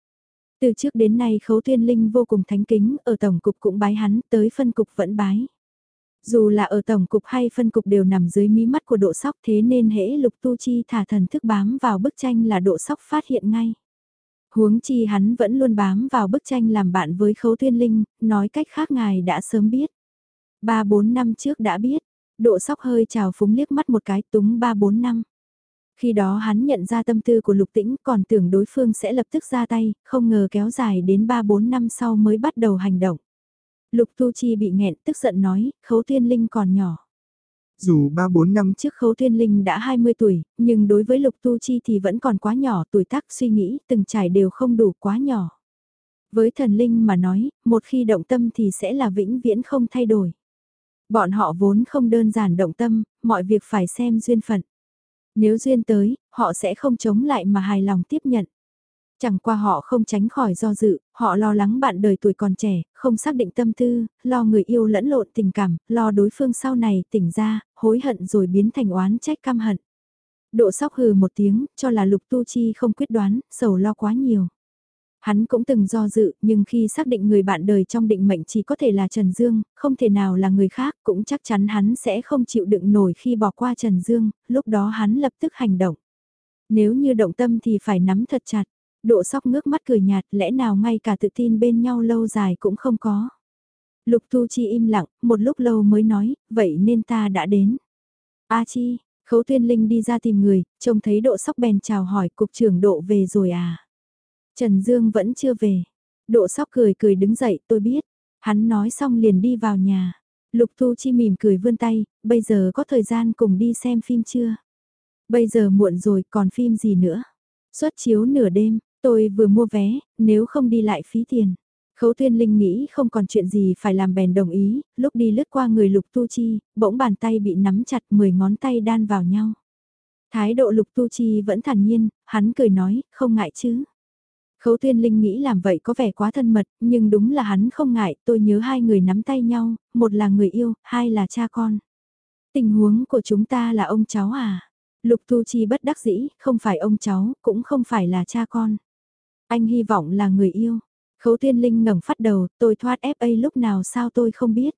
Từ trước đến nay khấu tuyên linh vô cùng thánh kính, ở tổng cục cũng bái hắn, tới phân cục vẫn bái. Dù là ở tổng cục hay phân cục đều nằm dưới mí mắt của độ sóc thế nên hễ lục tu chi thả thần thức bám vào bức tranh là độ sóc phát hiện ngay. Huống chi hắn vẫn luôn bám vào bức tranh làm bạn với khấu tuyên linh, nói cách khác ngài đã sớm biết. Ba bốn năm trước đã biết, độ sóc hơi trào phúng liếc mắt một cái túng ba bốn năm. Khi đó hắn nhận ra tâm tư của lục tĩnh còn tưởng đối phương sẽ lập tức ra tay, không ngờ kéo dài đến 3-4 năm sau mới bắt đầu hành động. Lục Tu Chi bị nghẹn tức giận nói, khấu tuyên linh còn nhỏ. Dù 3-4 năm trước khấu tuyên linh đã 20 tuổi, nhưng đối với Lục Tu Chi thì vẫn còn quá nhỏ, tuổi tác suy nghĩ, từng trải đều không đủ quá nhỏ. Với thần linh mà nói, một khi động tâm thì sẽ là vĩnh viễn không thay đổi. Bọn họ vốn không đơn giản động tâm, mọi việc phải xem duyên phận. Nếu duyên tới, họ sẽ không chống lại mà hài lòng tiếp nhận. Chẳng qua họ không tránh khỏi do dự, họ lo lắng bạn đời tuổi còn trẻ, không xác định tâm tư, lo người yêu lẫn lộn tình cảm, lo đối phương sau này tỉnh ra, hối hận rồi biến thành oán trách căm hận. Độ sóc hừ một tiếng, cho là lục tu chi không quyết đoán, sầu lo quá nhiều. Hắn cũng từng do dự, nhưng khi xác định người bạn đời trong định mệnh chỉ có thể là Trần Dương, không thể nào là người khác, cũng chắc chắn hắn sẽ không chịu đựng nổi khi bỏ qua Trần Dương, lúc đó hắn lập tức hành động. Nếu như động tâm thì phải nắm thật chặt, độ sóc ngước mắt cười nhạt, lẽ nào ngay cả tự tin bên nhau lâu dài cũng không có. Lục Tu Chi im lặng, một lúc lâu mới nói, vậy nên ta đã đến. A Chi, Khấu Tuyên Linh đi ra tìm người, trông thấy độ sóc bèn chào hỏi cục trưởng độ về rồi à. Trần Dương vẫn chưa về. Độ sóc cười cười đứng dậy tôi biết. Hắn nói xong liền đi vào nhà. Lục Thu Chi mỉm cười vươn tay, bây giờ có thời gian cùng đi xem phim chưa? Bây giờ muộn rồi còn phim gì nữa? Xuất chiếu nửa đêm, tôi vừa mua vé, nếu không đi lại phí tiền. Khấu Thiên Linh nghĩ không còn chuyện gì phải làm bèn đồng ý, lúc đi lướt qua người Lục Tu Chi, bỗng bàn tay bị nắm chặt 10 ngón tay đan vào nhau. Thái độ Lục Tu Chi vẫn thản nhiên, hắn cười nói, không ngại chứ. Khấu Tuyên Linh nghĩ làm vậy có vẻ quá thân mật, nhưng đúng là hắn không ngại, tôi nhớ hai người nắm tay nhau, một là người yêu, hai là cha con. Tình huống của chúng ta là ông cháu à? Lục Tu Chi bất đắc dĩ, không phải ông cháu, cũng không phải là cha con. Anh hy vọng là người yêu. Khấu Tuyên Linh ngẩng phát đầu, tôi thoát FA lúc nào sao tôi không biết.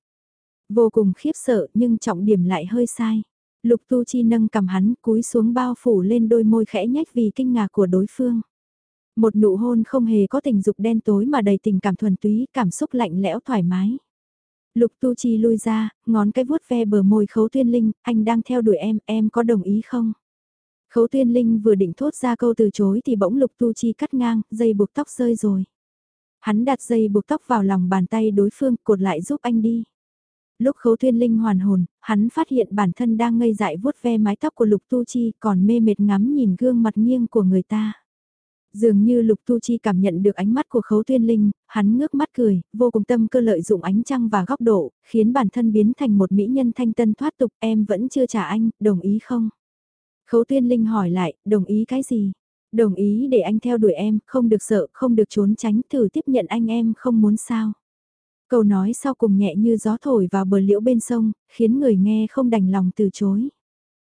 Vô cùng khiếp sợ nhưng trọng điểm lại hơi sai. Lục Tu Chi nâng cầm hắn cúi xuống bao phủ lên đôi môi khẽ nhách vì kinh ngạc của đối phương. Một nụ hôn không hề có tình dục đen tối mà đầy tình cảm thuần túy, cảm xúc lạnh lẽo thoải mái. Lục Tu Chi lui ra, ngón cái vuốt ve bờ môi Khấu Tuyên Linh, anh đang theo đuổi em, em có đồng ý không? Khấu Tuyên Linh vừa định thốt ra câu từ chối thì bỗng Lục Tu Chi cắt ngang, dây buộc tóc rơi rồi. Hắn đặt dây buộc tóc vào lòng bàn tay đối phương, cột lại giúp anh đi. Lúc Khấu Tuyên Linh hoàn hồn, hắn phát hiện bản thân đang ngây dại vuốt ve mái tóc của Lục Tu Chi còn mê mệt ngắm nhìn gương mặt nghiêng của người ta. Dường như Lục Tu Chi cảm nhận được ánh mắt của Khấu Tuyên Linh, hắn ngước mắt cười, vô cùng tâm cơ lợi dụng ánh trăng và góc độ, khiến bản thân biến thành một mỹ nhân thanh tân thoát tục, em vẫn chưa trả anh, đồng ý không? Khấu Tuyên Linh hỏi lại, đồng ý cái gì? Đồng ý để anh theo đuổi em, không được sợ, không được trốn tránh, thử tiếp nhận anh em không muốn sao. Câu nói sau cùng nhẹ như gió thổi vào bờ liễu bên sông, khiến người nghe không đành lòng từ chối.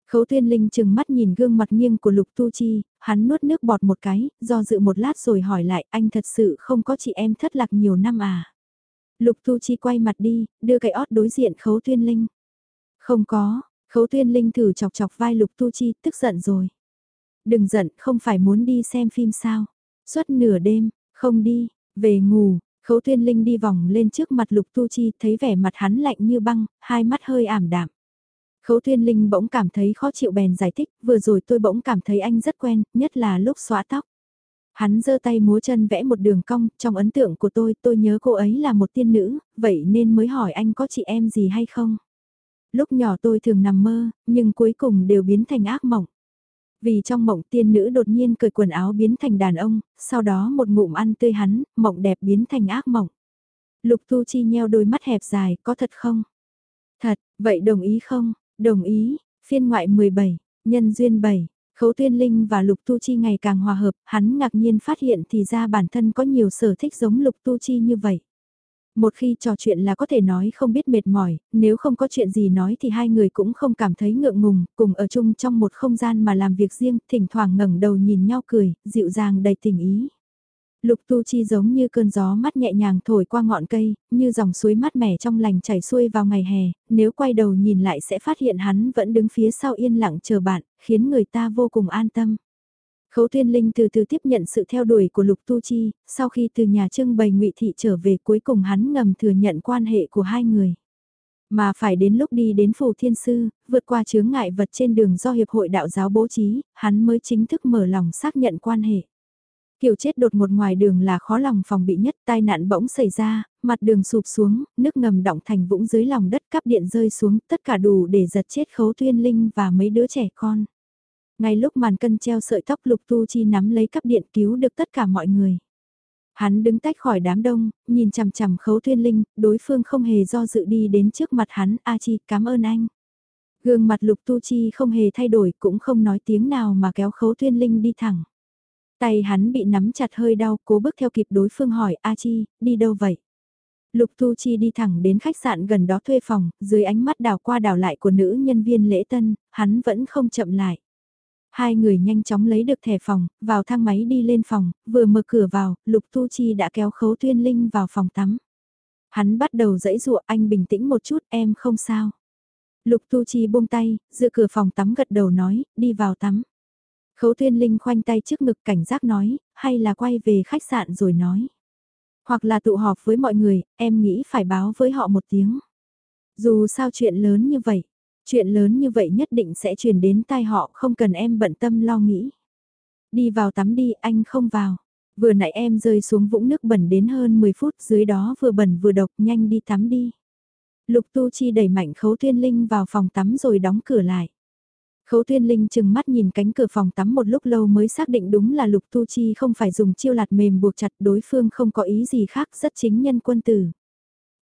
Khấu Tuyên Linh chừng mắt nhìn gương mặt nghiêng của Lục Tu Chi, hắn nuốt nước bọt một cái, do dự một lát rồi hỏi lại anh thật sự không có chị em thất lạc nhiều năm à. Lục Tu Chi quay mặt đi, đưa cái ót đối diện Khấu Tuyên Linh. Không có, Khấu Tuyên Linh thử chọc chọc vai Lục Tu Chi, tức giận rồi. Đừng giận, không phải muốn đi xem phim sao. Suốt nửa đêm, không đi, về ngủ, Khấu Tuyên Linh đi vòng lên trước mặt Lục Tu Chi, thấy vẻ mặt hắn lạnh như băng, hai mắt hơi ảm đạm. Khấu Thiên Linh bỗng cảm thấy khó chịu bèn giải thích, vừa rồi tôi bỗng cảm thấy anh rất quen, nhất là lúc xóa tóc. Hắn giơ tay múa chân vẽ một đường cong, trong ấn tượng của tôi, tôi nhớ cô ấy là một tiên nữ, vậy nên mới hỏi anh có chị em gì hay không. Lúc nhỏ tôi thường nằm mơ, nhưng cuối cùng đều biến thành ác mộng. Vì trong mộng tiên nữ đột nhiên cởi quần áo biến thành đàn ông, sau đó một ngụm ăn tươi hắn, mộng đẹp biến thành ác mộng. Lục Tu Chi nheo đôi mắt hẹp dài, có thật không? Thật, vậy đồng ý không? Đồng ý, phiên ngoại 17, nhân duyên 7, Khấu Tuyên Linh và Lục Tu Chi ngày càng hòa hợp, hắn ngạc nhiên phát hiện thì ra bản thân có nhiều sở thích giống Lục Tu Chi như vậy. Một khi trò chuyện là có thể nói không biết mệt mỏi, nếu không có chuyện gì nói thì hai người cũng không cảm thấy ngượng ngùng, cùng ở chung trong một không gian mà làm việc riêng, thỉnh thoảng ngẩng đầu nhìn nhau cười, dịu dàng đầy tình ý. Lục Tu Chi giống như cơn gió mắt nhẹ nhàng thổi qua ngọn cây, như dòng suối mát mẻ trong lành chảy xuôi vào ngày hè, nếu quay đầu nhìn lại sẽ phát hiện hắn vẫn đứng phía sau yên lặng chờ bạn, khiến người ta vô cùng an tâm. Khấu Thiên Linh từ từ tiếp nhận sự theo đuổi của Lục Tu Chi, sau khi từ nhà trưng bày ngụy thị trở về cuối cùng hắn ngầm thừa nhận quan hệ của hai người. Mà phải đến lúc đi đến Phù Thiên Sư, vượt qua chướng ngại vật trên đường do Hiệp hội Đạo giáo bố trí, hắn mới chính thức mở lòng xác nhận quan hệ. Kiểu chết đột một ngoài đường là khó lòng phòng bị nhất, tai nạn bỗng xảy ra, mặt đường sụp xuống, nước ngầm động thành vũng dưới lòng đất cắp điện rơi xuống, tất cả đủ để giật chết khấu tuyên linh và mấy đứa trẻ con. Ngay lúc màn cân treo sợi tóc lục tu chi nắm lấy cắp điện cứu được tất cả mọi người. Hắn đứng tách khỏi đám đông, nhìn chằm chằm khấu tuyên linh, đối phương không hề do dự đi đến trước mặt hắn, A Chi, cảm ơn anh. Gương mặt lục tu chi không hề thay đổi, cũng không nói tiếng nào mà kéo khấu tuyên linh đi thẳng. Tay hắn bị nắm chặt hơi đau, cố bước theo kịp đối phương hỏi A Chi, đi đâu vậy? Lục thu Chi đi thẳng đến khách sạn gần đó thuê phòng, dưới ánh mắt đào qua đào lại của nữ nhân viên lễ tân, hắn vẫn không chậm lại. Hai người nhanh chóng lấy được thẻ phòng, vào thang máy đi lên phòng, vừa mở cửa vào, Lục thu Chi đã kéo Khấu Tuyên Linh vào phòng tắm. Hắn bắt đầu dãy dụa anh bình tĩnh một chút em không sao. Lục Tu Chi buông tay, dựa cửa phòng tắm gật đầu nói, đi vào tắm. Khấu Tuyên Linh khoanh tay trước ngực cảnh giác nói, hay là quay về khách sạn rồi nói. Hoặc là tụ họp với mọi người, em nghĩ phải báo với họ một tiếng. Dù sao chuyện lớn như vậy, chuyện lớn như vậy nhất định sẽ truyền đến tai họ không cần em bận tâm lo nghĩ. Đi vào tắm đi, anh không vào. Vừa nãy em rơi xuống vũng nước bẩn đến hơn 10 phút dưới đó vừa bẩn vừa độc nhanh đi tắm đi. Lục Tu Chi đẩy mạnh Khấu Thiên Linh vào phòng tắm rồi đóng cửa lại. Khấu Thiên Linh chừng mắt nhìn cánh cửa phòng tắm một lúc lâu mới xác định đúng là Lục Tu Chi không phải dùng chiêu lạt mềm buộc chặt đối phương không có ý gì khác rất chính nhân quân tử.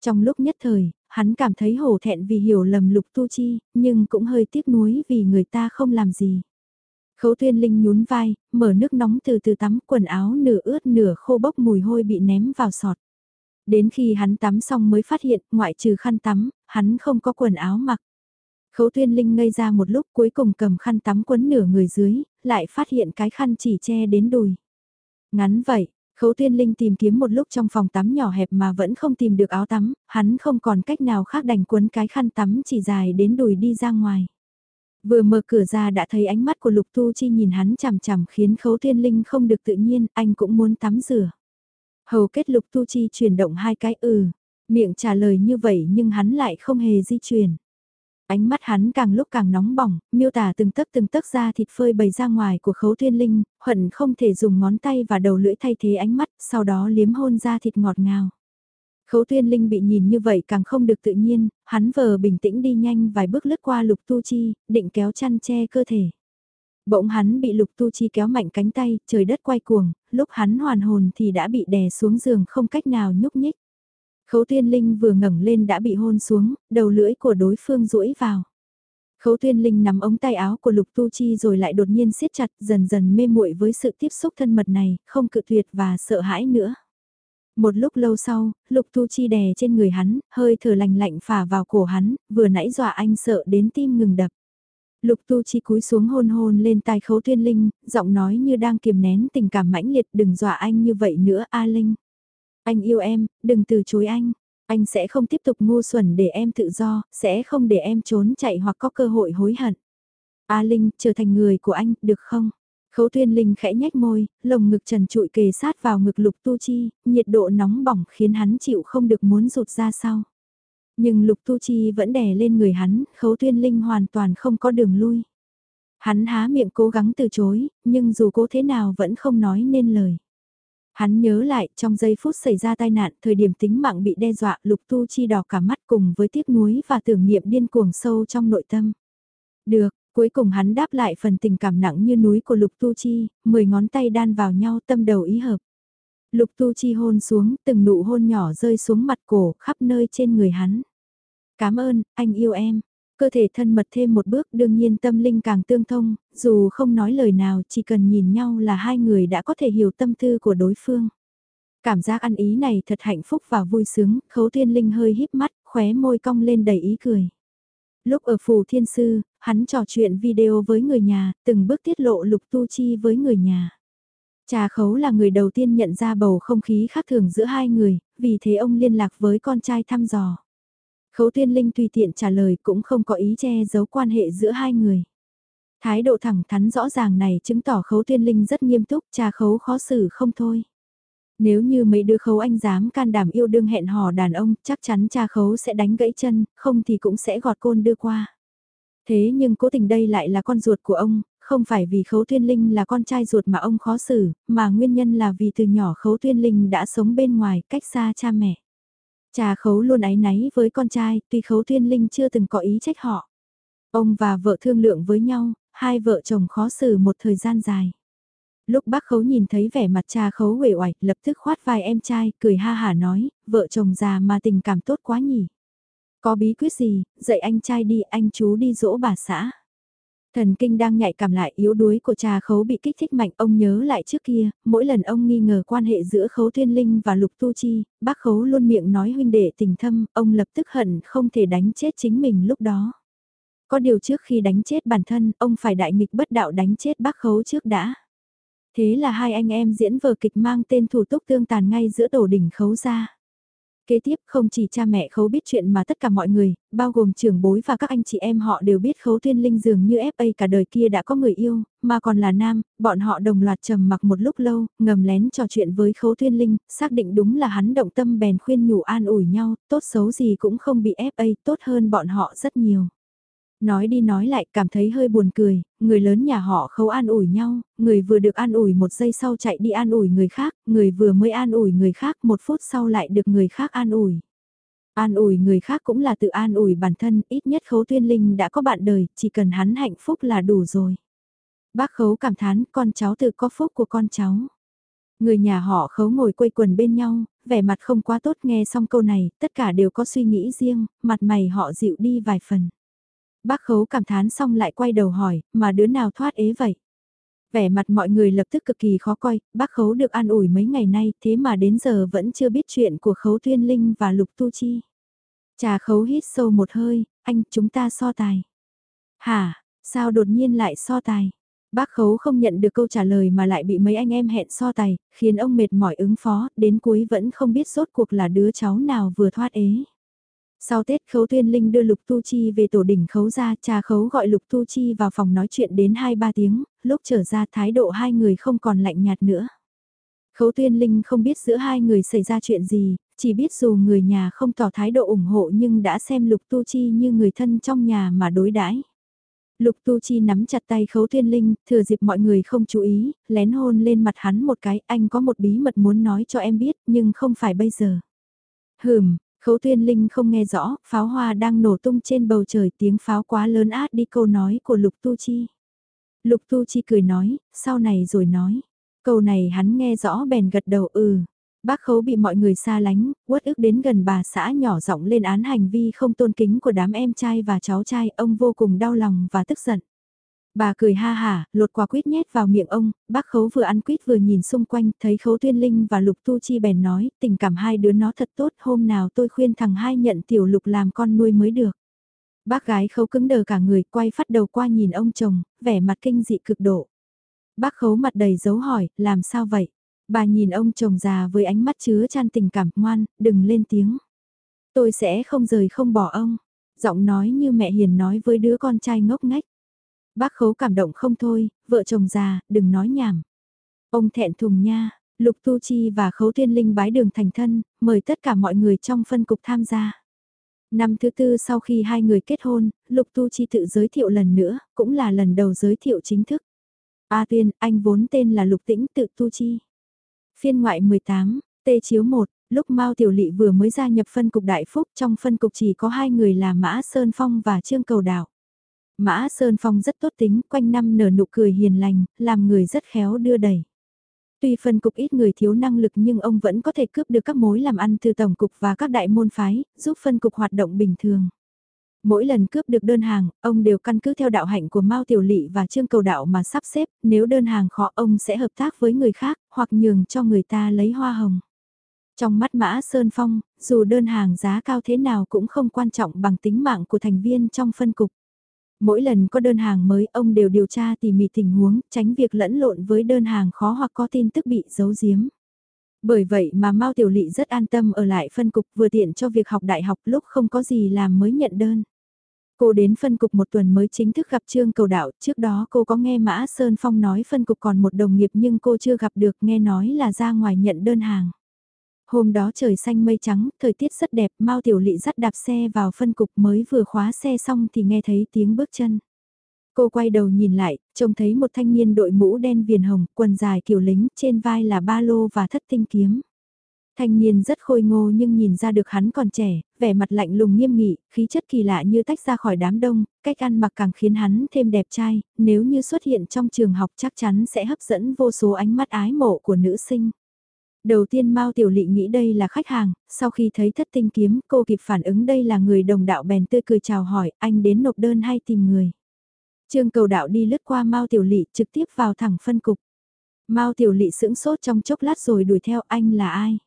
Trong lúc nhất thời, hắn cảm thấy hổ thẹn vì hiểu lầm Lục Tu Chi, nhưng cũng hơi tiếc nuối vì người ta không làm gì. Khấu Thiên Linh nhún vai, mở nước nóng từ từ tắm quần áo nửa ướt nửa khô bốc mùi hôi bị ném vào sọt. Đến khi hắn tắm xong mới phát hiện, ngoại trừ khăn tắm, hắn không có quần áo mặc. Khấu Tuyên Linh ngây ra một lúc cuối cùng cầm khăn tắm quấn nửa người dưới, lại phát hiện cái khăn chỉ che đến đùi. Ngắn vậy, Khấu Tuyên Linh tìm kiếm một lúc trong phòng tắm nhỏ hẹp mà vẫn không tìm được áo tắm, hắn không còn cách nào khác đành quấn cái khăn tắm chỉ dài đến đùi đi ra ngoài. Vừa mở cửa ra đã thấy ánh mắt của Lục Tu Chi nhìn hắn chằm chằm khiến Khấu Tuyên Linh không được tự nhiên, anh cũng muốn tắm rửa. Hầu kết Lục Tu Chi chuyển động hai cái ừ, miệng trả lời như vậy nhưng hắn lại không hề di chuyển. Ánh mắt hắn càng lúc càng nóng bỏng, miêu tả từng tấc từng tấc da thịt phơi bày ra ngoài của khấu Thiên linh, hận không thể dùng ngón tay và đầu lưỡi thay thế ánh mắt, sau đó liếm hôn da thịt ngọt ngào. Khấu tuyên linh bị nhìn như vậy càng không được tự nhiên, hắn vờ bình tĩnh đi nhanh vài bước lướt qua lục tu chi, định kéo chăn che cơ thể. Bỗng hắn bị lục tu chi kéo mạnh cánh tay, trời đất quay cuồng, lúc hắn hoàn hồn thì đã bị đè xuống giường không cách nào nhúc nhích. Khấu tuyên linh vừa ngẩng lên đã bị hôn xuống, đầu lưỡi của đối phương duỗi vào. Khấu tuyên linh nắm ống tay áo của lục tu chi rồi lại đột nhiên siết chặt dần dần mê muội với sự tiếp xúc thân mật này, không cự tuyệt và sợ hãi nữa. Một lúc lâu sau, lục tu chi đè trên người hắn, hơi thở lạnh lạnh phả vào cổ hắn, vừa nãy dọa anh sợ đến tim ngừng đập. Lục tu chi cúi xuống hôn hôn lên tai khấu tuyên linh, giọng nói như đang kiềm nén tình cảm mãnh liệt đừng dọa anh như vậy nữa A Linh. Anh yêu em, đừng từ chối anh. Anh sẽ không tiếp tục ngu xuẩn để em tự do, sẽ không để em trốn chạy hoặc có cơ hội hối hận. A Linh, trở thành người của anh, được không? Khấu tuyên Linh khẽ nhếch môi, lồng ngực trần trụi kề sát vào ngực lục tu chi, nhiệt độ nóng bỏng khiến hắn chịu không được muốn rụt ra sau. Nhưng lục tu chi vẫn đè lên người hắn, khấu tuyên Linh hoàn toàn không có đường lui. Hắn há miệng cố gắng từ chối, nhưng dù cố thế nào vẫn không nói nên lời. Hắn nhớ lại trong giây phút xảy ra tai nạn, thời điểm tính mạng bị đe dọa, Lục Tu Chi đỏ cả mắt cùng với tiếc nuối và tưởng niệm điên cuồng sâu trong nội tâm. Được, cuối cùng hắn đáp lại phần tình cảm nặng như núi của Lục Tu Chi, mười ngón tay đan vào nhau tâm đầu ý hợp. Lục Tu Chi hôn xuống, từng nụ hôn nhỏ rơi xuống mặt cổ, khắp nơi trên người hắn. Cảm ơn, anh yêu em cơ thể thân mật thêm một bước đương nhiên tâm linh càng tương thông, dù không nói lời nào chỉ cần nhìn nhau là hai người đã có thể hiểu tâm tư của đối phương. Cảm giác ăn ý này thật hạnh phúc và vui sướng, khấu thiên linh hơi híp mắt, khóe môi cong lên đầy ý cười. Lúc ở phù thiên sư, hắn trò chuyện video với người nhà, từng bước tiết lộ lục tu chi với người nhà. Trà khấu là người đầu tiên nhận ra bầu không khí khác thường giữa hai người, vì thế ông liên lạc với con trai thăm dò. Khấu Thiên Linh tùy tiện trả lời cũng không có ý che giấu quan hệ giữa hai người. Thái độ thẳng thắn rõ ràng này chứng tỏ Khấu Thiên Linh rất nghiêm túc, cha Khấu khó xử không thôi. Nếu như mấy đứa Khấu anh dám can đảm yêu đương hẹn hò đàn ông, chắc chắn cha Khấu sẽ đánh gãy chân, không thì cũng sẽ gọt côn đưa qua. Thế nhưng cố tình đây lại là con ruột của ông, không phải vì Khấu Thiên Linh là con trai ruột mà ông khó xử, mà nguyên nhân là vì từ nhỏ Khấu Thiên Linh đã sống bên ngoài, cách xa cha mẹ. Cha khấu luôn áy náy với con trai, tuy khấu thiên linh chưa từng có ý trách họ. Ông và vợ thương lượng với nhau, hai vợ chồng khó xử một thời gian dài. Lúc bác khấu nhìn thấy vẻ mặt cha khấu uể oải, lập tức khoát vai em trai, cười ha hả nói, vợ chồng già mà tình cảm tốt quá nhỉ. Có bí quyết gì, dạy anh trai đi, anh chú đi dỗ bà xã. Thần kinh đang nhạy cảm lại yếu đuối của trà khấu bị kích thích mạnh ông nhớ lại trước kia, mỗi lần ông nghi ngờ quan hệ giữa khấu tuyên linh và lục tu chi, bác khấu luôn miệng nói huynh đệ tình thâm, ông lập tức hận không thể đánh chết chính mình lúc đó. Có điều trước khi đánh chết bản thân, ông phải đại nghịch bất đạo đánh chết bác khấu trước đã. Thế là hai anh em diễn vở kịch mang tên thủ túc tương tàn ngay giữa tổ đỉnh khấu ra. Kế tiếp không chỉ cha mẹ khấu biết chuyện mà tất cả mọi người, bao gồm trưởng bối và các anh chị em họ đều biết khấu tuyên linh dường như FA cả đời kia đã có người yêu, mà còn là nam, bọn họ đồng loạt trầm mặc một lúc lâu, ngầm lén trò chuyện với khấu tuyên linh, xác định đúng là hắn động tâm bèn khuyên nhủ an ủi nhau, tốt xấu gì cũng không bị FA, tốt hơn bọn họ rất nhiều. Nói đi nói lại cảm thấy hơi buồn cười, người lớn nhà họ khấu an ủi nhau, người vừa được an ủi một giây sau chạy đi an ủi người khác, người vừa mới an ủi người khác một phút sau lại được người khác an ủi. An ủi người khác cũng là tự an ủi bản thân, ít nhất khấu tuyên linh đã có bạn đời, chỉ cần hắn hạnh phúc là đủ rồi. Bác khấu cảm thán con cháu tự có phúc của con cháu. Người nhà họ khấu ngồi quây quần bên nhau, vẻ mặt không quá tốt nghe xong câu này, tất cả đều có suy nghĩ riêng, mặt mày họ dịu đi vài phần. Bác khấu cảm thán xong lại quay đầu hỏi, mà đứa nào thoát ế vậy? Vẻ mặt mọi người lập tức cực kỳ khó coi, bác khấu được an ủi mấy ngày nay, thế mà đến giờ vẫn chưa biết chuyện của khấu tuyên linh và lục tu chi. Trà khấu hít sâu một hơi, anh chúng ta so tài. Hả, sao đột nhiên lại so tài? Bác khấu không nhận được câu trả lời mà lại bị mấy anh em hẹn so tài, khiến ông mệt mỏi ứng phó, đến cuối vẫn không biết rốt cuộc là đứa cháu nào vừa thoát ế. Sau Tết Khấu Tuyên Linh đưa Lục Tu Chi về tổ đỉnh Khấu ra, cha Khấu gọi Lục Tu Chi vào phòng nói chuyện đến 2-3 tiếng, lúc trở ra thái độ hai người không còn lạnh nhạt nữa. Khấu Tuyên Linh không biết giữa hai người xảy ra chuyện gì, chỉ biết dù người nhà không tỏ thái độ ủng hộ nhưng đã xem Lục Tu Chi như người thân trong nhà mà đối đãi. Lục Tu Chi nắm chặt tay Khấu thiên Linh, thừa dịp mọi người không chú ý, lén hôn lên mặt hắn một cái, anh có một bí mật muốn nói cho em biết, nhưng không phải bây giờ. Hừm, Khấu tuyên linh không nghe rõ, pháo hoa đang nổ tung trên bầu trời tiếng pháo quá lớn át đi câu nói của Lục Tu Chi. Lục Tu Chi cười nói, sau này rồi nói. Câu này hắn nghe rõ bèn gật đầu ừ. Bác khấu bị mọi người xa lánh, uất ức đến gần bà xã nhỏ giọng lên án hành vi không tôn kính của đám em trai và cháu trai, ông vô cùng đau lòng và tức giận. Bà cười ha hả, lột quả quýt nhét vào miệng ông, bác khấu vừa ăn quýt vừa nhìn xung quanh, thấy khấu tuyên linh và lục tu chi bèn nói, tình cảm hai đứa nó thật tốt, hôm nào tôi khuyên thằng hai nhận tiểu lục làm con nuôi mới được. Bác gái khấu cứng đờ cả người, quay phát đầu qua nhìn ông chồng, vẻ mặt kinh dị cực độ. Bác khấu mặt đầy dấu hỏi, làm sao vậy? Bà nhìn ông chồng già với ánh mắt chứa chan tình cảm, ngoan, đừng lên tiếng. Tôi sẽ không rời không bỏ ông. Giọng nói như mẹ hiền nói với đứa con trai ngốc ngách. Bác khấu cảm động không thôi, vợ chồng già, đừng nói nhảm. Ông thẹn thùng nha, Lục Tu Chi và Khấu Thiên Linh bái đường thành thân, mời tất cả mọi người trong phân cục tham gia. Năm thứ tư sau khi hai người kết hôn, Lục Tu Chi tự giới thiệu lần nữa, cũng là lần đầu giới thiệu chính thức. A Tuyên, anh vốn tên là Lục Tĩnh tự Tu Chi. Phiên ngoại 18, Tê Chiếu 1, lúc Mao Tiểu Lị vừa mới gia nhập phân cục Đại Phúc trong phân cục chỉ có hai người là Mã Sơn Phong và Trương Cầu Đảo. Mã Sơn Phong rất tốt tính, quanh năm nở nụ cười hiền lành, làm người rất khéo đưa đẩy. Tuy phân cục ít người thiếu năng lực nhưng ông vẫn có thể cướp được các mối làm ăn từ tổng cục và các đại môn phái, giúp phân cục hoạt động bình thường. Mỗi lần cướp được đơn hàng, ông đều căn cứ theo đạo hạnh của Mao Tiểu Lị và Trương Cầu Đạo mà sắp xếp, nếu đơn hàng khó ông sẽ hợp tác với người khác, hoặc nhường cho người ta lấy hoa hồng. Trong mắt Mã Sơn Phong, dù đơn hàng giá cao thế nào cũng không quan trọng bằng tính mạng của thành viên trong phân cục. Mỗi lần có đơn hàng mới ông đều điều tra tỉ mỉ tình huống, tránh việc lẫn lộn với đơn hàng khó hoặc có tin tức bị giấu giếm. Bởi vậy mà Mao Tiểu Lị rất an tâm ở lại phân cục vừa tiện cho việc học đại học lúc không có gì làm mới nhận đơn. Cô đến phân cục một tuần mới chính thức gặp Trương Cầu Đạo, trước đó cô có nghe Mã Sơn Phong nói phân cục còn một đồng nghiệp nhưng cô chưa gặp được nghe nói là ra ngoài nhận đơn hàng. Hôm đó trời xanh mây trắng, thời tiết rất đẹp, Mao Tiểu Lị dắt đạp xe vào phân cục mới vừa khóa xe xong thì nghe thấy tiếng bước chân. Cô quay đầu nhìn lại, trông thấy một thanh niên đội mũ đen viền hồng, quần dài kiểu lính, trên vai là ba lô và thất tinh kiếm. Thanh niên rất khôi ngô nhưng nhìn ra được hắn còn trẻ, vẻ mặt lạnh lùng nghiêm nghị, khí chất kỳ lạ như tách ra khỏi đám đông, cách ăn mặc càng khiến hắn thêm đẹp trai, nếu như xuất hiện trong trường học chắc chắn sẽ hấp dẫn vô số ánh mắt ái mộ của nữ sinh. Đầu tiên Mao Tiểu Lị nghĩ đây là khách hàng, sau khi thấy thất tinh kiếm cô kịp phản ứng đây là người đồng đạo bèn tươi cười chào hỏi anh đến nộp đơn hay tìm người. Trương cầu đạo đi lướt qua Mao Tiểu Lị trực tiếp vào thẳng phân cục. Mao Tiểu Lị sững sốt trong chốc lát rồi đuổi theo anh là ai.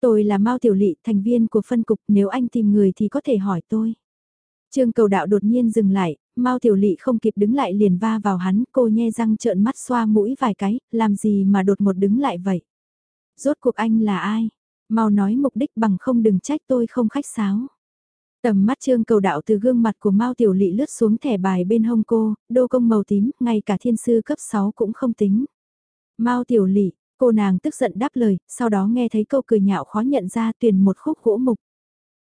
Tôi là Mao Tiểu Lị, thành viên của phân cục, nếu anh tìm người thì có thể hỏi tôi. Trương cầu đạo đột nhiên dừng lại, Mao Tiểu Lị không kịp đứng lại liền va vào hắn, cô nhe răng trợn mắt xoa mũi vài cái, làm gì mà đột một đứng lại vậy? Rốt cuộc anh là ai? Mau nói mục đích bằng không đừng trách tôi không khách sáo. Tầm mắt trương cầu đạo từ gương mặt của Mao Tiểu Lị lướt xuống thẻ bài bên hông cô, đô công màu tím, ngay cả thiên sư cấp 6 cũng không tính. Mao Tiểu Lị, cô nàng tức giận đáp lời, sau đó nghe thấy câu cười nhạo khó nhận ra tuyển một khúc gỗ mục.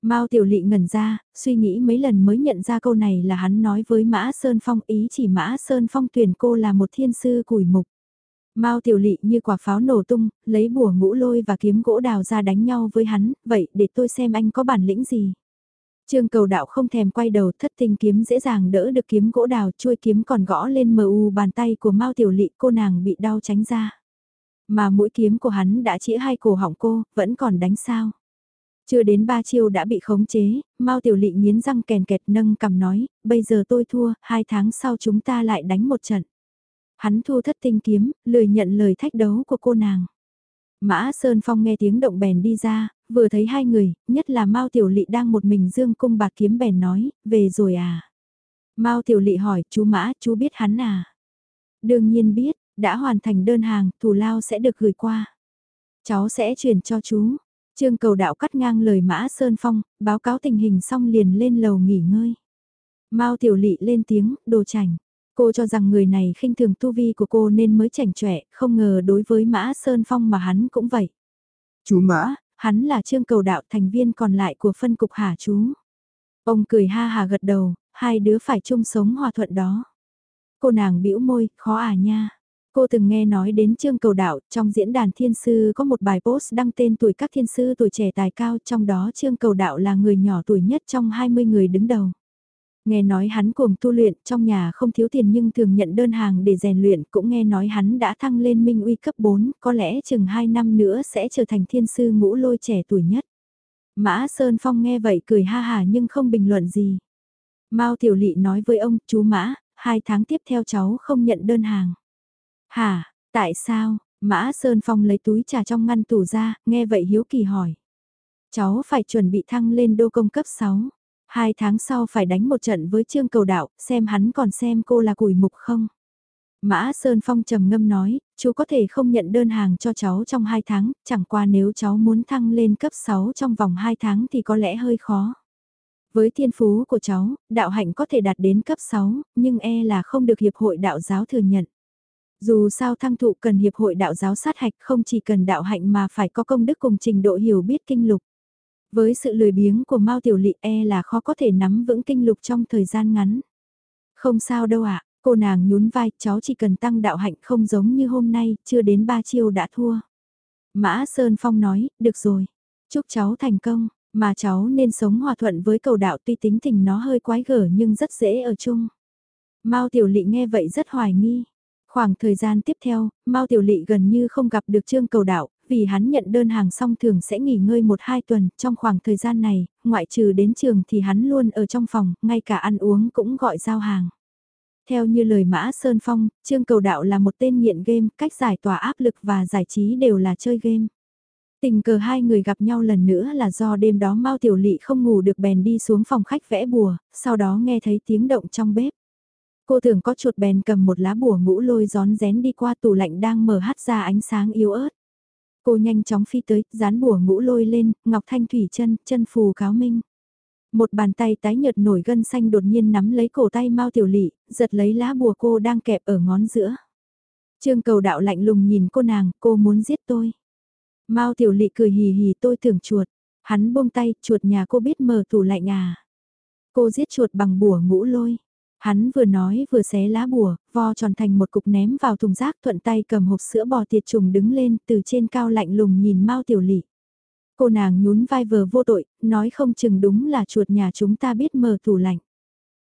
Mao Tiểu Lị ngẩn ra, suy nghĩ mấy lần mới nhận ra câu này là hắn nói với Mã Sơn Phong ý chỉ Mã Sơn Phong tuyển cô là một thiên sư củi mục. Mao Tiểu Lị như quả pháo nổ tung, lấy bùa ngũ lôi và kiếm gỗ đào ra đánh nhau với hắn, vậy để tôi xem anh có bản lĩnh gì. Trương cầu đạo không thèm quay đầu thất tinh kiếm dễ dàng đỡ được kiếm gỗ đào chui kiếm còn gõ lên mờ u bàn tay của Mao Tiểu Lị cô nàng bị đau tránh ra. Mà mũi kiếm của hắn đã chĩa hai cổ họng cô, vẫn còn đánh sao. Chưa đến ba chiêu đã bị khống chế, Mao Tiểu Lị nghiến răng kèn kẹt nâng cầm nói, bây giờ tôi thua, hai tháng sau chúng ta lại đánh một trận. Hắn thu thất tinh kiếm, lười nhận lời thách đấu của cô nàng. Mã Sơn Phong nghe tiếng động bèn đi ra, vừa thấy hai người, nhất là Mao Tiểu Lị đang một mình dương cung bạc kiếm bèn nói, về rồi à. Mao Tiểu Lị hỏi, chú Mã, chú biết hắn à? Đương nhiên biết, đã hoàn thành đơn hàng, thù lao sẽ được gửi qua. Cháu sẽ chuyển cho chú. Trương cầu đạo cắt ngang lời Mã Sơn Phong, báo cáo tình hình xong liền lên lầu nghỉ ngơi. Mao Tiểu Lị lên tiếng, đồ chảnh. Cô cho rằng người này khinh thường tu vi của cô nên mới chảnh chọe, không ngờ đối với Mã Sơn Phong mà hắn cũng vậy. Chú Mã, hắn là trương cầu đạo thành viên còn lại của phân cục hả chú. Ông cười ha hà gật đầu, hai đứa phải chung sống hòa thuận đó. Cô nàng bĩu môi, khó à nha. Cô từng nghe nói đến Trương Cầu Đạo, trong diễn đàn thiên sư có một bài post đăng tên tuổi các thiên sư tuổi trẻ tài cao, trong đó Trương Cầu Đạo là người nhỏ tuổi nhất trong 20 người đứng đầu. Nghe nói hắn cuồng tu luyện, trong nhà không thiếu tiền nhưng thường nhận đơn hàng để rèn luyện, cũng nghe nói hắn đã thăng lên minh uy cấp 4, có lẽ chừng 2 năm nữa sẽ trở thành thiên sư ngũ lôi trẻ tuổi nhất. Mã Sơn Phong nghe vậy cười ha hà nhưng không bình luận gì. Mao Tiểu Lị nói với ông, chú Mã, hai tháng tiếp theo cháu không nhận đơn hàng. Hả, tại sao? Mã Sơn Phong lấy túi trà trong ngăn tủ ra, nghe vậy hiếu kỳ hỏi. Cháu phải chuẩn bị thăng lên đô công cấp 6. Hai tháng sau phải đánh một trận với Trương Cầu Đạo, xem hắn còn xem cô là củi mục không. Mã Sơn Phong trầm ngâm nói, chú có thể không nhận đơn hàng cho cháu trong 2 tháng, chẳng qua nếu cháu muốn thăng lên cấp 6 trong vòng 2 tháng thì có lẽ hơi khó. Với thiên phú của cháu, đạo hạnh có thể đạt đến cấp 6, nhưng e là không được Hiệp hội Đạo giáo thừa nhận. Dù sao thăng thụ cần Hiệp hội Đạo giáo sát hạch không chỉ cần đạo hạnh mà phải có công đức cùng trình độ hiểu biết kinh lục. Với sự lười biếng của Mao Tiểu Lị e là khó có thể nắm vững kinh lục trong thời gian ngắn. Không sao đâu ạ, cô nàng nhún vai, cháu chỉ cần tăng đạo hạnh không giống như hôm nay, chưa đến ba chiêu đã thua. Mã Sơn Phong nói, được rồi, chúc cháu thành công, mà cháu nên sống hòa thuận với cầu đạo tuy tính tình nó hơi quái gở nhưng rất dễ ở chung. Mao Tiểu Lị nghe vậy rất hoài nghi. Khoảng thời gian tiếp theo, Mao Tiểu Lị gần như không gặp được Trương Cầu Đạo, vì hắn nhận đơn hàng xong thường sẽ nghỉ ngơi một hai tuần, trong khoảng thời gian này, ngoại trừ đến trường thì hắn luôn ở trong phòng, ngay cả ăn uống cũng gọi giao hàng. Theo như lời Mã Sơn Phong, Trương Cầu Đạo là một tên nghiện game, cách giải tỏa áp lực và giải trí đều là chơi game. Tình cờ hai người gặp nhau lần nữa là do đêm đó Mao Tiểu Lị không ngủ được bèn đi xuống phòng khách vẽ bùa, sau đó nghe thấy tiếng động trong bếp. Cô tưởng có chuột bèn cầm một lá bùa ngũ lôi gión rén đi qua tủ lạnh đang mở hắt ra ánh sáng yếu ớt. Cô nhanh chóng phi tới, dán bùa ngũ lôi lên, Ngọc Thanh Thủy chân, chân phù cáo minh. Một bàn tay tái nhợt nổi gân xanh đột nhiên nắm lấy cổ tay Mao Tiểu Lị, giật lấy lá bùa cô đang kẹp ở ngón giữa. Trương cầu đạo lạnh lùng nhìn cô nàng, cô muốn giết tôi. Mao Tiểu Lị cười hì hì tôi tưởng chuột. Hắn buông tay, chuột nhà cô biết mở tủ lạnh à. Cô giết chuột bằng bùa ngũ lôi. Hắn vừa nói vừa xé lá bùa, vo tròn thành một cục ném vào thùng rác thuận tay cầm hộp sữa bò tiệt trùng đứng lên từ trên cao lạnh lùng nhìn Mao Tiểu Lị. Cô nàng nhún vai vờ vô tội, nói không chừng đúng là chuột nhà chúng ta biết mở tủ lạnh.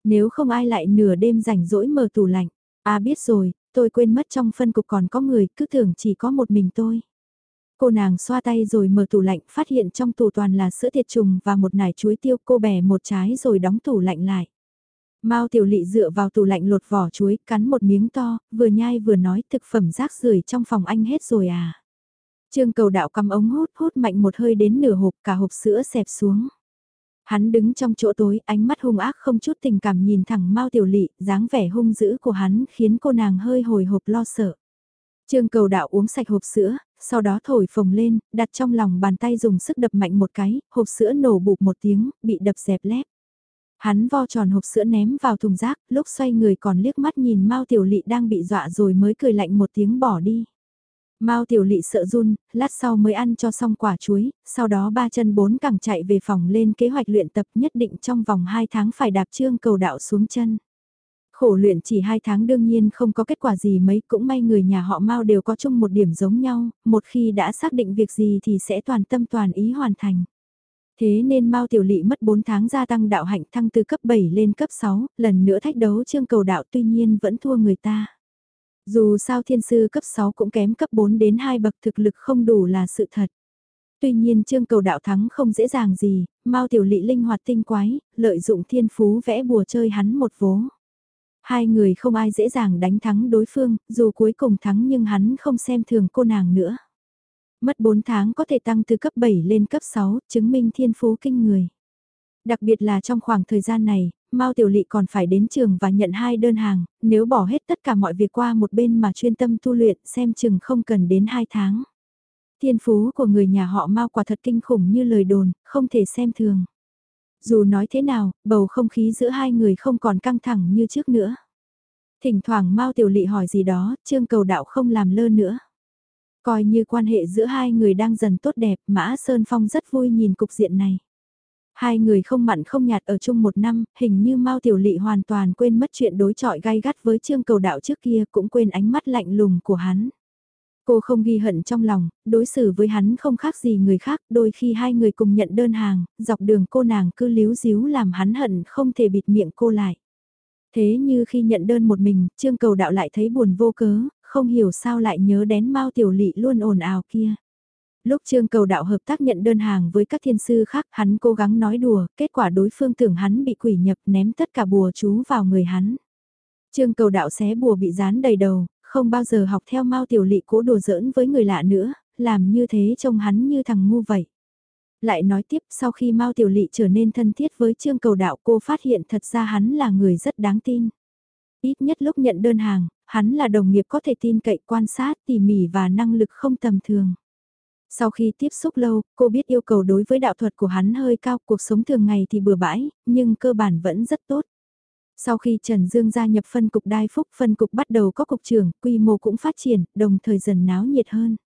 Nếu không ai lại nửa đêm rảnh rỗi mở tủ lạnh. À biết rồi, tôi quên mất trong phân cục còn có người, cứ tưởng chỉ có một mình tôi. Cô nàng xoa tay rồi mở tủ lạnh, phát hiện trong tủ toàn là sữa tiệt trùng và một nải chuối tiêu cô bẻ một trái rồi đóng tủ lạnh lại. Mao Tiểu Lị dựa vào tủ lạnh lột vỏ chuối, cắn một miếng to, vừa nhai vừa nói thực phẩm rác rưởi trong phòng anh hết rồi à. Trương cầu đạo cầm ống hút hút mạnh một hơi đến nửa hộp cả hộp sữa xẹp xuống. Hắn đứng trong chỗ tối, ánh mắt hung ác không chút tình cảm nhìn thẳng Mao Tiểu Lị, dáng vẻ hung dữ của hắn khiến cô nàng hơi hồi hộp lo sợ. Trương cầu đạo uống sạch hộp sữa, sau đó thổi phồng lên, đặt trong lòng bàn tay dùng sức đập mạnh một cái, hộp sữa nổ bụp một tiếng, bị đập dẹp lép. Hắn vo tròn hộp sữa ném vào thùng rác, lúc xoay người còn liếc mắt nhìn Mao Tiểu Lị đang bị dọa rồi mới cười lạnh một tiếng bỏ đi. Mao Tiểu Lị sợ run, lát sau mới ăn cho xong quả chuối, sau đó ba chân bốn cẳng chạy về phòng lên kế hoạch luyện tập nhất định trong vòng 2 tháng phải đạp trương cầu đạo xuống chân. Khổ luyện chỉ 2 tháng đương nhiên không có kết quả gì mấy cũng may người nhà họ Mao đều có chung một điểm giống nhau, một khi đã xác định việc gì thì sẽ toàn tâm toàn ý hoàn thành. Thế nên Mao Tiểu Lị mất 4 tháng gia tăng đạo hạnh thăng từ cấp 7 lên cấp 6, lần nữa thách đấu trương cầu đạo tuy nhiên vẫn thua người ta. Dù sao thiên sư cấp 6 cũng kém cấp 4 đến 2 bậc thực lực không đủ là sự thật. Tuy nhiên trương cầu đạo thắng không dễ dàng gì, Mao Tiểu Lị linh hoạt tinh quái, lợi dụng thiên phú vẽ bùa chơi hắn một vố. Hai người không ai dễ dàng đánh thắng đối phương, dù cuối cùng thắng nhưng hắn không xem thường cô nàng nữa. Mất 4 tháng có thể tăng từ cấp 7 lên cấp 6, chứng minh thiên phú kinh người. Đặc biệt là trong khoảng thời gian này, Mao Tiểu Lị còn phải đến trường và nhận hai đơn hàng, nếu bỏ hết tất cả mọi việc qua một bên mà chuyên tâm tu luyện xem chừng không cần đến 2 tháng. Thiên phú của người nhà họ Mao quả thật kinh khủng như lời đồn, không thể xem thường. Dù nói thế nào, bầu không khí giữa hai người không còn căng thẳng như trước nữa. Thỉnh thoảng Mao Tiểu Lị hỏi gì đó, Trương Cầu Đạo không làm lơ nữa. Coi như quan hệ giữa hai người đang dần tốt đẹp, Mã Sơn Phong rất vui nhìn cục diện này. Hai người không mặn không nhạt ở chung một năm, hình như Mao Tiểu Lị hoàn toàn quên mất chuyện đối chọi gai gắt với Trương Cầu Đạo trước kia cũng quên ánh mắt lạnh lùng của hắn. Cô không ghi hận trong lòng, đối xử với hắn không khác gì người khác, đôi khi hai người cùng nhận đơn hàng, dọc đường cô nàng cứ líu díu làm hắn hận không thể bịt miệng cô lại. Thế như khi nhận đơn một mình, Trương Cầu Đạo lại thấy buồn vô cớ, không hiểu sao lại nhớ đến Mao Tiểu Lị luôn ồn ào kia. Lúc Trương Cầu Đạo hợp tác nhận đơn hàng với các thiên sư khác, hắn cố gắng nói đùa, kết quả đối phương tưởng hắn bị quỷ nhập ném tất cả bùa chú vào người hắn. Trương Cầu Đạo xé bùa bị dán đầy đầu, không bao giờ học theo Mao Tiểu Lị cố đùa giỡn với người lạ nữa, làm như thế trông hắn như thằng ngu vậy. Lại nói tiếp sau khi Mao Tiểu Lị trở nên thân thiết với Trương Cầu Đạo cô phát hiện thật ra hắn là người rất đáng tin. Ít nhất lúc nhận đơn hàng, hắn là đồng nghiệp có thể tin cậy quan sát tỉ mỉ và năng lực không tầm thường. Sau khi tiếp xúc lâu, cô biết yêu cầu đối với đạo thuật của hắn hơi cao, cuộc sống thường ngày thì bừa bãi, nhưng cơ bản vẫn rất tốt. Sau khi Trần Dương gia nhập phân cục đai phúc, phân cục bắt đầu có cục trưởng, quy mô cũng phát triển, đồng thời dần náo nhiệt hơn.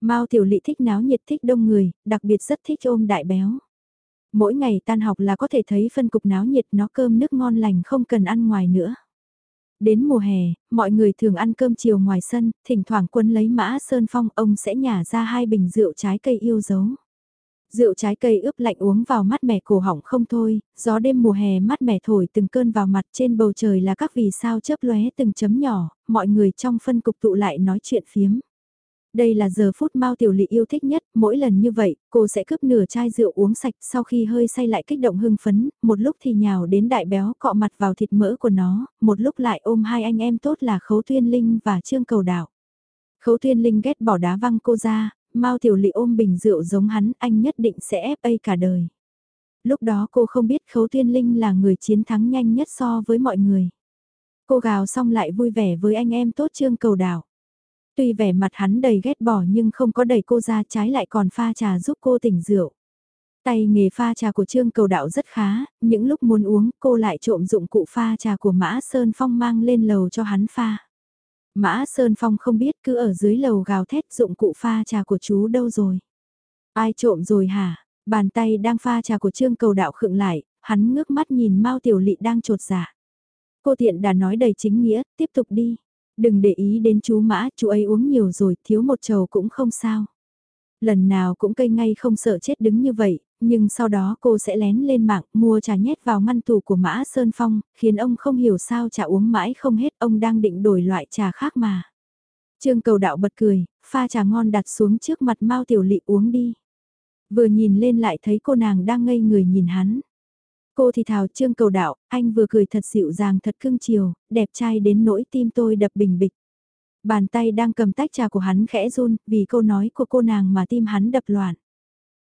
Mao Tiểu Lị thích náo nhiệt thích đông người, đặc biệt rất thích ôm đại béo. Mỗi ngày tan học là có thể thấy phân cục náo nhiệt nó cơm nước ngon lành không cần ăn ngoài nữa. Đến mùa hè, mọi người thường ăn cơm chiều ngoài sân, thỉnh thoảng quân lấy mã sơn phong ông sẽ nhả ra hai bình rượu trái cây yêu dấu. Rượu trái cây ướp lạnh uống vào mắt mẻ cổ họng không thôi, gió đêm mùa hè mát mẻ thổi từng cơn vào mặt trên bầu trời là các vì sao chớp lóe từng chấm nhỏ, mọi người trong phân cục tụ lại nói chuyện phiếm. Đây là giờ phút Mao Tiểu Lị yêu thích nhất, mỗi lần như vậy, cô sẽ cướp nửa chai rượu uống sạch sau khi hơi say lại kích động hưng phấn, một lúc thì nhào đến đại béo cọ mặt vào thịt mỡ của nó, một lúc lại ôm hai anh em tốt là Khấu Tuyên Linh và Trương Cầu Đạo. Khấu Tuyên Linh ghét bỏ đá văng cô ra, Mao Tiểu Lị ôm bình rượu giống hắn, anh nhất định sẽ FA cả đời. Lúc đó cô không biết Khấu Tuyên Linh là người chiến thắng nhanh nhất so với mọi người. Cô gào xong lại vui vẻ với anh em tốt Trương Cầu Đạo. Tuy vẻ mặt hắn đầy ghét bỏ nhưng không có đẩy cô ra trái lại còn pha trà giúp cô tỉnh rượu. Tay nghề pha trà của Trương Cầu Đạo rất khá, những lúc muốn uống cô lại trộm dụng cụ pha trà của Mã Sơn Phong mang lên lầu cho hắn pha. Mã Sơn Phong không biết cứ ở dưới lầu gào thét dụng cụ pha trà của chú đâu rồi. Ai trộm rồi hả? Bàn tay đang pha trà của Trương Cầu Đạo khựng lại, hắn ngước mắt nhìn Mao Tiểu Lị đang trột dạ. Cô tiện đã nói đầy chính nghĩa, tiếp tục đi. Đừng để ý đến chú mã, chú ấy uống nhiều rồi, thiếu một chầu cũng không sao. Lần nào cũng cây ngay không sợ chết đứng như vậy, nhưng sau đó cô sẽ lén lên mạng mua trà nhét vào ngăn tủ của Mã Sơn Phong, khiến ông không hiểu sao trà uống mãi không hết, ông đang định đổi loại trà khác mà. Trương cầu đạo bật cười, pha trà ngon đặt xuống trước mặt Mao Tiểu Lị uống đi. Vừa nhìn lên lại thấy cô nàng đang ngây người nhìn hắn. Cô thì thào trương cầu đạo, anh vừa cười thật dịu dàng thật cưng chiều, đẹp trai đến nỗi tim tôi đập bình bịch. Bàn tay đang cầm tách trà của hắn khẽ run, vì câu nói của cô nàng mà tim hắn đập loạn.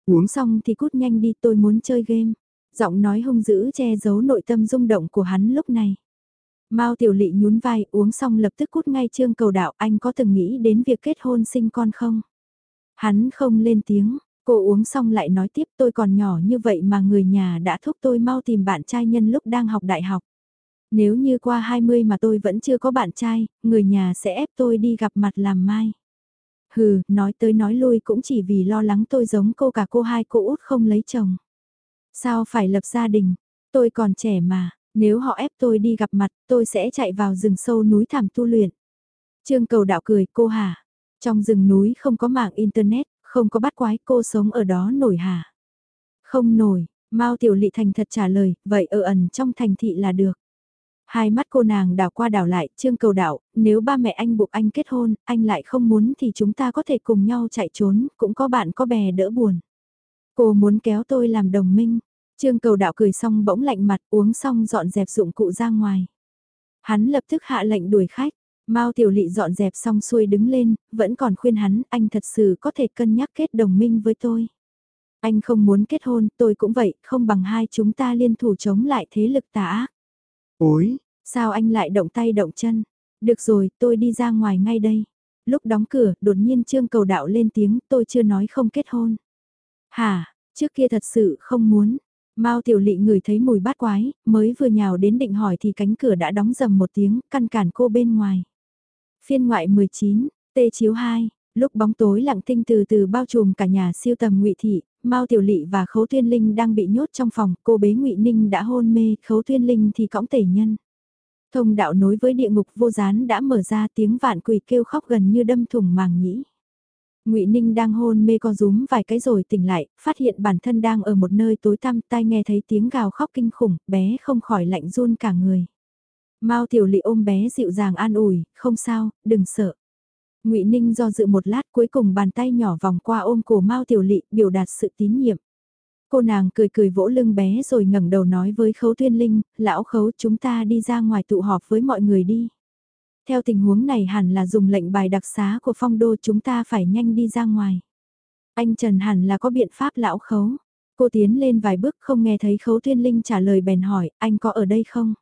Uống xong thì cút nhanh đi tôi muốn chơi game. Giọng nói hung dữ che giấu nội tâm rung động của hắn lúc này. Mao Tiểu Lị nhún vai uống xong lập tức cút ngay trương cầu đạo anh có từng nghĩ đến việc kết hôn sinh con không? Hắn không lên tiếng, cô uống xong lại nói tiếp tôi còn nhỏ như vậy mà người nhà đã thúc tôi mau tìm bạn trai nhân lúc đang học đại học. Nếu như qua 20 mà tôi vẫn chưa có bạn trai, người nhà sẽ ép tôi đi gặp mặt làm mai. Hừ, nói tới nói lui cũng chỉ vì lo lắng tôi giống cô cả cô hai cô út không lấy chồng. Sao phải lập gia đình? Tôi còn trẻ mà, nếu họ ép tôi đi gặp mặt, tôi sẽ chạy vào rừng sâu núi thảm tu luyện. Trương cầu đạo cười cô hả? Trong rừng núi không có mạng internet, không có bắt quái cô sống ở đó nổi hả? Không nổi, Mao Tiểu Lị thành thật trả lời, vậy ở ẩn trong thành thị là được. Hai mắt cô nàng đảo qua đảo lại, trương cầu đạo, nếu ba mẹ anh buộc anh kết hôn, anh lại không muốn thì chúng ta có thể cùng nhau chạy trốn, cũng có bạn có bè đỡ buồn. Cô muốn kéo tôi làm đồng minh. Trương cầu đạo cười xong bỗng lạnh mặt uống xong dọn dẹp dụng cụ ra ngoài. Hắn lập tức hạ lệnh đuổi khách. Mao Tiểu Lị dọn dẹp xong xuôi đứng lên, vẫn còn khuyên hắn, anh thật sự có thể cân nhắc kết đồng minh với tôi. Anh không muốn kết hôn, tôi cũng vậy, không bằng hai chúng ta liên thủ chống lại thế lực tà ác. Ôi, sao anh lại động tay động chân? Được rồi, tôi đi ra ngoài ngay đây. Lúc đóng cửa, đột nhiên Trương Cầu Đạo lên tiếng, tôi chưa nói không kết hôn. Hả, trước kia thật sự không muốn. Mao Tiểu Lị ngửi thấy mùi bát quái, mới vừa nhào đến định hỏi thì cánh cửa đã đóng dầm một tiếng, căn cản cô bên ngoài. Phiên ngoại 19, tê chiếu 2, lúc bóng tối lặng tinh từ từ bao trùm cả nhà siêu tầm ngụy thị, Mao Tiểu Lị và Khấu Tuyên Linh đang bị nhốt trong phòng, cô bế Ngụy Ninh đã hôn mê, Khấu Tuyên Linh thì cõng tể nhân. Thông đạo nối với địa ngục vô gián đã mở ra tiếng vạn quỷ kêu khóc gần như đâm thủng màng nhĩ. Ngụy Ninh đang hôn mê co rúm vài cái rồi tỉnh lại, phát hiện bản thân đang ở một nơi tối tăm, tai nghe thấy tiếng gào khóc kinh khủng, bé không khỏi lạnh run cả người. Mao Tiểu Lị ôm bé dịu dàng an ủi, không sao, đừng sợ. Ngụy Ninh do dự một lát cuối cùng bàn tay nhỏ vòng qua ôm cổ Mao Tiểu Lị biểu đạt sự tín nhiệm. Cô nàng cười cười vỗ lưng bé rồi ngẩng đầu nói với Khấu Tuyên Linh, lão Khấu chúng ta đi ra ngoài tụ họp với mọi người đi. Theo tình huống này hẳn là dùng lệnh bài đặc xá của phong đô chúng ta phải nhanh đi ra ngoài. Anh Trần hẳn là có biện pháp lão Khấu. Cô tiến lên vài bước không nghe thấy Khấu Tuyên Linh trả lời bèn hỏi, anh có ở đây không?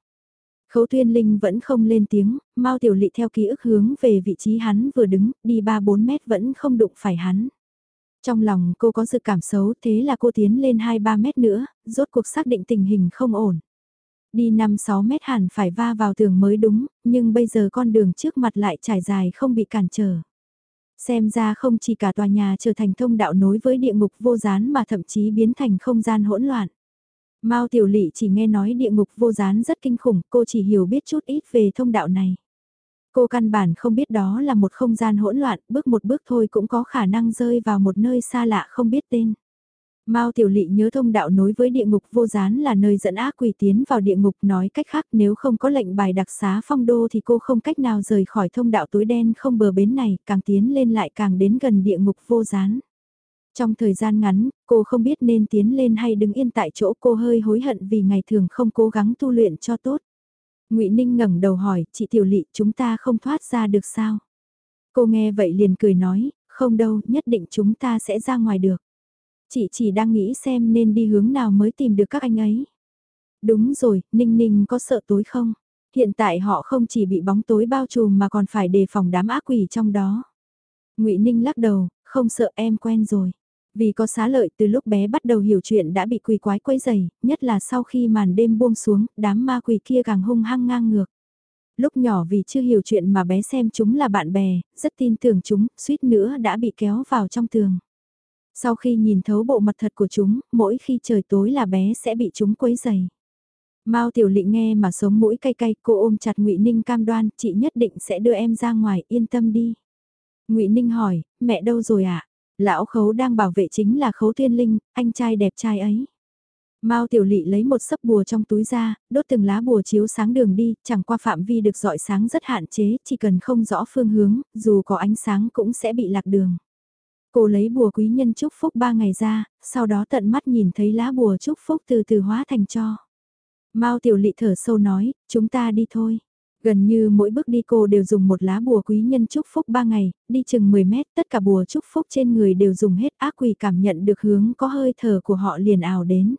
Khấu Tuyên Linh vẫn không lên tiếng, Mao Tiểu Lị theo ký ức hướng về vị trí hắn vừa đứng, đi 3-4 mét vẫn không đụng phải hắn. Trong lòng cô có sự cảm xấu thế là cô tiến lên 2-3 mét nữa, rốt cuộc xác định tình hình không ổn. Đi 5-6 mét hẳn phải va vào tường mới đúng, nhưng bây giờ con đường trước mặt lại trải dài không bị cản trở. Xem ra không chỉ cả tòa nhà trở thành thông đạo nối với địa ngục vô gián mà thậm chí biến thành không gian hỗn loạn. Mao Tiểu Lị chỉ nghe nói địa ngục vô gián rất kinh khủng, cô chỉ hiểu biết chút ít về thông đạo này. Cô căn bản không biết đó là một không gian hỗn loạn, bước một bước thôi cũng có khả năng rơi vào một nơi xa lạ không biết tên. Mao Tiểu Lị nhớ thông đạo nối với địa ngục vô gián là nơi dẫn ác quỷ tiến vào địa ngục nói cách khác nếu không có lệnh bài đặc xá phong đô thì cô không cách nào rời khỏi thông đạo tối đen không bờ bến này, càng tiến lên lại càng đến gần địa ngục vô gián. Trong thời gian ngắn, cô không biết nên tiến lên hay đứng yên tại chỗ cô hơi hối hận vì ngày thường không cố gắng tu luyện cho tốt. ngụy Ninh ngẩng đầu hỏi, chị Tiểu Lị chúng ta không thoát ra được sao? Cô nghe vậy liền cười nói, không đâu, nhất định chúng ta sẽ ra ngoài được. Chị chỉ đang nghĩ xem nên đi hướng nào mới tìm được các anh ấy. Đúng rồi, Ninh Ninh có sợ tối không? Hiện tại họ không chỉ bị bóng tối bao trùm mà còn phải đề phòng đám ác quỷ trong đó. ngụy Ninh lắc đầu, không sợ em quen rồi. Vì có xá lợi từ lúc bé bắt đầu hiểu chuyện đã bị quỷ quái quấy dày, nhất là sau khi màn đêm buông xuống, đám ma quỷ kia càng hung hăng ngang ngược. Lúc nhỏ vì chưa hiểu chuyện mà bé xem chúng là bạn bè, rất tin tưởng chúng, suýt nữa đã bị kéo vào trong tường. Sau khi nhìn thấu bộ mặt thật của chúng, mỗi khi trời tối là bé sẽ bị chúng quấy dày. Mao Tiểu Lị nghe mà sống mũi cay cay, cô ôm chặt Ngụy Ninh cam đoan, chị nhất định sẽ đưa em ra ngoài, yên tâm đi. Ngụy Ninh hỏi, mẹ đâu rồi ạ? À? Lão khấu đang bảo vệ chính là khấu thiên linh, anh trai đẹp trai ấy. Mao Tiểu Lị lấy một sấp bùa trong túi ra, đốt từng lá bùa chiếu sáng đường đi, chẳng qua phạm vi được dọi sáng rất hạn chế, chỉ cần không rõ phương hướng, dù có ánh sáng cũng sẽ bị lạc đường. Cô lấy bùa quý nhân chúc phúc ba ngày ra, sau đó tận mắt nhìn thấy lá bùa chúc phúc từ từ hóa thành cho. Mao Tiểu Lị thở sâu nói, chúng ta đi thôi. Gần như mỗi bước đi cô đều dùng một lá bùa quý nhân chúc phúc 3 ngày, đi chừng 10 mét, tất cả bùa chúc phúc trên người đều dùng hết ác quỷ cảm nhận được hướng có hơi thở của họ liền ảo đến.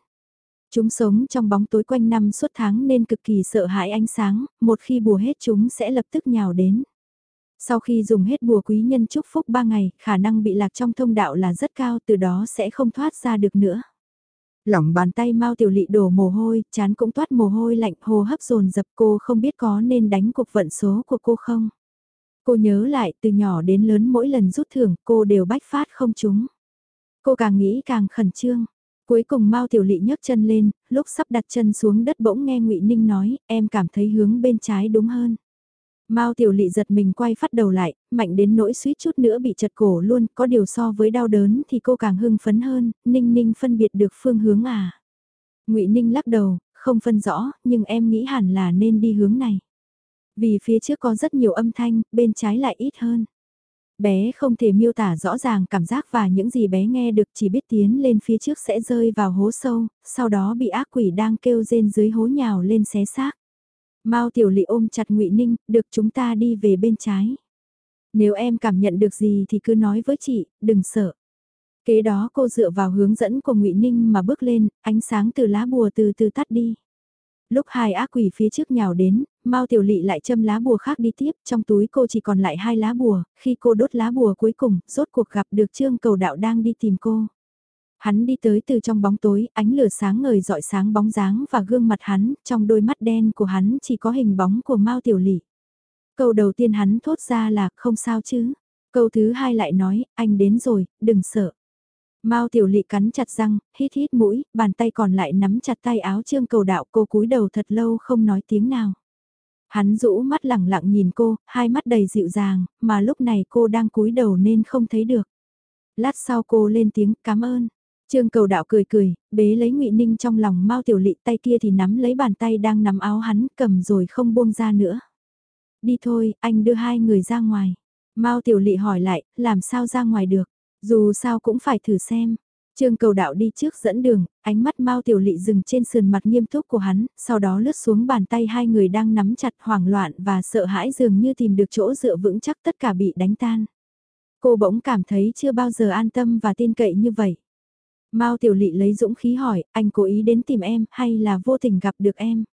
Chúng sống trong bóng tối quanh năm suốt tháng nên cực kỳ sợ hãi ánh sáng, một khi bùa hết chúng sẽ lập tức nhào đến. Sau khi dùng hết bùa quý nhân chúc phúc 3 ngày, khả năng bị lạc trong thông đạo là rất cao từ đó sẽ không thoát ra được nữa. Lỏng bàn tay Mao Tiểu Lị đổ mồ hôi, chán cũng toát mồ hôi lạnh, hô hấp dồn dập cô không biết có nên đánh cuộc vận số của cô không. Cô nhớ lại từ nhỏ đến lớn mỗi lần rút thưởng cô đều bách phát không trúng. Cô càng nghĩ càng khẩn trương. Cuối cùng Mao Tiểu Lị nhấc chân lên, lúc sắp đặt chân xuống đất bỗng nghe Ngụy Ninh nói, em cảm thấy hướng bên trái đúng hơn. Mao Tiểu Lị giật mình quay phát đầu lại, mạnh đến nỗi suýt chút nữa bị chật cổ luôn, có điều so với đau đớn thì cô càng hưng phấn hơn, Ninh Ninh phân biệt được phương hướng à. Ngụy Ninh lắc đầu, không phân rõ, nhưng em nghĩ hẳn là nên đi hướng này. Vì phía trước có rất nhiều âm thanh, bên trái lại ít hơn. Bé không thể miêu tả rõ ràng cảm giác và những gì bé nghe được chỉ biết tiến lên phía trước sẽ rơi vào hố sâu, sau đó bị ác quỷ đang kêu rên dưới hố nhào lên xé xác. Mao Tiểu Lị ôm chặt Ngụy Ninh, được chúng ta đi về bên trái. Nếu em cảm nhận được gì thì cứ nói với chị, đừng sợ. Kế đó cô dựa vào hướng dẫn của Ngụy Ninh mà bước lên, ánh sáng từ lá bùa từ từ tắt đi. Lúc hai ác quỷ phía trước nhào đến, Mao Tiểu Lị lại châm lá bùa khác đi tiếp, trong túi cô chỉ còn lại hai lá bùa, khi cô đốt lá bùa cuối cùng, rốt cuộc gặp được Trương Cầu Đạo đang đi tìm cô. Hắn đi tới từ trong bóng tối, ánh lửa sáng ngời dọi sáng bóng dáng và gương mặt hắn, trong đôi mắt đen của hắn chỉ có hình bóng của Mao Tiểu Lị. Câu đầu tiên hắn thốt ra là không sao chứ. Câu thứ hai lại nói, anh đến rồi, đừng sợ. Mao Tiểu Lị cắn chặt răng, hít hít mũi, bàn tay còn lại nắm chặt tay áo Trương Cầu Đạo cô cúi đầu thật lâu không nói tiếng nào. Hắn rũ mắt lẳng lặng nhìn cô, hai mắt đầy dịu dàng, mà lúc này cô đang cúi đầu nên không thấy được. Lát sau cô lên tiếng cảm ơn. Trương cầu đạo cười cười, bế lấy ngụy Ninh trong lòng Mao Tiểu Lị tay kia thì nắm lấy bàn tay đang nắm áo hắn cầm rồi không buông ra nữa. Đi thôi, anh đưa hai người ra ngoài. Mao Tiểu Lị hỏi lại, làm sao ra ngoài được? Dù sao cũng phải thử xem. Trương cầu đạo đi trước dẫn đường, ánh mắt Mao Tiểu Lị dừng trên sườn mặt nghiêm túc của hắn, sau đó lướt xuống bàn tay hai người đang nắm chặt hoảng loạn và sợ hãi dường như tìm được chỗ dựa vững chắc tất cả bị đánh tan. Cô bỗng cảm thấy chưa bao giờ an tâm và tin cậy như vậy. Mao Tiểu Lị lấy dũng khí hỏi, anh cố ý đến tìm em hay là vô tình gặp được em?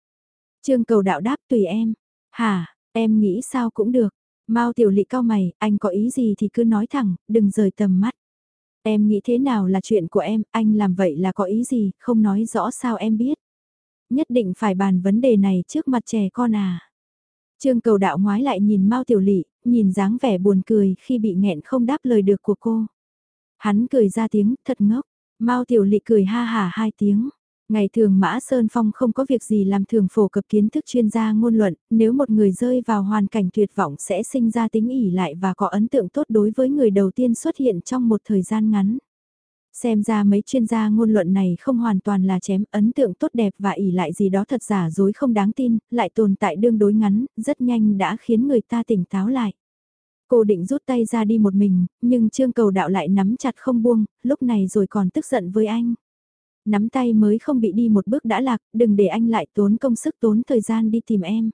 Trương cầu đạo đáp tùy em. Hả, em nghĩ sao cũng được. Mao Tiểu Lị cao mày, anh có ý gì thì cứ nói thẳng, đừng rời tầm mắt. Em nghĩ thế nào là chuyện của em, anh làm vậy là có ý gì, không nói rõ sao em biết. Nhất định phải bàn vấn đề này trước mặt trẻ con à. Trương cầu đạo ngoái lại nhìn Mao Tiểu Lị, nhìn dáng vẻ buồn cười khi bị nghẹn không đáp lời được của cô. Hắn cười ra tiếng, thật ngốc. Mao Tiểu Lị cười ha hà hai tiếng. Ngày thường Mã Sơn Phong không có việc gì làm thường phổ cập kiến thức chuyên gia ngôn luận, nếu một người rơi vào hoàn cảnh tuyệt vọng sẽ sinh ra tính ỉ lại và có ấn tượng tốt đối với người đầu tiên xuất hiện trong một thời gian ngắn. Xem ra mấy chuyên gia ngôn luận này không hoàn toàn là chém ấn tượng tốt đẹp và ỉ lại gì đó thật giả dối không đáng tin, lại tồn tại đương đối ngắn, rất nhanh đã khiến người ta tỉnh táo lại. Cô định rút tay ra đi một mình, nhưng trương cầu đạo lại nắm chặt không buông, lúc này rồi còn tức giận với anh. Nắm tay mới không bị đi một bước đã lạc, đừng để anh lại tốn công sức tốn thời gian đi tìm em.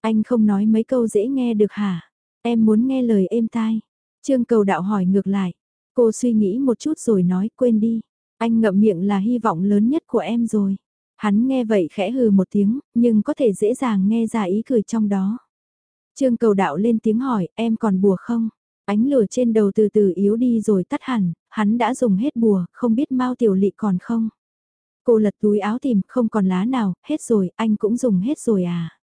Anh không nói mấy câu dễ nghe được hả? Em muốn nghe lời êm tai. Trương cầu đạo hỏi ngược lại. Cô suy nghĩ một chút rồi nói quên đi. Anh ngậm miệng là hy vọng lớn nhất của em rồi. Hắn nghe vậy khẽ hừ một tiếng, nhưng có thể dễ dàng nghe ra ý cười trong đó. Trương cầu đạo lên tiếng hỏi, em còn bùa không? Ánh lửa trên đầu từ từ yếu đi rồi tắt hẳn, hắn đã dùng hết bùa, không biết Mao Tiểu Lị còn không? Cô lật túi áo tìm, không còn lá nào, hết rồi, anh cũng dùng hết rồi à?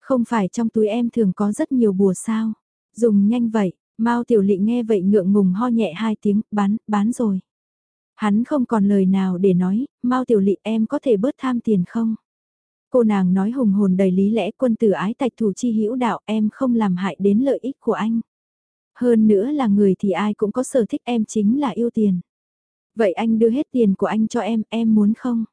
Không phải trong túi em thường có rất nhiều bùa sao? Dùng nhanh vậy, Mao Tiểu Lị nghe vậy ngượng ngùng ho nhẹ hai tiếng, bán, bán rồi. Hắn không còn lời nào để nói, Mao Tiểu Lị em có thể bớt tham tiền không? Cô nàng nói hùng hồn đầy lý lẽ quân tử ái tạch thủ chi hữu đạo em không làm hại đến lợi ích của anh. Hơn nữa là người thì ai cũng có sở thích em chính là yêu tiền. Vậy anh đưa hết tiền của anh cho em, em muốn không?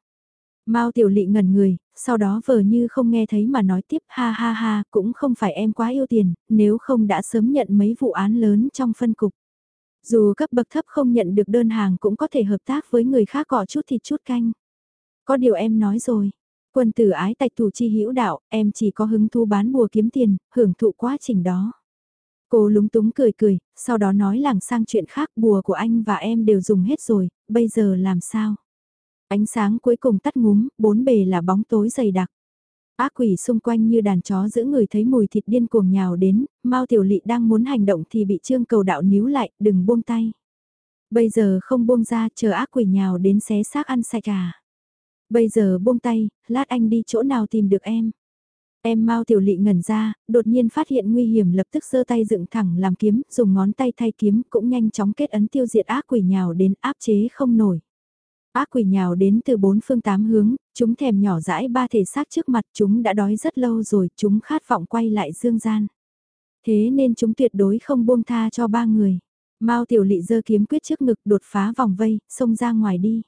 Mao tiểu lị ngẩn người, sau đó vờ như không nghe thấy mà nói tiếp ha ha ha, cũng không phải em quá yêu tiền, nếu không đã sớm nhận mấy vụ án lớn trong phân cục. Dù cấp bậc thấp không nhận được đơn hàng cũng có thể hợp tác với người khác cỏ chút thịt chút canh. Có điều em nói rồi, quân tử ái tạch thủ chi hữu đạo, em chỉ có hứng thu bán bùa kiếm tiền, hưởng thụ quá trình đó. Cô lúng túng cười cười, sau đó nói làng sang chuyện khác bùa của anh và em đều dùng hết rồi, bây giờ làm sao? Ánh sáng cuối cùng tắt ngúm, bốn bề là bóng tối dày đặc. Ác quỷ xung quanh như đàn chó giữ người thấy mùi thịt điên cuồng nhào đến, Mao Tiểu Lị đang muốn hành động thì bị Trương Cầu Đạo níu lại, đừng buông tay. Bây giờ không buông ra, chờ ác quỷ nhào đến xé xác ăn sạch à. Bây giờ buông tay, lát anh đi chỗ nào tìm được em. Em mau Tiểu Lị ngẩn ra, đột nhiên phát hiện nguy hiểm lập tức giơ tay dựng thẳng làm kiếm, dùng ngón tay thay kiếm cũng nhanh chóng kết ấn tiêu diệt ác quỷ nhào đến áp chế không nổi. Ác quỷ nhào đến từ bốn phương tám hướng, chúng thèm nhỏ dãi ba thể xác trước mặt chúng đã đói rất lâu rồi, chúng khát vọng quay lại dương gian. Thế nên chúng tuyệt đối không buông tha cho ba người. Mao Tiểu Lị giơ kiếm quyết trước ngực đột phá vòng vây, xông ra ngoài đi.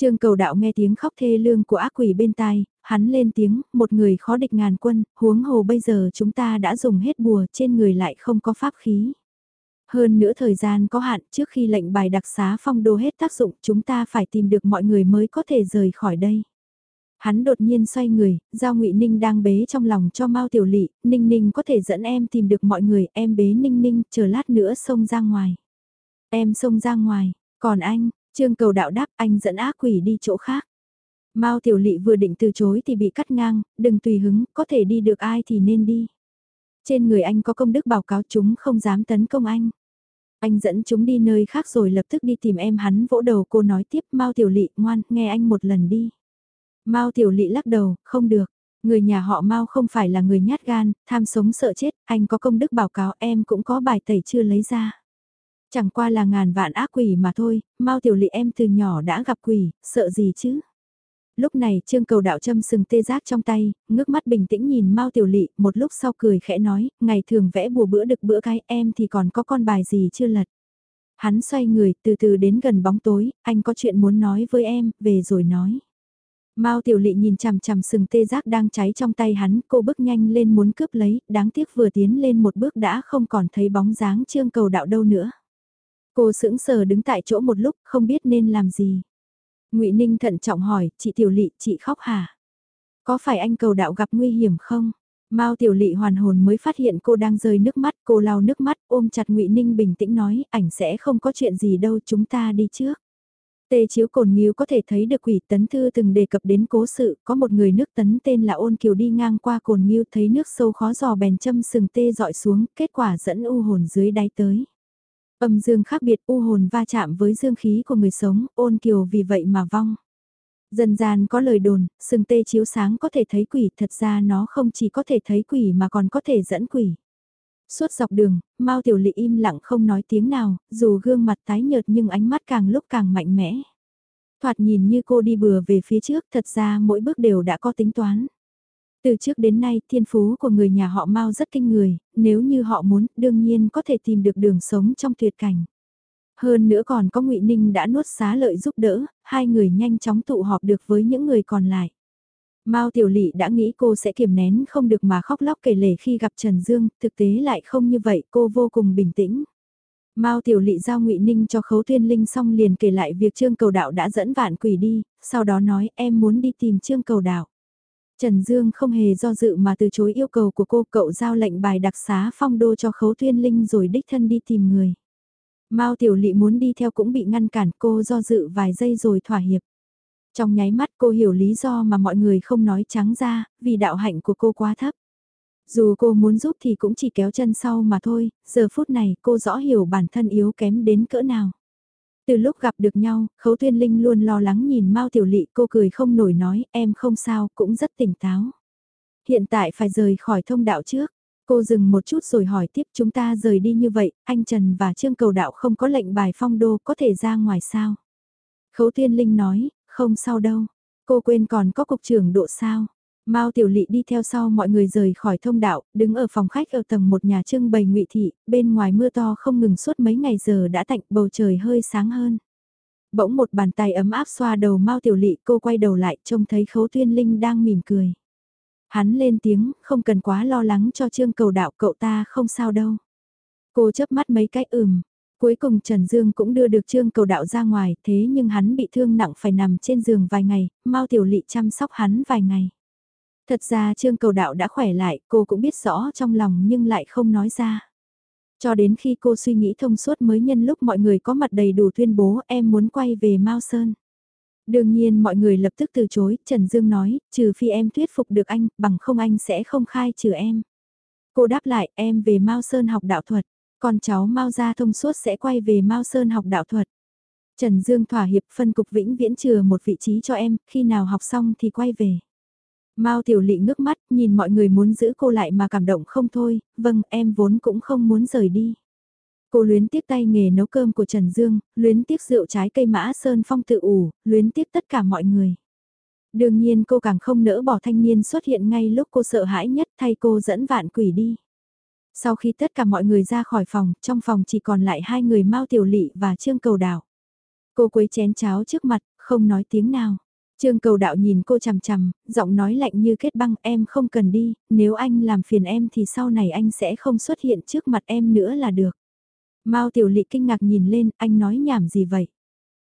Trương cầu đạo nghe tiếng khóc thê lương của ác quỷ bên tai, hắn lên tiếng, một người khó địch ngàn quân, huống hồ bây giờ chúng ta đã dùng hết bùa trên người lại không có pháp khí. Hơn nữa thời gian có hạn trước khi lệnh bài đặc xá phong đô hết tác dụng chúng ta phải tìm được mọi người mới có thể rời khỏi đây. Hắn đột nhiên xoay người, giao ngụy Ninh đang bế trong lòng cho Mao Tiểu Lị, Ninh Ninh có thể dẫn em tìm được mọi người, em bế Ninh Ninh, chờ lát nữa xông ra ngoài. Em xông ra ngoài, còn anh, Trương cầu đạo đáp anh dẫn ác quỷ đi chỗ khác. Mao Tiểu Lị vừa định từ chối thì bị cắt ngang, đừng tùy hứng, có thể đi được ai thì nên đi. Trên người anh có công đức báo cáo chúng không dám tấn công anh. Anh dẫn chúng đi nơi khác rồi lập tức đi tìm em hắn vỗ đầu cô nói tiếp Mao Tiểu Lị ngoan, nghe anh một lần đi. Mao Tiểu Lị lắc đầu, không được. Người nhà họ Mao không phải là người nhát gan, tham sống sợ chết, anh có công đức báo cáo em cũng có bài tẩy chưa lấy ra. Chẳng qua là ngàn vạn ác quỷ mà thôi, Mao Tiểu Lị em từ nhỏ đã gặp quỷ, sợ gì chứ? Lúc này Trương Cầu Đạo châm sừng tê giác trong tay, ngước mắt bình tĩnh nhìn Mao Tiểu Lị, một lúc sau cười khẽ nói, ngày thường vẽ bùa bữa được bữa cái em thì còn có con bài gì chưa lật. Hắn xoay người, từ từ đến gần bóng tối, anh có chuyện muốn nói với em, về rồi nói. Mao Tiểu Lị nhìn chằm chằm sừng tê giác đang cháy trong tay hắn, cô bước nhanh lên muốn cướp lấy, đáng tiếc vừa tiến lên một bước đã không còn thấy bóng dáng Trương Cầu Đạo đâu nữa. Cô sững sờ đứng tại chỗ một lúc, không biết nên làm gì. Ngụy Ninh thận trọng hỏi, chị Tiểu Lị, chị khóc hả? Có phải anh cầu đạo gặp nguy hiểm không? Mao Tiểu Lị hoàn hồn mới phát hiện cô đang rơi nước mắt, cô lau nước mắt, ôm chặt Ngụy Ninh bình tĩnh nói, ảnh sẽ không có chuyện gì đâu, chúng ta đi trước. Tê chiếu cồn nghiêu có thể thấy được quỷ tấn thư từng đề cập đến cố sự, có một người nước tấn tên là ôn kiều đi ngang qua cồn nghiêu thấy nước sâu khó dò bèn châm sừng tê dọi xuống, kết quả dẫn u hồn dưới đáy tới. Âm dương khác biệt u hồn va chạm với dương khí của người sống, ôn kiều vì vậy mà vong. Dần gian có lời đồn, sừng tê chiếu sáng có thể thấy quỷ, thật ra nó không chỉ có thể thấy quỷ mà còn có thể dẫn quỷ. Suốt dọc đường, Mao Tiểu Lị im lặng không nói tiếng nào, dù gương mặt tái nhợt nhưng ánh mắt càng lúc càng mạnh mẽ. Thoạt nhìn như cô đi bừa về phía trước, thật ra mỗi bước đều đã có tính toán. Từ trước đến nay thiên phú của người nhà họ Mao rất kinh người, nếu như họ muốn đương nhiên có thể tìm được đường sống trong tuyệt cảnh. Hơn nữa còn có ngụy Ninh đã nuốt xá lợi giúp đỡ, hai người nhanh chóng tụ họp được với những người còn lại. Mao Tiểu Lị đã nghĩ cô sẽ kiềm nén không được mà khóc lóc kể lể khi gặp Trần Dương, thực tế lại không như vậy, cô vô cùng bình tĩnh. Mao Tiểu Lị giao Ngụy Ninh cho Khấu thiên Linh xong liền kể lại việc Trương Cầu Đạo đã dẫn vạn quỷ đi, sau đó nói em muốn đi tìm Trương Cầu Đạo. Trần Dương không hề do dự mà từ chối yêu cầu của cô cậu giao lệnh bài đặc xá phong đô cho khấu tuyên linh rồi đích thân đi tìm người. Mao Tiểu Lị muốn đi theo cũng bị ngăn cản cô do dự vài giây rồi thỏa hiệp. Trong nháy mắt cô hiểu lý do mà mọi người không nói trắng ra, vì đạo hạnh của cô quá thấp. Dù cô muốn giúp thì cũng chỉ kéo chân sau mà thôi, giờ phút này cô rõ hiểu bản thân yếu kém đến cỡ nào. Từ lúc gặp được nhau, Khấu Tuyên Linh luôn lo lắng nhìn Mao Tiểu Lị cô cười không nổi nói em không sao cũng rất tỉnh táo. Hiện tại phải rời khỏi thông đạo trước. Cô dừng một chút rồi hỏi tiếp chúng ta rời đi như vậy, anh Trần và Trương Cầu Đạo không có lệnh bài phong đô có thể ra ngoài sao? Khấu Tuyên Linh nói, không sao đâu. Cô quên còn có cục trưởng độ sao? Mao Tiểu Lị đi theo sau mọi người rời khỏi thông đạo, đứng ở phòng khách ở tầng một nhà trưng bày ngụy thị, bên ngoài mưa to không ngừng suốt mấy ngày giờ đã tạnh bầu trời hơi sáng hơn. Bỗng một bàn tay ấm áp xoa đầu Mao Tiểu Lị cô quay đầu lại trông thấy Khấu Tuyên Linh đang mỉm cười. Hắn lên tiếng, không cần quá lo lắng cho trương cầu đạo cậu ta không sao đâu. Cô chớp mắt mấy cái ừm, Cuối cùng Trần Dương cũng đưa được Trương Cầu Đạo ra ngoài, thế nhưng hắn bị thương nặng phải nằm trên giường vài ngày, Mao Tiểu Lị chăm sóc hắn vài ngày. Thật ra Trương Cầu Đạo đã khỏe lại, cô cũng biết rõ trong lòng nhưng lại không nói ra. Cho đến khi cô suy nghĩ thông suốt mới nhân lúc mọi người có mặt đầy đủ tuyên bố em muốn quay về Mao Sơn. Đương nhiên mọi người lập tức từ chối, Trần Dương nói, trừ phi em thuyết phục được anh, bằng không anh sẽ không khai trừ em. Cô đáp lại, em về Mao Sơn học đạo thuật, con cháu Mao gia thông suốt sẽ quay về Mao Sơn học đạo thuật. Trần Dương thỏa hiệp phân cục vĩnh viễn trừ một vị trí cho em, khi nào học xong thì quay về. Mao Tiểu Lị ngước mắt, nhìn mọi người muốn giữ cô lại mà cảm động không thôi, vâng em vốn cũng không muốn rời đi. Cô luyến tiếc tay nghề nấu cơm của Trần Dương, luyến tiếc rượu trái cây mã sơn phong tự ủ, luyến tiếc tất cả mọi người. Đương nhiên cô càng không nỡ bỏ thanh niên xuất hiện ngay lúc cô sợ hãi nhất thay cô dẫn vạn quỷ đi. Sau khi tất cả mọi người ra khỏi phòng, trong phòng chỉ còn lại hai người Mao Tiểu Lị và Trương Cầu Đào. Cô quấy chén cháo trước mặt, không nói tiếng nào. Trương cầu đạo nhìn cô chằm chằm, giọng nói lạnh như kết băng em không cần đi, nếu anh làm phiền em thì sau này anh sẽ không xuất hiện trước mặt em nữa là được. Mao tiểu lị kinh ngạc nhìn lên, anh nói nhảm gì vậy?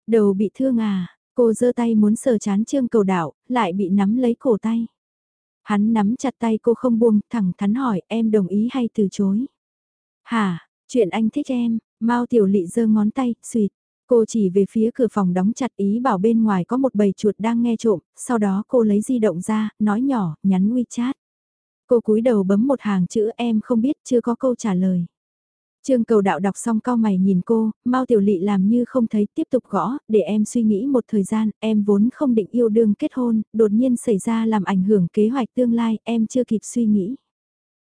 Đầu bị thương à, cô giơ tay muốn sờ chán trương cầu đạo, lại bị nắm lấy cổ tay. Hắn nắm chặt tay cô không buông, thẳng thắn hỏi em đồng ý hay từ chối? Hả, chuyện anh thích em, Mao tiểu lị giơ ngón tay, suyệt. Cô chỉ về phía cửa phòng đóng chặt ý bảo bên ngoài có một bầy chuột đang nghe trộm, sau đó cô lấy di động ra, nói nhỏ, nhắn WeChat. Cô cúi đầu bấm một hàng chữ em không biết chưa có câu trả lời. Trương cầu đạo đọc xong cao mày nhìn cô, Mao Tiểu Lị làm như không thấy tiếp tục gõ, để em suy nghĩ một thời gian, em vốn không định yêu đương kết hôn, đột nhiên xảy ra làm ảnh hưởng kế hoạch tương lai, em chưa kịp suy nghĩ.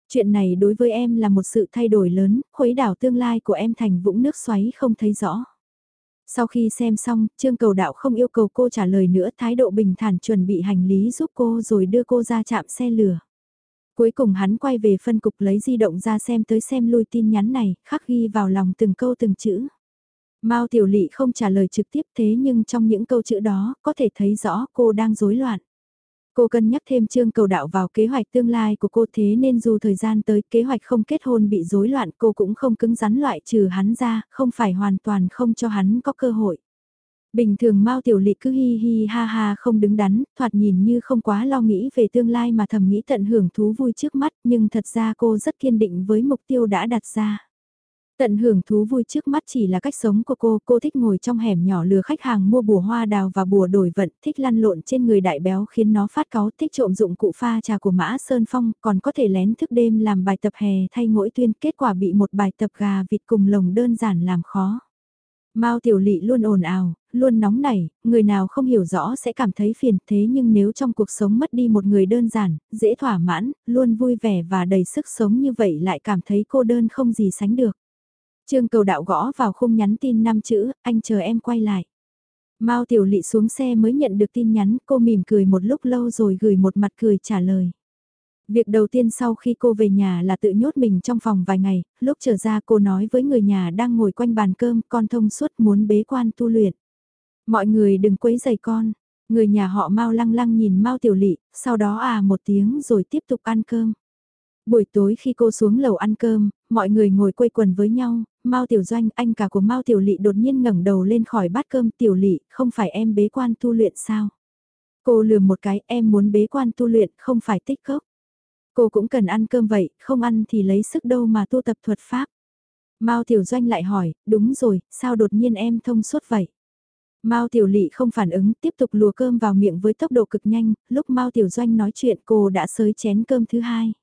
Chuyện này đối với em là một sự thay đổi lớn, khuấy đảo tương lai của em thành vũng nước xoáy không thấy rõ. Sau khi xem xong, Trương Cầu Đạo không yêu cầu cô trả lời nữa thái độ bình thản chuẩn bị hành lý giúp cô rồi đưa cô ra chạm xe lửa. Cuối cùng hắn quay về phân cục lấy di động ra xem tới xem lui tin nhắn này, khắc ghi vào lòng từng câu từng chữ. Mao Tiểu Lị không trả lời trực tiếp thế nhưng trong những câu chữ đó có thể thấy rõ cô đang rối loạn. Cô cân nhắc thêm chương cầu đạo vào kế hoạch tương lai của cô thế nên dù thời gian tới kế hoạch không kết hôn bị rối loạn cô cũng không cứng rắn loại trừ hắn ra, không phải hoàn toàn không cho hắn có cơ hội. Bình thường Mao Tiểu Lị cứ hi hi ha ha không đứng đắn, thoạt nhìn như không quá lo nghĩ về tương lai mà thầm nghĩ tận hưởng thú vui trước mắt nhưng thật ra cô rất kiên định với mục tiêu đã đặt ra. Tận hưởng thú vui trước mắt chỉ là cách sống của cô, cô thích ngồi trong hẻm nhỏ lừa khách hàng mua bùa hoa đào và bùa đổi vận, thích lăn lộn trên người đại béo khiến nó phát cáu, thích trộm dụng cụ pha trà của Mã Sơn Phong, còn có thể lén thức đêm làm bài tập hè thay mỗi tuyên, kết quả bị một bài tập gà vịt cùng lồng đơn giản làm khó. Mao Tiểu Lị luôn ồn ào, luôn nóng nảy, người nào không hiểu rõ sẽ cảm thấy phiền thế nhưng nếu trong cuộc sống mất đi một người đơn giản, dễ thỏa mãn, luôn vui vẻ và đầy sức sống như vậy lại cảm thấy cô đơn không gì sánh được. Trương cầu đạo gõ vào khung nhắn tin 5 chữ, anh chờ em quay lại. Mao Tiểu Lị xuống xe mới nhận được tin nhắn, cô mỉm cười một lúc lâu rồi gửi một mặt cười trả lời. Việc đầu tiên sau khi cô về nhà là tự nhốt mình trong phòng vài ngày, lúc trở ra cô nói với người nhà đang ngồi quanh bàn cơm, con thông suốt muốn bế quan tu luyện. Mọi người đừng quấy giày con, người nhà họ Mao lăng lăng nhìn Mao Tiểu Lị, sau đó à một tiếng rồi tiếp tục ăn cơm. Buổi tối khi cô xuống lầu ăn cơm, mọi người ngồi quây quần với nhau, Mao Tiểu Doanh, anh cả của Mao Tiểu Lị đột nhiên ngẩng đầu lên khỏi bát cơm, "Tiểu Lị, không phải em bế quan tu luyện sao?" Cô lừa một cái, "Em muốn bế quan tu luyện, không phải tích cốc." Cô cũng cần ăn cơm vậy, không ăn thì lấy sức đâu mà tu tập thuật pháp. Mao Tiểu Doanh lại hỏi, "Đúng rồi, sao đột nhiên em thông suốt vậy?" Mao Tiểu Lị không phản ứng, tiếp tục lùa cơm vào miệng với tốc độ cực nhanh, lúc Mao Tiểu Doanh nói chuyện cô đã sới chén cơm thứ hai.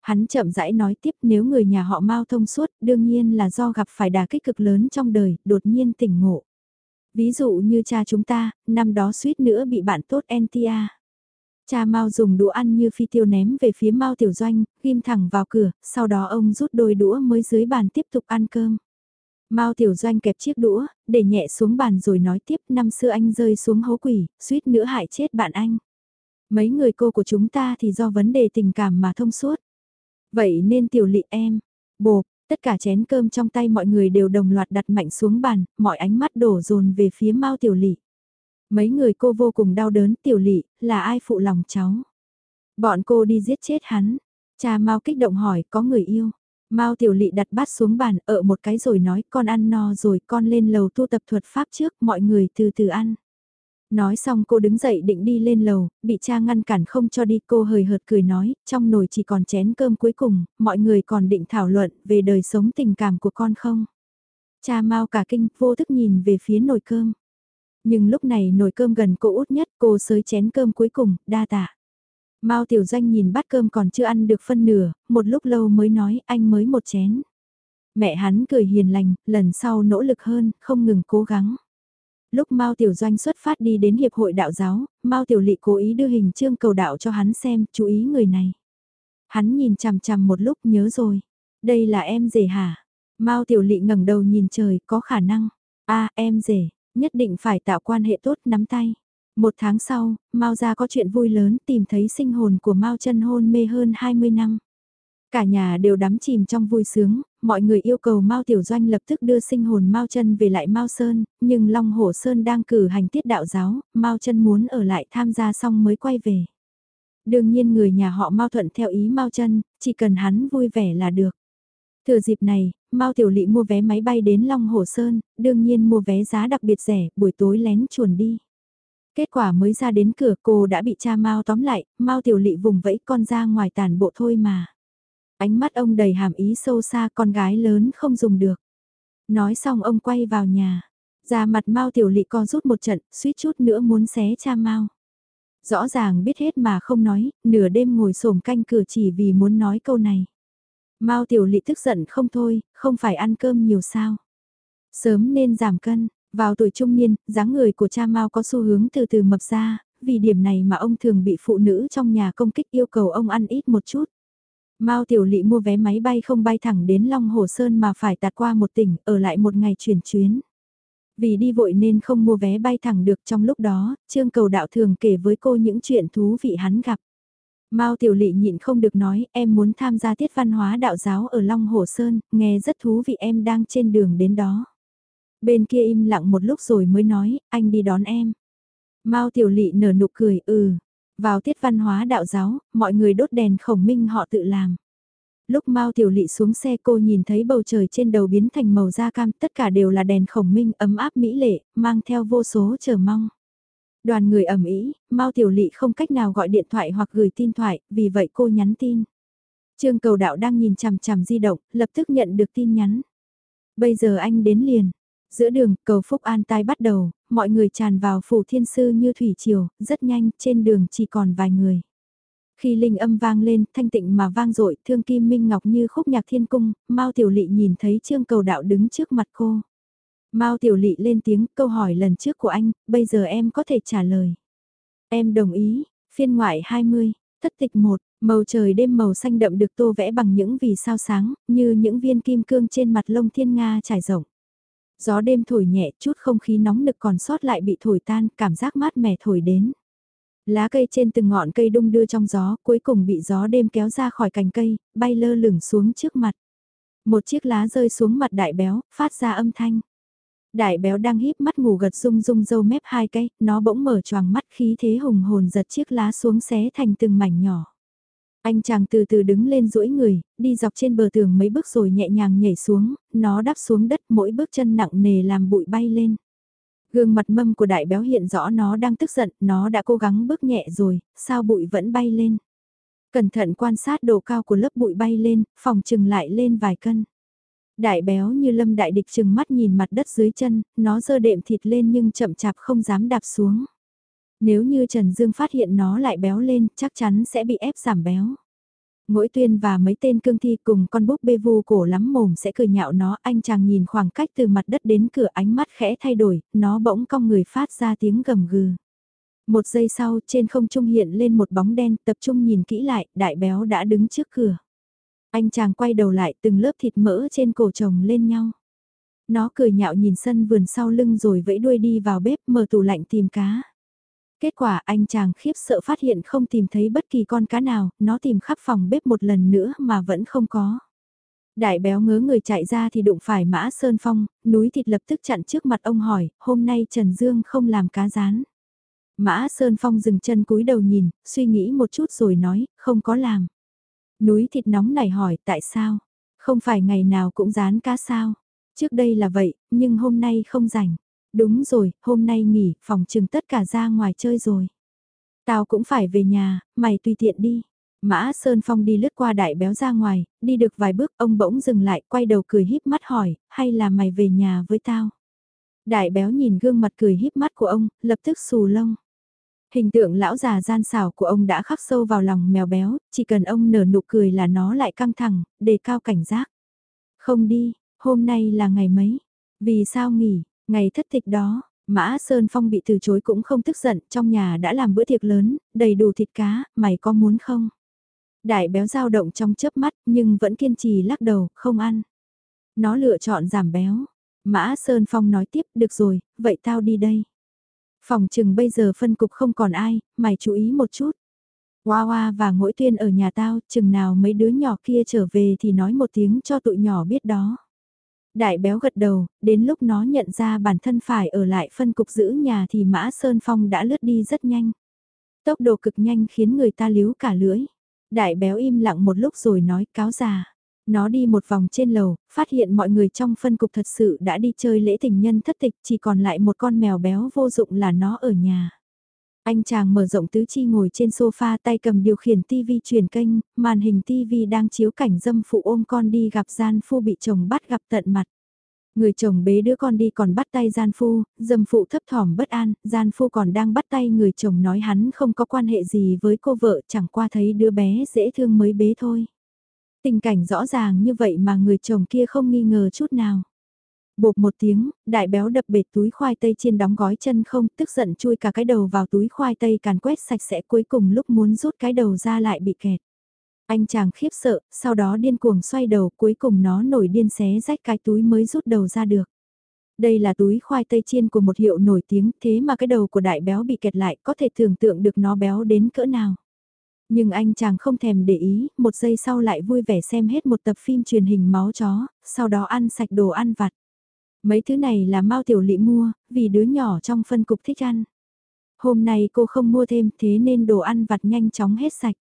Hắn chậm rãi nói tiếp nếu người nhà họ Mao thông suốt đương nhiên là do gặp phải đà kích cực lớn trong đời, đột nhiên tỉnh ngộ. Ví dụ như cha chúng ta, năm đó suýt nữa bị bạn tốt Entia. Cha Mao dùng đũa ăn như phi tiêu ném về phía Mao Tiểu Doanh, ghim thẳng vào cửa, sau đó ông rút đôi đũa mới dưới bàn tiếp tục ăn cơm. Mao Tiểu Doanh kẹp chiếc đũa, để nhẹ xuống bàn rồi nói tiếp năm xưa anh rơi xuống hố quỷ, suýt nữa hại chết bạn anh. Mấy người cô của chúng ta thì do vấn đề tình cảm mà thông suốt. Vậy nên tiểu lị em, bộp, tất cả chén cơm trong tay mọi người đều đồng loạt đặt mạnh xuống bàn, mọi ánh mắt đổ dồn về phía Mao tiểu lị. Mấy người cô vô cùng đau đớn tiểu lị, là ai phụ lòng cháu? Bọn cô đi giết chết hắn. Cha Mao kích động hỏi có người yêu. Mao tiểu lị đặt bát xuống bàn ở một cái rồi nói con ăn no rồi con lên lầu tu tập thuật pháp trước mọi người từ từ ăn. Nói xong cô đứng dậy định đi lên lầu, bị cha ngăn cản không cho đi cô hời hợt cười nói, trong nồi chỉ còn chén cơm cuối cùng, mọi người còn định thảo luận về đời sống tình cảm của con không. Cha mau cả kinh vô thức nhìn về phía nồi cơm. Nhưng lúc này nồi cơm gần cô út nhất cô sới chén cơm cuối cùng, đa tạ. Mao Tiểu Doanh nhìn bát cơm còn chưa ăn được phân nửa, một lúc lâu mới nói anh mới một chén. Mẹ hắn cười hiền lành, lần sau nỗ lực hơn, không ngừng cố gắng. Lúc Mao Tiểu Doanh xuất phát đi đến Hiệp hội Đạo giáo, Mao Tiểu Lị cố ý đưa hình trương cầu đạo cho hắn xem, chú ý người này. Hắn nhìn chằm chằm một lúc nhớ rồi. Đây là em rể hả? Mao Tiểu Lị ngẩng đầu nhìn trời, có khả năng. a em rể, nhất định phải tạo quan hệ tốt nắm tay. Một tháng sau, Mao gia có chuyện vui lớn tìm thấy sinh hồn của Mao chân hôn mê hơn 20 năm. Cả nhà đều đắm chìm trong vui sướng, mọi người yêu cầu Mao Tiểu Doanh lập tức đưa sinh hồn Mao chân về lại Mao Sơn, nhưng Long Hổ Sơn đang cử hành tiết đạo giáo, Mao chân muốn ở lại tham gia xong mới quay về. Đương nhiên người nhà họ Mao thuận theo ý Mao chân, chỉ cần hắn vui vẻ là được. Thừa dịp này, Mao Tiểu Lị mua vé máy bay đến Long Hồ Sơn, đương nhiên mua vé giá đặc biệt rẻ, buổi tối lén chuồn đi. Kết quả mới ra đến cửa cô đã bị cha Mao tóm lại, Mao Tiểu Lị vùng vẫy con ra ngoài tàn bộ thôi mà. Ánh mắt ông đầy hàm ý sâu xa con gái lớn không dùng được. Nói xong ông quay vào nhà. Ra mặt Mao Tiểu Lị co rút một trận, suýt chút nữa muốn xé cha Mao. Rõ ràng biết hết mà không nói, nửa đêm ngồi sổm canh cửa chỉ vì muốn nói câu này. Mao Tiểu Lị tức giận không thôi, không phải ăn cơm nhiều sao. Sớm nên giảm cân, vào tuổi trung niên, dáng người của cha Mao có xu hướng từ từ mập ra, vì điểm này mà ông thường bị phụ nữ trong nhà công kích yêu cầu ông ăn ít một chút. Mao Tiểu Lị mua vé máy bay không bay thẳng đến Long Hồ Sơn mà phải tạt qua một tỉnh, ở lại một ngày chuyển chuyến. Vì đi vội nên không mua vé bay thẳng được trong lúc đó, Trương Cầu Đạo thường kể với cô những chuyện thú vị hắn gặp. Mao Tiểu Lị nhịn không được nói, em muốn tham gia tiết văn hóa đạo giáo ở Long Hồ Sơn, nghe rất thú vị em đang trên đường đến đó. Bên kia im lặng một lúc rồi mới nói, anh đi đón em. Mao Tiểu Lị nở nụ cười, ừ. Vào tiết văn hóa đạo giáo, mọi người đốt đèn khổng minh họ tự làm. Lúc Mao Tiểu Lị xuống xe cô nhìn thấy bầu trời trên đầu biến thành màu da cam, tất cả đều là đèn khổng minh ấm áp mỹ lệ, mang theo vô số chờ mong. Đoàn người ẩm ý, Mao Tiểu Lị không cách nào gọi điện thoại hoặc gửi tin thoại, vì vậy cô nhắn tin. Trương Cầu Đạo đang nhìn chằm chằm di động, lập tức nhận được tin nhắn. Bây giờ anh đến liền. Giữa đường, cầu Phúc An tai bắt đầu, mọi người tràn vào phủ thiên sư như thủy triều, rất nhanh, trên đường chỉ còn vài người. Khi linh âm vang lên, thanh tịnh mà vang dội, thương kim minh ngọc như khúc nhạc thiên cung, Mao Tiểu Lị nhìn thấy Trương Cầu Đạo đứng trước mặt cô. Mao Tiểu Lị lên tiếng, câu hỏi lần trước của anh, bây giờ em có thể trả lời. Em đồng ý, phiên ngoại 20, thất tịch 1, màu trời đêm màu xanh đậm được tô vẽ bằng những vì sao sáng, như những viên kim cương trên mặt lông thiên nga trải rộng. Gió đêm thổi nhẹ, chút không khí nóng nực còn sót lại bị thổi tan, cảm giác mát mẻ thổi đến. Lá cây trên từng ngọn cây đung đưa trong gió, cuối cùng bị gió đêm kéo ra khỏi cành cây, bay lơ lửng xuống trước mặt. Một chiếc lá rơi xuống mặt đại béo, phát ra âm thanh. Đại béo đang híp mắt ngủ gật rung rung dâu mép hai cây, nó bỗng mở choàng mắt khí thế hùng hồn giật chiếc lá xuống xé thành từng mảnh nhỏ. Anh chàng từ từ đứng lên duỗi người, đi dọc trên bờ tường mấy bước rồi nhẹ nhàng nhảy xuống, nó đắp xuống đất mỗi bước chân nặng nề làm bụi bay lên. Gương mặt mâm của đại béo hiện rõ nó đang tức giận, nó đã cố gắng bước nhẹ rồi, sao bụi vẫn bay lên. Cẩn thận quan sát độ cao của lớp bụi bay lên, phòng trừng lại lên vài cân. Đại béo như lâm đại địch chừng mắt nhìn mặt đất dưới chân, nó dơ đệm thịt lên nhưng chậm chạp không dám đạp xuống. Nếu như Trần Dương phát hiện nó lại béo lên, chắc chắn sẽ bị ép giảm béo. Mỗi tuyên và mấy tên cương thi cùng con búp bê vu cổ lắm mồm sẽ cười nhạo nó, anh chàng nhìn khoảng cách từ mặt đất đến cửa ánh mắt khẽ thay đổi, nó bỗng cong người phát ra tiếng gầm gừ. Một giây sau trên không trung hiện lên một bóng đen tập trung nhìn kỹ lại, đại béo đã đứng trước cửa. Anh chàng quay đầu lại từng lớp thịt mỡ trên cổ chồng lên nhau. Nó cười nhạo nhìn sân vườn sau lưng rồi vẫy đuôi đi vào bếp mở tủ lạnh tìm cá. Kết quả anh chàng khiếp sợ phát hiện không tìm thấy bất kỳ con cá nào, nó tìm khắp phòng bếp một lần nữa mà vẫn không có. Đại béo ngớ người chạy ra thì đụng phải mã Sơn Phong, núi thịt lập tức chặn trước mặt ông hỏi, hôm nay Trần Dương không làm cá rán. Mã Sơn Phong dừng chân cúi đầu nhìn, suy nghĩ một chút rồi nói, không có làm. Núi thịt nóng này hỏi tại sao? Không phải ngày nào cũng rán cá sao? Trước đây là vậy, nhưng hôm nay không rảnh. Đúng rồi, hôm nay nghỉ, phòng trừng tất cả ra ngoài chơi rồi. Tao cũng phải về nhà, mày tùy tiện đi. Mã Sơn Phong đi lướt qua đại béo ra ngoài, đi được vài bước ông bỗng dừng lại, quay đầu cười híp mắt hỏi, hay là mày về nhà với tao? Đại béo nhìn gương mặt cười híp mắt của ông, lập tức xù lông. Hình tượng lão già gian xảo của ông đã khắc sâu vào lòng mèo béo, chỉ cần ông nở nụ cười là nó lại căng thẳng, đề cao cảnh giác. Không đi, hôm nay là ngày mấy? Vì sao nghỉ, ngày thất tịch đó, Mã Sơn Phong bị từ chối cũng không tức giận, trong nhà đã làm bữa tiệc lớn, đầy đủ thịt cá, mày có muốn không? Đại béo dao động trong chớp mắt, nhưng vẫn kiên trì lắc đầu, không ăn. Nó lựa chọn giảm béo. Mã Sơn Phong nói tiếp, được rồi, vậy tao đi đây. Phòng chừng bây giờ phân cục không còn ai, mày chú ý một chút. Hoa hoa và ngỗi tuyên ở nhà tao, chừng nào mấy đứa nhỏ kia trở về thì nói một tiếng cho tụi nhỏ biết đó. Đại béo gật đầu, đến lúc nó nhận ra bản thân phải ở lại phân cục giữ nhà thì Mã Sơn Phong đã lướt đi rất nhanh. Tốc độ cực nhanh khiến người ta líu cả lưỡi. Đại béo im lặng một lúc rồi nói cáo già. Nó đi một vòng trên lầu, phát hiện mọi người trong phân cục thật sự đã đi chơi lễ tình nhân thất tịch chỉ còn lại một con mèo béo vô dụng là nó ở nhà. Anh chàng mở rộng tứ chi ngồi trên sofa tay cầm điều khiển TV truyền kênh, màn hình TV đang chiếu cảnh dâm phụ ôm con đi gặp gian phu bị chồng bắt gặp tận mặt. Người chồng bế đứa con đi còn bắt tay gian phu, dâm phụ thấp thỏm bất an, gian phu còn đang bắt tay người chồng nói hắn không có quan hệ gì với cô vợ chẳng qua thấy đứa bé dễ thương mới bế thôi. Tình cảnh rõ ràng như vậy mà người chồng kia không nghi ngờ chút nào. Bột một tiếng, đại béo đập bệt túi khoai tây chiên đóng gói chân không, tức giận chui cả cái đầu vào túi khoai tây càn quét sạch sẽ cuối cùng lúc muốn rút cái đầu ra lại bị kẹt. Anh chàng khiếp sợ, sau đó điên cuồng xoay đầu cuối cùng nó nổi điên xé rách cái túi mới rút đầu ra được. Đây là túi khoai tây chiên của một hiệu nổi tiếng thế mà cái đầu của đại béo bị kẹt lại có thể tưởng tượng được nó béo đến cỡ nào. Nhưng anh chàng không thèm để ý, một giây sau lại vui vẻ xem hết một tập phim truyền hình máu chó, sau đó ăn sạch đồ ăn vặt. Mấy thứ này là Mao Tiểu Lị mua, vì đứa nhỏ trong phân cục thích ăn. Hôm nay cô không mua thêm thế nên đồ ăn vặt nhanh chóng hết sạch.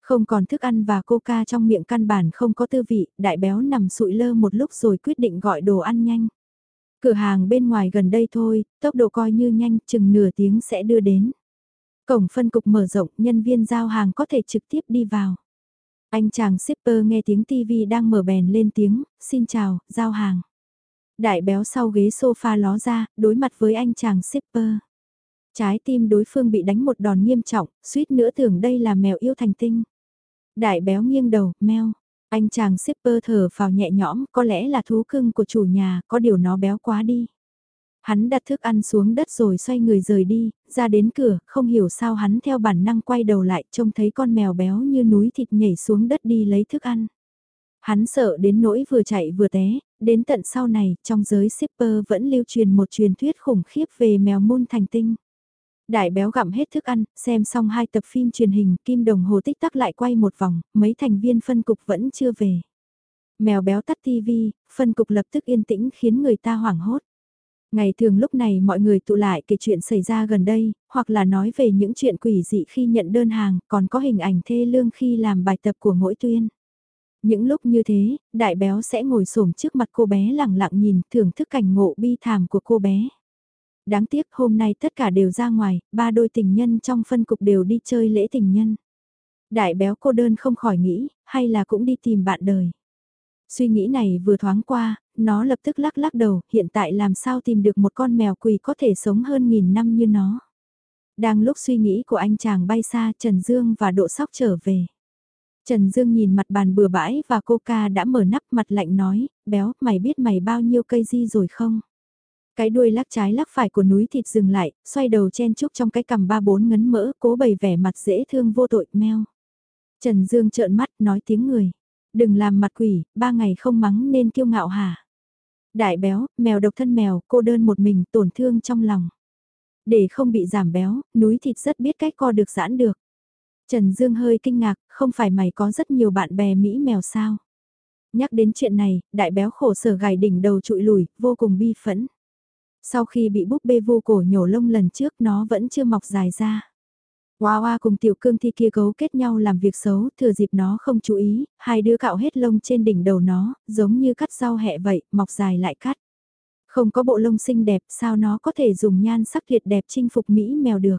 Không còn thức ăn và coca trong miệng căn bản không có tư vị, đại béo nằm sụi lơ một lúc rồi quyết định gọi đồ ăn nhanh. Cửa hàng bên ngoài gần đây thôi, tốc độ coi như nhanh, chừng nửa tiếng sẽ đưa đến. Cổng phân cục mở rộng, nhân viên giao hàng có thể trực tiếp đi vào. Anh chàng shipper nghe tiếng TV đang mở bèn lên tiếng, xin chào, giao hàng. Đại béo sau ghế sofa ló ra, đối mặt với anh chàng shipper. Trái tim đối phương bị đánh một đòn nghiêm trọng, suýt nữa tưởng đây là mèo yêu thành tinh. Đại béo nghiêng đầu, mèo. Anh chàng shipper thở vào nhẹ nhõm, có lẽ là thú cưng của chủ nhà, có điều nó béo quá đi. Hắn đặt thức ăn xuống đất rồi xoay người rời đi, ra đến cửa, không hiểu sao hắn theo bản năng quay đầu lại trông thấy con mèo béo như núi thịt nhảy xuống đất đi lấy thức ăn. Hắn sợ đến nỗi vừa chạy vừa té, đến tận sau này, trong giới shipper vẫn lưu truyền một truyền thuyết khủng khiếp về mèo môn thành tinh. Đại béo gặm hết thức ăn, xem xong hai tập phim truyền hình, kim đồng hồ tích tắc lại quay một vòng, mấy thành viên phân cục vẫn chưa về. Mèo béo tắt tivi, phân cục lập tức yên tĩnh khiến người ta hoảng hốt. Ngày thường lúc này mọi người tụ lại kể chuyện xảy ra gần đây, hoặc là nói về những chuyện quỷ dị khi nhận đơn hàng, còn có hình ảnh thê lương khi làm bài tập của mỗi tuyên. Những lúc như thế, đại béo sẽ ngồi xổm trước mặt cô bé lặng lặng nhìn, thưởng thức cảnh ngộ bi thảm của cô bé. Đáng tiếc hôm nay tất cả đều ra ngoài, ba đôi tình nhân trong phân cục đều đi chơi lễ tình nhân. Đại béo cô đơn không khỏi nghĩ, hay là cũng đi tìm bạn đời. Suy nghĩ này vừa thoáng qua, nó lập tức lắc lắc đầu, hiện tại làm sao tìm được một con mèo quỳ có thể sống hơn nghìn năm như nó. Đang lúc suy nghĩ của anh chàng bay xa, Trần Dương và Độ Sóc trở về. Trần Dương nhìn mặt bàn bừa bãi và coca đã mở nắp mặt lạnh nói, béo, mày biết mày bao nhiêu cây di rồi không? Cái đuôi lắc trái lắc phải của núi thịt dừng lại, xoay đầu chen chúc trong cái cằm ba bốn ngấn mỡ, cố bày vẻ mặt dễ thương vô tội, meo. Trần Dương trợn mắt, nói tiếng người. Đừng làm mặt quỷ, ba ngày không mắng nên kiêu ngạo hả? Đại béo, mèo độc thân mèo, cô đơn một mình, tổn thương trong lòng. Để không bị giảm béo, núi thịt rất biết cách co được giãn được. Trần Dương hơi kinh ngạc, không phải mày có rất nhiều bạn bè Mỹ mèo sao? Nhắc đến chuyện này, đại béo khổ sở gài đỉnh đầu trụi lùi, vô cùng bi phẫn. Sau khi bị búp bê vô cổ nhổ lông lần trước nó vẫn chưa mọc dài ra. Hoa hoa cùng tiểu cương thi kia cấu kết nhau làm việc xấu, thừa dịp nó không chú ý, hai đứa cạo hết lông trên đỉnh đầu nó, giống như cắt rau hẹ vậy, mọc dài lại cắt. Không có bộ lông xinh đẹp, sao nó có thể dùng nhan sắc tuyệt đẹp chinh phục Mỹ mèo được.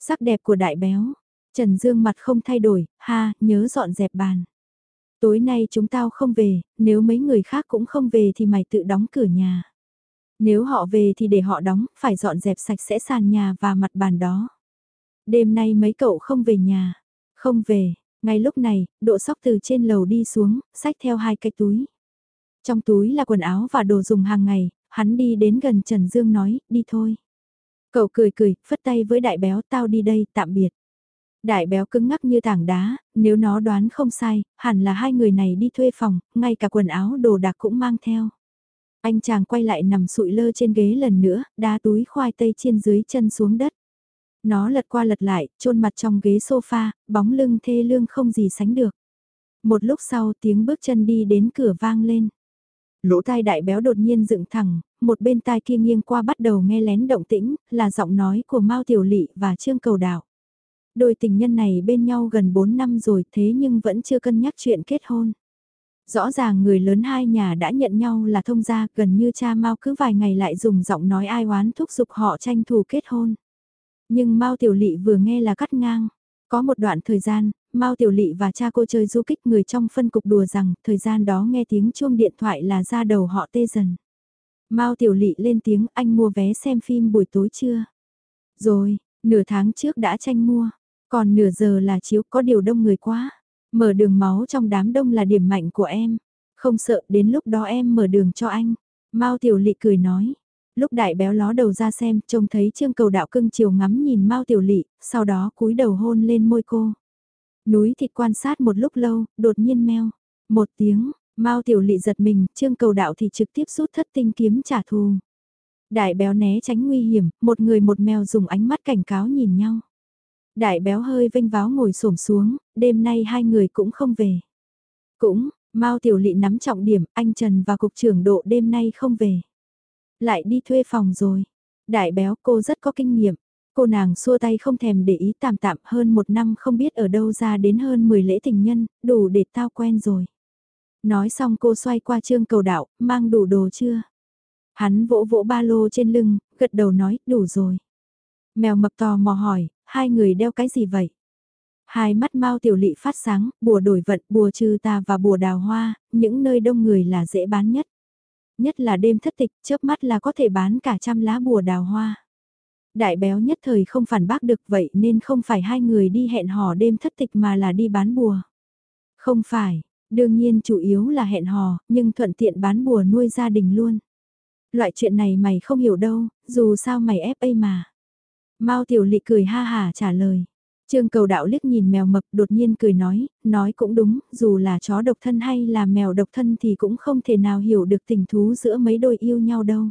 Sắc đẹp của đại béo, Trần Dương mặt không thay đổi, ha, nhớ dọn dẹp bàn. Tối nay chúng tao không về, nếu mấy người khác cũng không về thì mày tự đóng cửa nhà. Nếu họ về thì để họ đóng, phải dọn dẹp sạch sẽ sàn nhà và mặt bàn đó. Đêm nay mấy cậu không về nhà. Không về, ngay lúc này, độ sóc từ trên lầu đi xuống, xách theo hai cái túi. Trong túi là quần áo và đồ dùng hàng ngày, hắn đi đến gần Trần Dương nói, đi thôi. Cậu cười cười, phất tay với đại béo tao đi đây, tạm biệt. Đại béo cứng ngắc như tảng đá, nếu nó đoán không sai, hẳn là hai người này đi thuê phòng, ngay cả quần áo đồ đạc cũng mang theo. Anh chàng quay lại nằm sụi lơ trên ghế lần nữa, đá túi khoai tây chiên dưới chân xuống đất. Nó lật qua lật lại, chôn mặt trong ghế sofa, bóng lưng thê lương không gì sánh được. Một lúc sau tiếng bước chân đi đến cửa vang lên. Lỗ tai đại béo đột nhiên dựng thẳng, một bên tai kia nghiêng qua bắt đầu nghe lén động tĩnh, là giọng nói của Mao Tiểu Lị và Trương Cầu Đạo. Đôi tình nhân này bên nhau gần 4 năm rồi thế nhưng vẫn chưa cân nhắc chuyện kết hôn. Rõ ràng người lớn hai nhà đã nhận nhau là thông gia gần như cha Mao cứ vài ngày lại dùng giọng nói ai oán thúc giục họ tranh thủ kết hôn. Nhưng Mao Tiểu Lị vừa nghe là cắt ngang. Có một đoạn thời gian, Mao Tiểu Lị và cha cô chơi du kích người trong phân cục đùa rằng thời gian đó nghe tiếng chuông điện thoại là ra đầu họ tê dần. Mao Tiểu Lị lên tiếng anh mua vé xem phim buổi tối chưa? Rồi, nửa tháng trước đã tranh mua, còn nửa giờ là chiếu có điều đông người quá. Mở đường máu trong đám đông là điểm mạnh của em. Không sợ đến lúc đó em mở đường cho anh. Mao Tiểu Lị cười nói. Lúc đại béo ló đầu ra xem, trông thấy trương cầu đạo cưng chiều ngắm nhìn Mao Tiểu Lị, sau đó cúi đầu hôn lên môi cô. Núi thịt quan sát một lúc lâu, đột nhiên meo. Một tiếng, Mao Tiểu Lị giật mình, trương cầu đạo thì trực tiếp rút thất tinh kiếm trả thù. Đại béo né tránh nguy hiểm, một người một mèo dùng ánh mắt cảnh cáo nhìn nhau. Đại béo hơi vênh váo ngồi xổm xuống, đêm nay hai người cũng không về. Cũng, Mao Tiểu Lị nắm trọng điểm, anh Trần và cục trưởng độ đêm nay không về. Lại đi thuê phòng rồi. Đại béo cô rất có kinh nghiệm. Cô nàng xua tay không thèm để ý tạm tạm hơn một năm không biết ở đâu ra đến hơn 10 lễ tình nhân, đủ để tao quen rồi. Nói xong cô xoay qua trương cầu đạo, mang đủ đồ chưa? Hắn vỗ vỗ ba lô trên lưng, gật đầu nói, đủ rồi. Mèo mập tò mò hỏi, hai người đeo cái gì vậy? Hai mắt Mao Tiểu Lị phát sáng, bùa đổi vận, bùa trừ tà và bùa đào hoa, những nơi đông người là dễ bán nhất. Nhất là đêm thất tịch, chớp mắt là có thể bán cả trăm lá bùa đào hoa. Đại béo nhất thời không phản bác được vậy nên không phải hai người đi hẹn hò đêm thất tịch mà là đi bán bùa. Không phải, đương nhiên chủ yếu là hẹn hò, nhưng thuận tiện bán bùa nuôi gia đình luôn. Loại chuyện này mày không hiểu đâu, dù sao mày ép FA mà. Mao Tiểu Lị cười ha hà trả lời. Trương cầu đạo liếc nhìn mèo mập đột nhiên cười nói, nói cũng đúng, dù là chó độc thân hay là mèo độc thân thì cũng không thể nào hiểu được tình thú giữa mấy đôi yêu nhau đâu.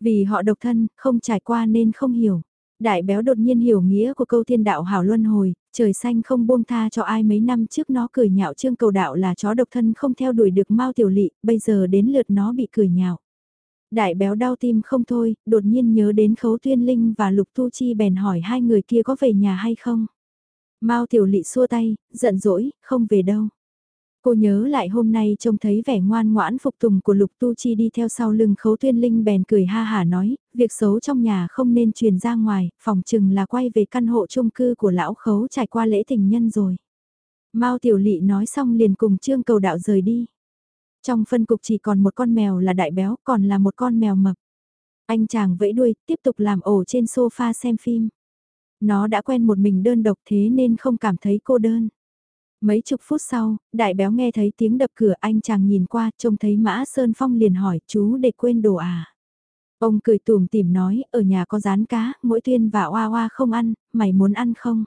Vì họ độc thân, không trải qua nên không hiểu. Đại béo đột nhiên hiểu nghĩa của câu thiên đạo hảo luân hồi, trời xanh không buông tha cho ai mấy năm trước nó cười nhạo trương cầu đạo là chó độc thân không theo đuổi được Mao tiểu lị, bây giờ đến lượt nó bị cười nhạo. Đại béo đau tim không thôi, đột nhiên nhớ đến khấu tuyên linh và lục tu chi bèn hỏi hai người kia có về nhà hay không. Mao tiểu lị xua tay, giận dỗi, không về đâu. Cô nhớ lại hôm nay trông thấy vẻ ngoan ngoãn phục tùng của Lục Tu Chi đi theo sau lưng khấu tuyên linh bèn cười ha hả nói, việc xấu trong nhà không nên truyền ra ngoài, phòng chừng là quay về căn hộ chung cư của lão khấu trải qua lễ tình nhân rồi. Mao Tiểu Lị nói xong liền cùng Trương Cầu Đạo rời đi. Trong phân cục chỉ còn một con mèo là đại béo, còn là một con mèo mập. Anh chàng vẫy đuôi, tiếp tục làm ổ trên sofa xem phim. Nó đã quen một mình đơn độc thế nên không cảm thấy cô đơn. Mấy chục phút sau, đại béo nghe thấy tiếng đập cửa anh chàng nhìn qua trông thấy Mã Sơn Phong liền hỏi chú để quên đồ à. Ông cười tùm tìm nói ở nhà có rán cá, mỗi tuyên và oa oa không ăn, mày muốn ăn không?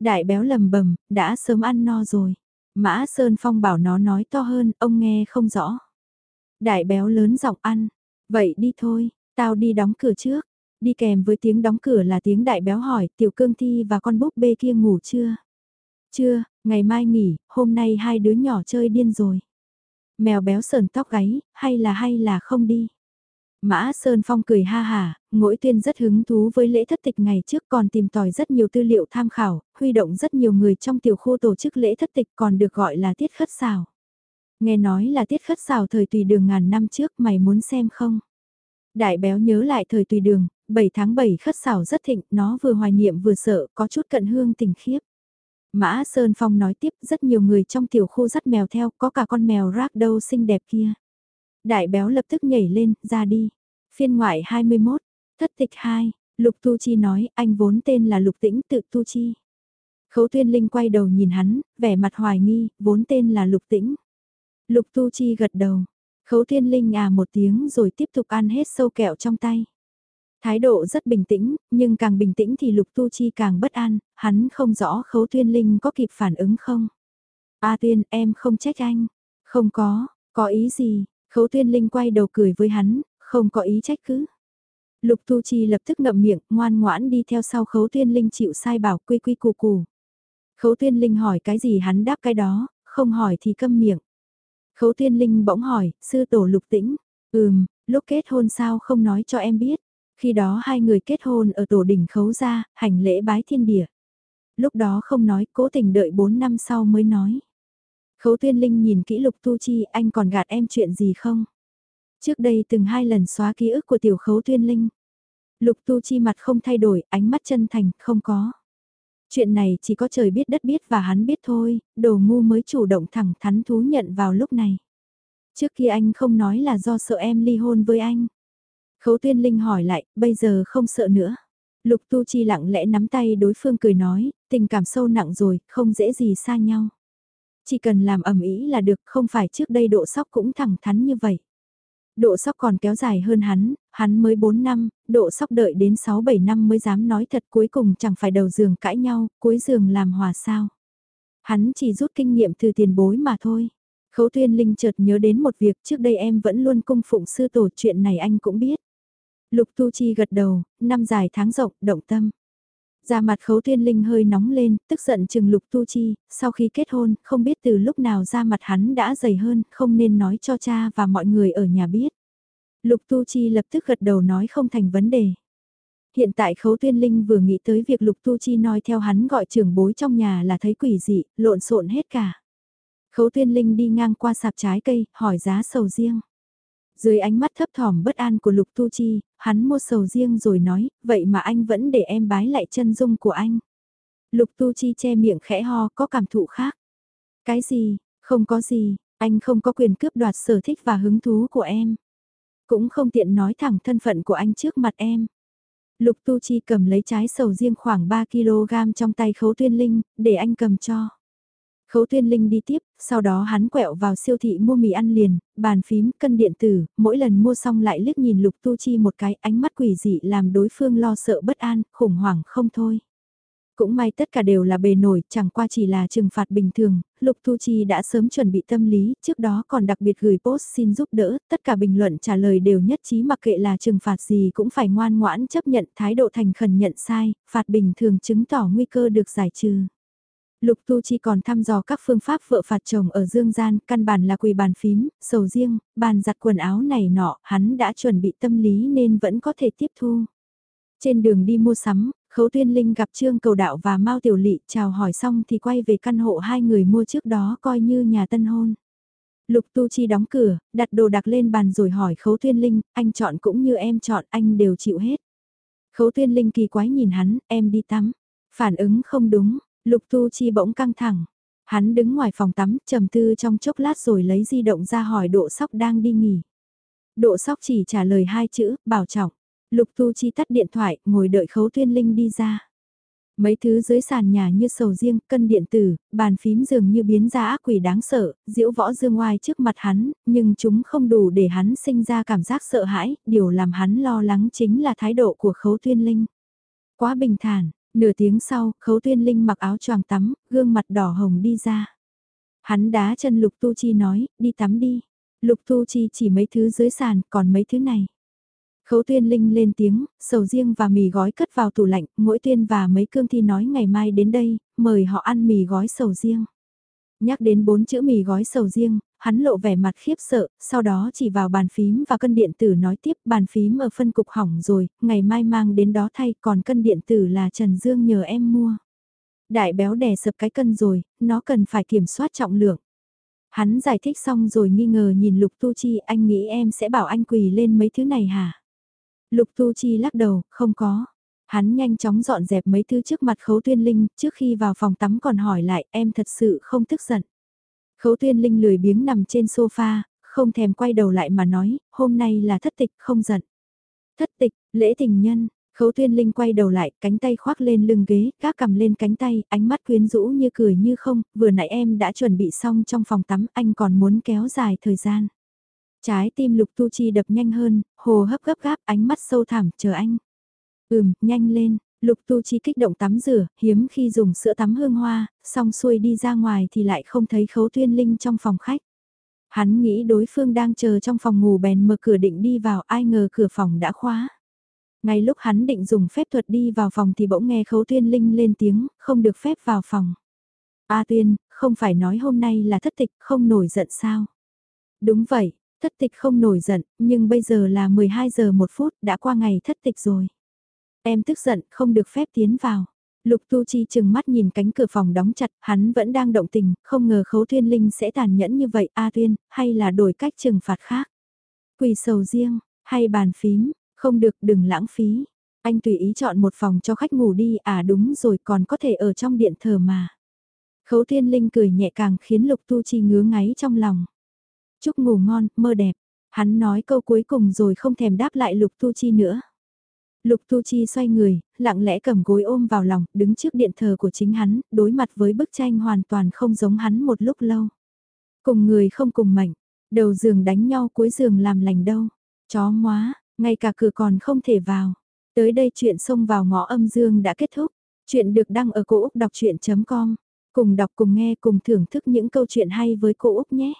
Đại béo lầm bầm, đã sớm ăn no rồi. Mã Sơn Phong bảo nó nói to hơn, ông nghe không rõ. Đại béo lớn giọng ăn, vậy đi thôi, tao đi đóng cửa trước. Đi kèm với tiếng đóng cửa là tiếng đại béo hỏi tiểu cương thi và con búp bê kia ngủ chưa? Chưa, ngày mai nghỉ, hôm nay hai đứa nhỏ chơi điên rồi. Mèo béo sờn tóc gáy, hay là hay là không đi. Mã Sơn Phong cười ha hà, ngỗi tuyên rất hứng thú với lễ thất tịch ngày trước còn tìm tòi rất nhiều tư liệu tham khảo, huy động rất nhiều người trong tiểu khu tổ chức lễ thất tịch còn được gọi là tiết khất xào. Nghe nói là tiết khất xào thời tùy đường ngàn năm trước mày muốn xem không? Đại béo nhớ lại thời tùy đường, 7 tháng 7 khất xào rất thịnh, nó vừa hoài niệm vừa sợ, có chút cận hương tình khiếp. Mã Sơn Phong nói tiếp rất nhiều người trong tiểu khu dắt mèo theo, có cả con mèo rác đâu xinh đẹp kia. Đại béo lập tức nhảy lên, ra đi. Phiên ngoại 21, thất tịch 2, Lục Tu Chi nói anh vốn tên là Lục Tĩnh tự Tu Chi. Khấu Tuyên Linh quay đầu nhìn hắn, vẻ mặt hoài nghi, vốn tên là Lục Tĩnh. Lục Tu Chi gật đầu, Khấu Tuyên Linh à một tiếng rồi tiếp tục ăn hết sâu kẹo trong tay. Thái độ rất bình tĩnh, nhưng càng bình tĩnh thì Lục Tu Chi càng bất an, hắn không rõ Khấu Tuyên Linh có kịp phản ứng không. A Tuyên, em không trách anh. Không có, có ý gì? Khấu Tuyên Linh quay đầu cười với hắn, không có ý trách cứ. Lục Tu Chi lập tức ngậm miệng, ngoan ngoãn đi theo sau Khấu Tuyên Linh chịu sai bảo quy quy củ củ. Khấu Tuyên Linh hỏi cái gì hắn đáp cái đó, không hỏi thì câm miệng. Khấu Tuyên Linh bỗng hỏi, sư tổ Lục Tĩnh, ừm, lúc kết hôn sao không nói cho em biết. Khi đó hai người kết hôn ở tổ đỉnh khấu gia, hành lễ bái thiên địa. Lúc đó không nói, cố tình đợi 4 năm sau mới nói. Khấu Tuyên Linh nhìn kỹ Lục Tu Chi, anh còn gạt em chuyện gì không? Trước đây từng hai lần xóa ký ức của tiểu khấu Tuyên Linh. Lục Tu Chi mặt không thay đổi, ánh mắt chân thành, không có. Chuyện này chỉ có trời biết đất biết và hắn biết thôi, đồ ngu mới chủ động thẳng thắn thú nhận vào lúc này. Trước kia anh không nói là do sợ em ly hôn với anh. Khấu Tuyên Linh hỏi lại, bây giờ không sợ nữa. Lục Tu Chi lặng lẽ nắm tay đối phương cười nói, tình cảm sâu nặng rồi, không dễ gì xa nhau. Chỉ cần làm ẩm ý là được, không phải trước đây độ sóc cũng thẳng thắn như vậy. Độ sóc còn kéo dài hơn hắn, hắn mới 4 năm, độ sóc đợi đến 6-7 năm mới dám nói thật cuối cùng chẳng phải đầu giường cãi nhau, cuối giường làm hòa sao. Hắn chỉ rút kinh nghiệm từ tiền bối mà thôi. Khấu Tuyên Linh chợt nhớ đến một việc trước đây em vẫn luôn cung phụng sư tổ chuyện này anh cũng biết. Lục Tu Chi gật đầu, năm dài tháng rộng, động tâm. Da mặt khấu tuyên linh hơi nóng lên, tức giận chừng lục tu chi, sau khi kết hôn, không biết từ lúc nào da mặt hắn đã dày hơn, không nên nói cho cha và mọi người ở nhà biết. Lục tu chi lập tức gật đầu nói không thành vấn đề. Hiện tại khấu tuyên linh vừa nghĩ tới việc lục tu chi nói theo hắn gọi trưởng bối trong nhà là thấy quỷ dị, lộn xộn hết cả. Khấu tuyên linh đi ngang qua sạp trái cây, hỏi giá sầu riêng. Dưới ánh mắt thấp thỏm bất an của Lục Tu Chi, hắn mua sầu riêng rồi nói, vậy mà anh vẫn để em bái lại chân dung của anh. Lục Tu Chi che miệng khẽ ho có cảm thụ khác. Cái gì, không có gì, anh không có quyền cướp đoạt sở thích và hứng thú của em. Cũng không tiện nói thẳng thân phận của anh trước mặt em. Lục Tu Chi cầm lấy trái sầu riêng khoảng 3kg trong tay khấu tuyên linh, để anh cầm cho. Khấu Tuyên Linh đi tiếp, sau đó hắn quẹo vào siêu thị mua mì ăn liền, bàn phím, cân điện tử, mỗi lần mua xong lại liếc nhìn Lục Tu Chi một cái ánh mắt quỷ dị làm đối phương lo sợ bất an, khủng hoảng không thôi. Cũng may tất cả đều là bề nổi, chẳng qua chỉ là trừng phạt bình thường, Lục Tu Chi đã sớm chuẩn bị tâm lý, trước đó còn đặc biệt gửi post xin giúp đỡ, tất cả bình luận trả lời đều nhất trí mặc kệ là trừng phạt gì cũng phải ngoan ngoãn chấp nhận thái độ thành khẩn nhận sai, phạt bình thường chứng tỏ nguy cơ được giải trừ. Lục Tu Chi còn thăm dò các phương pháp vợ phạt chồng ở dương gian, căn bản là quỳ bàn phím, sầu riêng, bàn giặt quần áo này nọ, hắn đã chuẩn bị tâm lý nên vẫn có thể tiếp thu. Trên đường đi mua sắm, Khấu Tuyên Linh gặp Trương Cầu Đạo và Mao Tiểu Lị chào hỏi xong thì quay về căn hộ hai người mua trước đó coi như nhà tân hôn. Lục Tu Chi đóng cửa, đặt đồ đặt lên bàn rồi hỏi Khấu Tuyên Linh, anh chọn cũng như em chọn, anh đều chịu hết. Khấu Tuyên Linh kỳ quái nhìn hắn, em đi tắm. Phản ứng không đúng, Lục Tu Chi bỗng căng thẳng. Hắn đứng ngoài phòng tắm, trầm tư trong chốc lát rồi lấy di động ra hỏi độ sóc đang đi nghỉ. Độ sóc chỉ trả lời hai chữ, bảo trọng. Lục Tu Chi tắt điện thoại, ngồi đợi khấu Thiên linh đi ra. Mấy thứ dưới sàn nhà như sầu riêng, cân điện tử, bàn phím dường như biến ra ác quỷ đáng sợ, diễu võ dương ngoài trước mặt hắn, nhưng chúng không đủ để hắn sinh ra cảm giác sợ hãi, điều làm hắn lo lắng chính là thái độ của khấu Thiên linh. Quá bình thản, Nửa tiếng sau, khấu tuyên linh mặc áo choàng tắm, gương mặt đỏ hồng đi ra. Hắn đá chân Lục Tu Chi nói, đi tắm đi. Lục Tu Chi chỉ mấy thứ dưới sàn, còn mấy thứ này. Khấu tuyên linh lên tiếng, sầu riêng và mì gói cất vào tủ lạnh, mỗi tuyên và mấy cương thi nói ngày mai đến đây, mời họ ăn mì gói sầu riêng. Nhắc đến bốn chữ mì gói sầu riêng, hắn lộ vẻ mặt khiếp sợ, sau đó chỉ vào bàn phím và cân điện tử nói tiếp bàn phím ở phân cục hỏng rồi, ngày mai mang đến đó thay còn cân điện tử là Trần Dương nhờ em mua. Đại béo đè sập cái cân rồi, nó cần phải kiểm soát trọng lượng. Hắn giải thích xong rồi nghi ngờ nhìn Lục Tu Chi anh nghĩ em sẽ bảo anh quỳ lên mấy thứ này hả? Lục Tu Chi lắc đầu, không có. Hắn nhanh chóng dọn dẹp mấy thứ trước mặt khấu tuyên linh, trước khi vào phòng tắm còn hỏi lại em thật sự không tức giận. Khấu tuyên linh lười biếng nằm trên sofa, không thèm quay đầu lại mà nói, hôm nay là thất tịch không giận. Thất tịch, lễ tình nhân, Khấu Tuyên Linh quay đầu lại, cánh tay khoác lên lưng ghế, các cầm lên cánh tay, ánh mắt quyến rũ như cười như không, vừa nãy em đã chuẩn bị xong trong phòng tắm, anh còn muốn kéo dài thời gian. Trái tim Lục Tu Chi đập nhanh hơn, hồ hấp gấp gáp, ánh mắt sâu thẳm, chờ anh. Ừm, nhanh lên, Lục Tu Chi kích động tắm rửa, hiếm khi dùng sữa tắm hương hoa, xong xuôi đi ra ngoài thì lại không thấy Khấu Tuyên Linh trong phòng khách. Hắn nghĩ đối phương đang chờ trong phòng ngủ bèn mở cửa định đi vào, ai ngờ cửa phòng đã khóa. Ngay lúc hắn định dùng phép thuật đi vào phòng thì bỗng nghe Khấu Tuyên Linh lên tiếng, không được phép vào phòng. A Tuyên, không phải nói hôm nay là thất tịch, không nổi giận sao? Đúng vậy, thất tịch không nổi giận, nhưng bây giờ là 12 giờ 1 phút, đã qua ngày thất tịch rồi. Em tức giận, không được phép tiến vào. Lục Tu Chi chừng mắt nhìn cánh cửa phòng đóng chặt, hắn vẫn đang động tình, không ngờ Khấu Thiên Linh sẽ tàn nhẫn như vậy, A Tuyên, hay là đổi cách trừng phạt khác. Quỳ sầu riêng, hay bàn phím, không được đừng lãng phí. Anh tùy ý chọn một phòng cho khách ngủ đi, à đúng rồi còn có thể ở trong điện thờ mà. Khấu Thiên Linh cười nhẹ càng khiến Lục Tu Chi ngứa ngáy trong lòng. Chúc ngủ ngon, mơ đẹp. Hắn nói câu cuối cùng rồi không thèm đáp lại Lục Tu Chi nữa. Lục Tu Chi xoay người, lặng lẽ cầm gối ôm vào lòng, đứng trước điện thờ của chính hắn, đối mặt với bức tranh hoàn toàn không giống hắn một lúc lâu. Cùng người không cùng mệnh, đầu giường đánh nhau cuối giường làm lành đâu. Chó móa, ngay cả cửa còn không thể vào. Tới đây chuyện xông vào ngõ âm dương đã kết thúc. Chuyện được đăng ở cổ Úc đọc chuyện.com. Cùng đọc cùng nghe cùng thưởng thức những câu chuyện hay với cô Úc nhé.